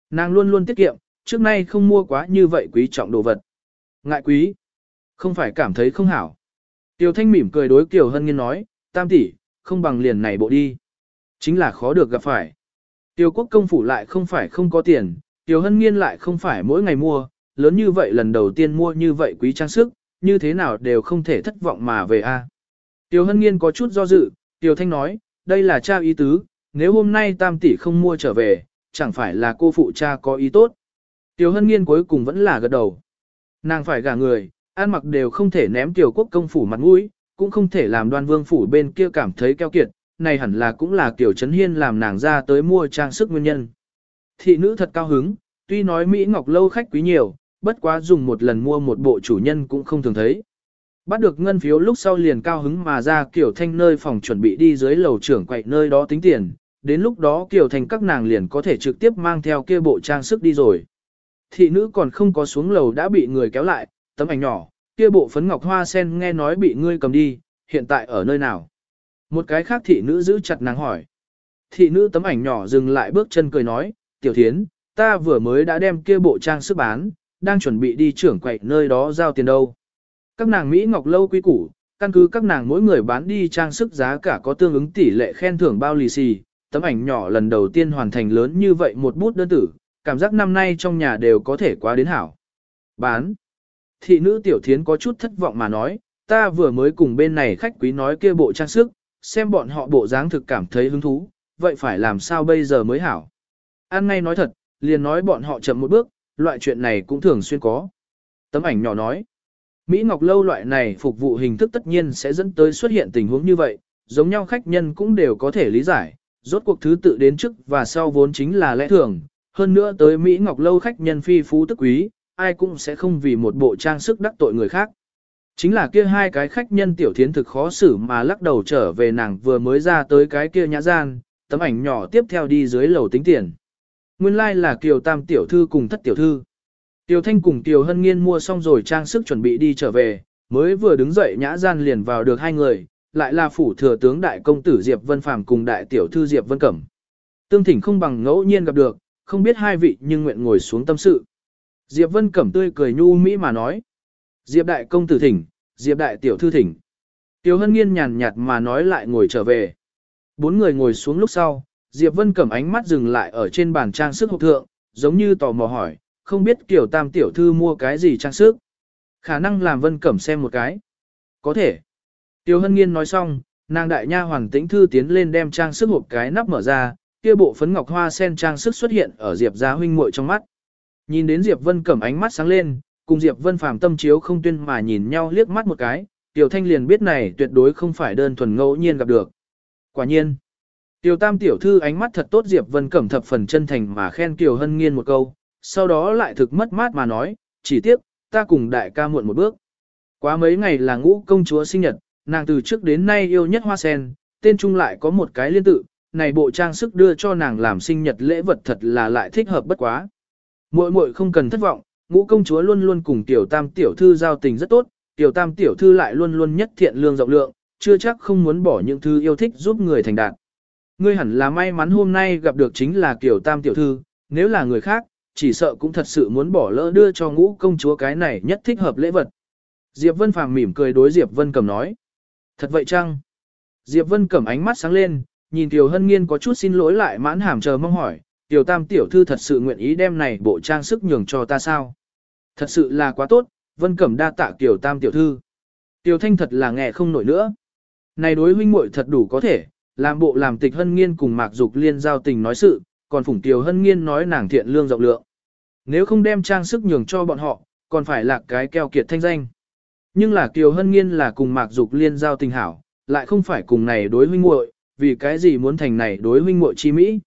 Nàng luôn luôn tiết kiệm, trước nay không mua quá như vậy quý trọng đồ vật. Ngại quý. Không phải cảm thấy không hảo. Tiêu Thanh mỉm cười đối Kiều Hân Nghiên nói, tam tỷ, không bằng liền này bộ đi. chính là khó được gặp phải. Tiêu quốc công phủ lại không phải không có tiền, Tiêu hân nghiên lại không phải mỗi ngày mua, lớn như vậy lần đầu tiên mua như vậy quý trang sức, như thế nào đều không thể thất vọng mà về a. Tiêu hân nghiên có chút do dự, Tiêu thanh nói, đây là cha ý tứ, nếu hôm nay tam tỷ không mua trở về, chẳng phải là cô phụ cha có ý tốt. Tiêu hân nghiên cuối cùng vẫn là gật đầu. Nàng phải gả người, ăn mặc đều không thể ném tiểu quốc công phủ mặt mũi, cũng không thể làm đoan vương phủ bên kia cảm thấy keo kiệt, này hẳn là cũng là kiểu Trấn Hiên làm nàng ra tới mua trang sức nguyên nhân. Thị nữ thật cao hứng, tuy nói Mỹ Ngọc lâu khách quý nhiều, bất quá dùng một lần mua một bộ chủ nhân cũng không thường thấy. Bắt được ngân phiếu lúc sau liền cao hứng mà ra kiểu thanh nơi phòng chuẩn bị đi dưới lầu trưởng quậy nơi đó tính tiền, đến lúc đó kiểu thanh các nàng liền có thể trực tiếp mang theo kia bộ trang sức đi rồi. Thị nữ còn không có xuống lầu đã bị người kéo lại, tấm ảnh nhỏ, kia bộ phấn ngọc hoa sen nghe nói bị ngươi cầm đi, hiện tại ở nơi nào? Một cái khác thị nữ giữ chặt nàng hỏi. Thị nữ tấm ảnh nhỏ dừng lại bước chân cười nói, tiểu thiến, ta vừa mới đã đem kia bộ trang sức bán, đang chuẩn bị đi trưởng quậy nơi đó giao tiền đâu. Các nàng Mỹ Ngọc Lâu quý củ, căn cứ các nàng mỗi người bán đi trang sức giá cả có tương ứng tỷ lệ khen thưởng bao lì xì, tấm ảnh nhỏ lần đầu tiên hoàn thành lớn như vậy một bút đơn tử, cảm giác năm nay trong nhà đều có thể quá đến hảo. Bán. Thị nữ tiểu thiến có chút thất vọng mà nói, ta vừa mới cùng bên này khách quý nói kia bộ trang sức, xem bọn họ bộ dáng thực cảm thấy hứng thú, vậy phải làm sao bây giờ mới hảo. An ngay nói thật, liền nói bọn họ chậm một bước, loại chuyện này cũng thường xuyên có. Tấm ảnh nhỏ nói, Mỹ Ngọc Lâu loại này phục vụ hình thức tất nhiên sẽ dẫn tới xuất hiện tình huống như vậy, giống nhau khách nhân cũng đều có thể lý giải, rốt cuộc thứ tự đến trước và sau vốn chính là lẽ thường, hơn nữa tới Mỹ Ngọc Lâu khách nhân phi phú tức quý, ai cũng sẽ không vì một bộ trang sức đắc tội người khác. Chính là kia hai cái khách nhân tiểu thiến thực khó xử mà lắc đầu trở về nàng vừa mới ra tới cái kia nhã gian, tấm ảnh nhỏ tiếp theo đi dưới lầu tính tiền. Nguyên lai like là Kiều Tam tiểu thư cùng thất tiểu thư. Tiểu Thanh cùng Tiểu Hân Nghiên mua xong rồi trang sức chuẩn bị đi trở về, mới vừa đứng dậy nhã gian liền vào được hai người, lại là phủ thừa tướng đại công tử Diệp Vân Phàm cùng đại tiểu thư Diệp Vân Cẩm. Tương thỉnh không bằng ngẫu nhiên gặp được, không biết hai vị nhưng nguyện ngồi xuống tâm sự. Diệp Vân Cẩm tươi cười nhu mỹ mà nói. Diệp đại công tử thỉnh, Diệp đại tiểu thư thỉnh. Tiểu Hân Nghiên nhàn nhạt mà nói lại ngồi trở về. Bốn người ngồi xuống lúc sau, Diệp Vân Cẩm ánh mắt dừng lại ở trên bàn trang sức hộp thượng, giống như tò mò hỏi, không biết Kiều tam tiểu thư mua cái gì trang sức. Khả năng làm Vân Cẩm xem một cái. Có thể. Tiểu Hân Nghiên nói xong, nàng đại nha hoàng tĩnh thư tiến lên đem trang sức hộp cái nắp mở ra, kia bộ phấn ngọc hoa sen trang sức xuất hiện ở Diệp gia huynh muội trong mắt. Nhìn đến Diệp Vân Cẩm ánh mắt sáng lên, cùng Diệp Vân Phàm tâm chiếu không tuyên mà nhìn nhau liếc mắt một cái, Tiểu Thanh liền biết này tuyệt đối không phải đơn thuần ngẫu nhiên gặp được. Quả nhiên, Tiểu Tam tiểu thư ánh mắt thật tốt Diệp Vân Cẩm thập phần chân thành mà khen Kiều Hân Nghiên một câu, sau đó lại thực mất mát mà nói, chỉ tiếc, ta cùng đại ca muộn một bước. Quá mấy ngày là ngũ công chúa sinh nhật, nàng từ trước đến nay yêu nhất hoa sen, tên chung lại có một cái liên tự, này bộ trang sức đưa cho nàng làm sinh nhật lễ vật thật là lại thích hợp bất quá. Muội muội không cần thất vọng, ngũ công chúa luôn luôn cùng tiểu tam tiểu thư giao tình rất tốt, tiểu tam tiểu thư lại luôn luôn nhất thiện lương rộng lượng, chưa chắc không muốn bỏ những thứ yêu thích giúp người thành đạt. Ngươi hẳn là may mắn hôm nay gặp được chính là tiểu tam tiểu thư, nếu là người khác, chỉ sợ cũng thật sự muốn bỏ lỡ đưa cho ngũ công chúa cái này nhất thích hợp lễ vật. Diệp Vân Phàm mỉm cười đối Diệp Vân Cẩm nói. Thật vậy chăng? Diệp Vân Cẩm ánh mắt sáng lên, nhìn Tiểu Hân Nghiên có chút xin lỗi lại mãn hàm chờ mong hỏi, Tiểu Tam Tiểu Thư thật sự nguyện ý đem này bộ trang sức nhường cho ta sao? Thật sự là quá tốt, Vân Cẩm đa tạ Tiểu Tam Tiểu Thư. Tiểu Thanh thật là nghe không nổi nữa. Này đối huynh muội thật đủ có thể, làm bộ làm tịch Hân Nghiên cùng Mạc Dục Liên giao tình nói sự, còn Phủng Tiểu Hân Nghiên nói nàng thiện lương rộng lượng. Nếu không đem trang sức nhường cho bọn họ, còn phải là cái keo kiệt thanh danh. Nhưng là Kiều Hân Nghiên là cùng Mạc Dục Liên giao tình hảo, lại không phải cùng này đối huynh muội, vì cái gì muốn thành này đối huynh muội chi mỹ.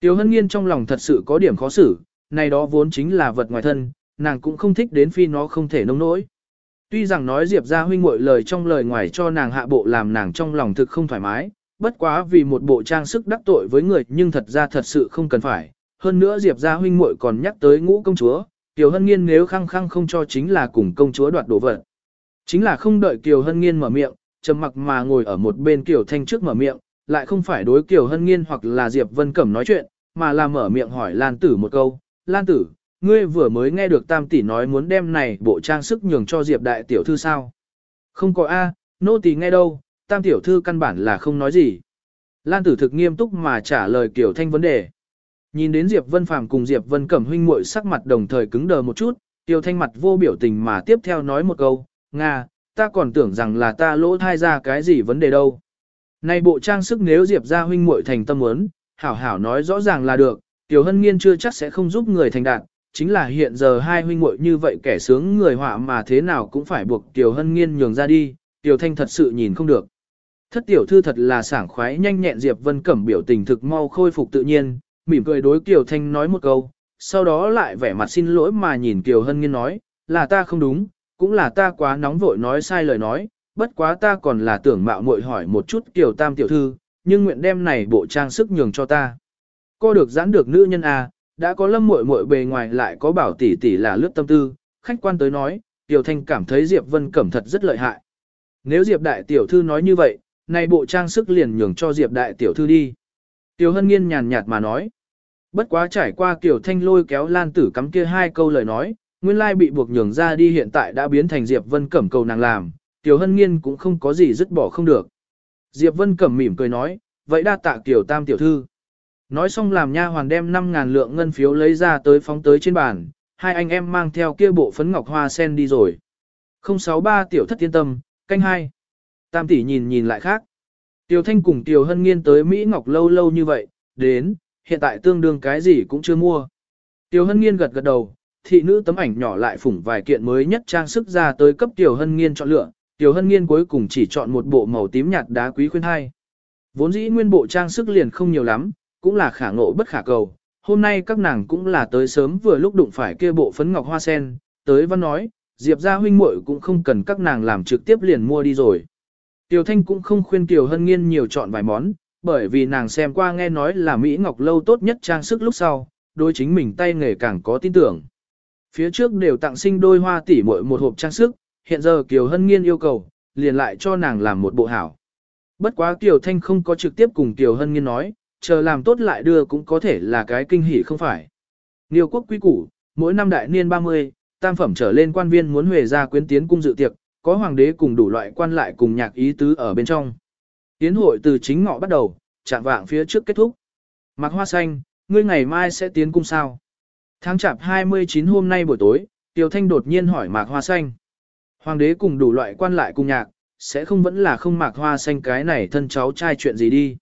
Tiêu Hân Nghiên trong lòng thật sự có điểm khó xử, này đó vốn chính là vật ngoài thân, nàng cũng không thích đến phi nó không thể nông nỗi. Tuy rằng nói Diệp ra huynh muội lời trong lời ngoài cho nàng hạ bộ làm nàng trong lòng thực không thoải mái, bất quá vì một bộ trang sức đắc tội với người nhưng thật ra thật sự không cần phải. Hơn nữa Diệp ra huynh muội còn nhắc tới ngũ công chúa, tiểu Hân Nghiên nếu khăng khăng không cho chính là cùng công chúa đoạt đồ vật. Chính là không đợi Kiều Hân Nghiên mở miệng, trầm mặc mà ngồi ở một bên Kiều Thanh trước mở miệng, lại không phải đối Kiều Hân Nghiên hoặc là Diệp Vân Cẩm nói chuyện, mà là mở miệng hỏi Lan Tử một câu, Lan Tử, ngươi vừa mới nghe được Tam Tỷ nói muốn đem này bộ trang sức nhường cho Diệp Đại Tiểu Thư sao? Không có A, nô tỳ nghe đâu, Tam Tiểu Thư căn bản là không nói gì. Lan tử thực nghiêm túc mà trả lời Kiều Thanh vấn đề. Nhìn đến Diệp Vân Phàm cùng Diệp Vân Cẩm huynh muội sắc mặt đồng thời cứng đờ một chút, Kiều Thanh mặt vô biểu tình mà tiếp theo nói một câu, Nga, ta còn tưởng rằng là ta lỗ thai ra cái gì vấn đề đâu. Này bộ trang sức nếu Diệp gia huynh muội thành tâm muốn, hảo hảo nói rõ ràng là được, Tiểu Hân Nghiên chưa chắc sẽ không giúp người thành đạt, chính là hiện giờ hai huynh muội như vậy kẻ sướng người họa mà thế nào cũng phải buộc Tiểu Hân Nghiên nhường ra đi, Tiểu Thanh thật sự nhìn không được. Thất tiểu thư thật là sảng khoái nhanh nhẹn Diệp Vân Cẩm biểu tình thực mau khôi phục tự nhiên, mỉm cười đối Kiều Thanh nói một câu, sau đó lại vẻ mặt xin lỗi mà nhìn Kiều Hân Nghiên nói, là ta không đúng, cũng là ta quá nóng vội nói sai lời nói, bất quá ta còn là tưởng mạo muội hỏi một chút Kiều Tam tiểu thư, nhưng nguyện đem này bộ trang sức nhường cho ta. Cô được giãn được nữ nhân à, đã có lâm muội muội bề ngoài lại có bảo tỷ tỷ là lướt tâm tư, khách quan tới nói, Tiểu Thanh cảm thấy Diệp Vân Cẩm thật rất lợi hại. Nếu Diệp đại tiểu thư nói như vậy, này bộ trang sức liền nhường cho Diệp đại tiểu thư đi. Tiểu Hân Nghiên nhàn nhạt mà nói. Bất quá trải qua tiểu Thanh lôi kéo Lan Tử cắm kia hai câu lời nói, nguyên lai bị buộc nhường ra đi hiện tại đã biến thành Diệp Vân Cẩm cầu nàng làm, Tiểu Hân Nghiên cũng không có gì dứt bỏ không được. Diệp Vân Cẩm mỉm cười nói, vậy đa tạ Tiểu Tam tiểu thư. Nói xong làm nha hoàn đem 5.000 lượng ngân phiếu lấy ra tới phóng tới trên bàn, hai anh em mang theo kia bộ phấn ngọc hoa sen đi rồi. 063 tiểu thất yên tâm, canh hai. Tam tỷ nhìn nhìn lại khác. Tiểu Thanh cùng Tiểu Hân Nghiên tới Mỹ Ngọc lâu lâu như vậy, đến, hiện tại tương đương cái gì cũng chưa mua. Tiểu Hân Nghiên gật gật đầu, thị nữ tấm ảnh nhỏ lại phủng vài kiện mới nhất trang sức ra tới cấp Tiểu Hân Nghiên chọn lựa, Tiểu Hân Nghiên cuối cùng chỉ chọn một bộ màu tím nhạt đá quý khuyên hai. Vốn dĩ nguyên bộ trang sức liền không nhiều lắm, cũng là khả ngộ bất khả cầu. Hôm nay các nàng cũng là tới sớm vừa lúc đụng phải kia bộ phấn ngọc hoa sen, tới văn nói, Diệp gia huynh muội cũng không cần các nàng làm trực tiếp liền mua đi rồi. Tiểu Thanh cũng không khuyên Tiểu Hân Nghiên nhiều chọn vài món, bởi vì nàng xem qua nghe nói là Mỹ Ngọc Lâu tốt nhất trang sức lúc sau, đôi chính mình tay nghề càng có tin tưởng. Phía trước đều tặng sinh đôi hoa tỷ muội một hộp trang sức, hiện giờ Kiều Hân Nghiên yêu cầu, liền lại cho nàng làm một bộ hảo. Bất quá Kiều Thanh không có trực tiếp cùng Kiều Hân Nghiên nói, chờ làm tốt lại đưa cũng có thể là cái kinh hỉ không phải. Nhiều quốc quý củ, mỗi năm đại niên 30, tam phẩm trở lên quan viên muốn huề ra quyến tiến cung dự tiệc, có hoàng đế cùng đủ loại quan lại cùng nhạc ý tứ ở bên trong. Tiến hội từ chính ngọ bắt đầu, chạm vạng phía trước kết thúc. Mạc Hoa Xanh, ngươi ngày mai sẽ tiến cung sao? Tháng chạp 29 hôm nay buổi tối, Tiêu Thanh đột nhiên hỏi Mạc Hoa Xanh. Hoàng đế cùng đủ loại quan lại cùng nhạc, sẽ không vẫn là không Mạc Hoa Xanh cái này thân cháu trai chuyện gì đi.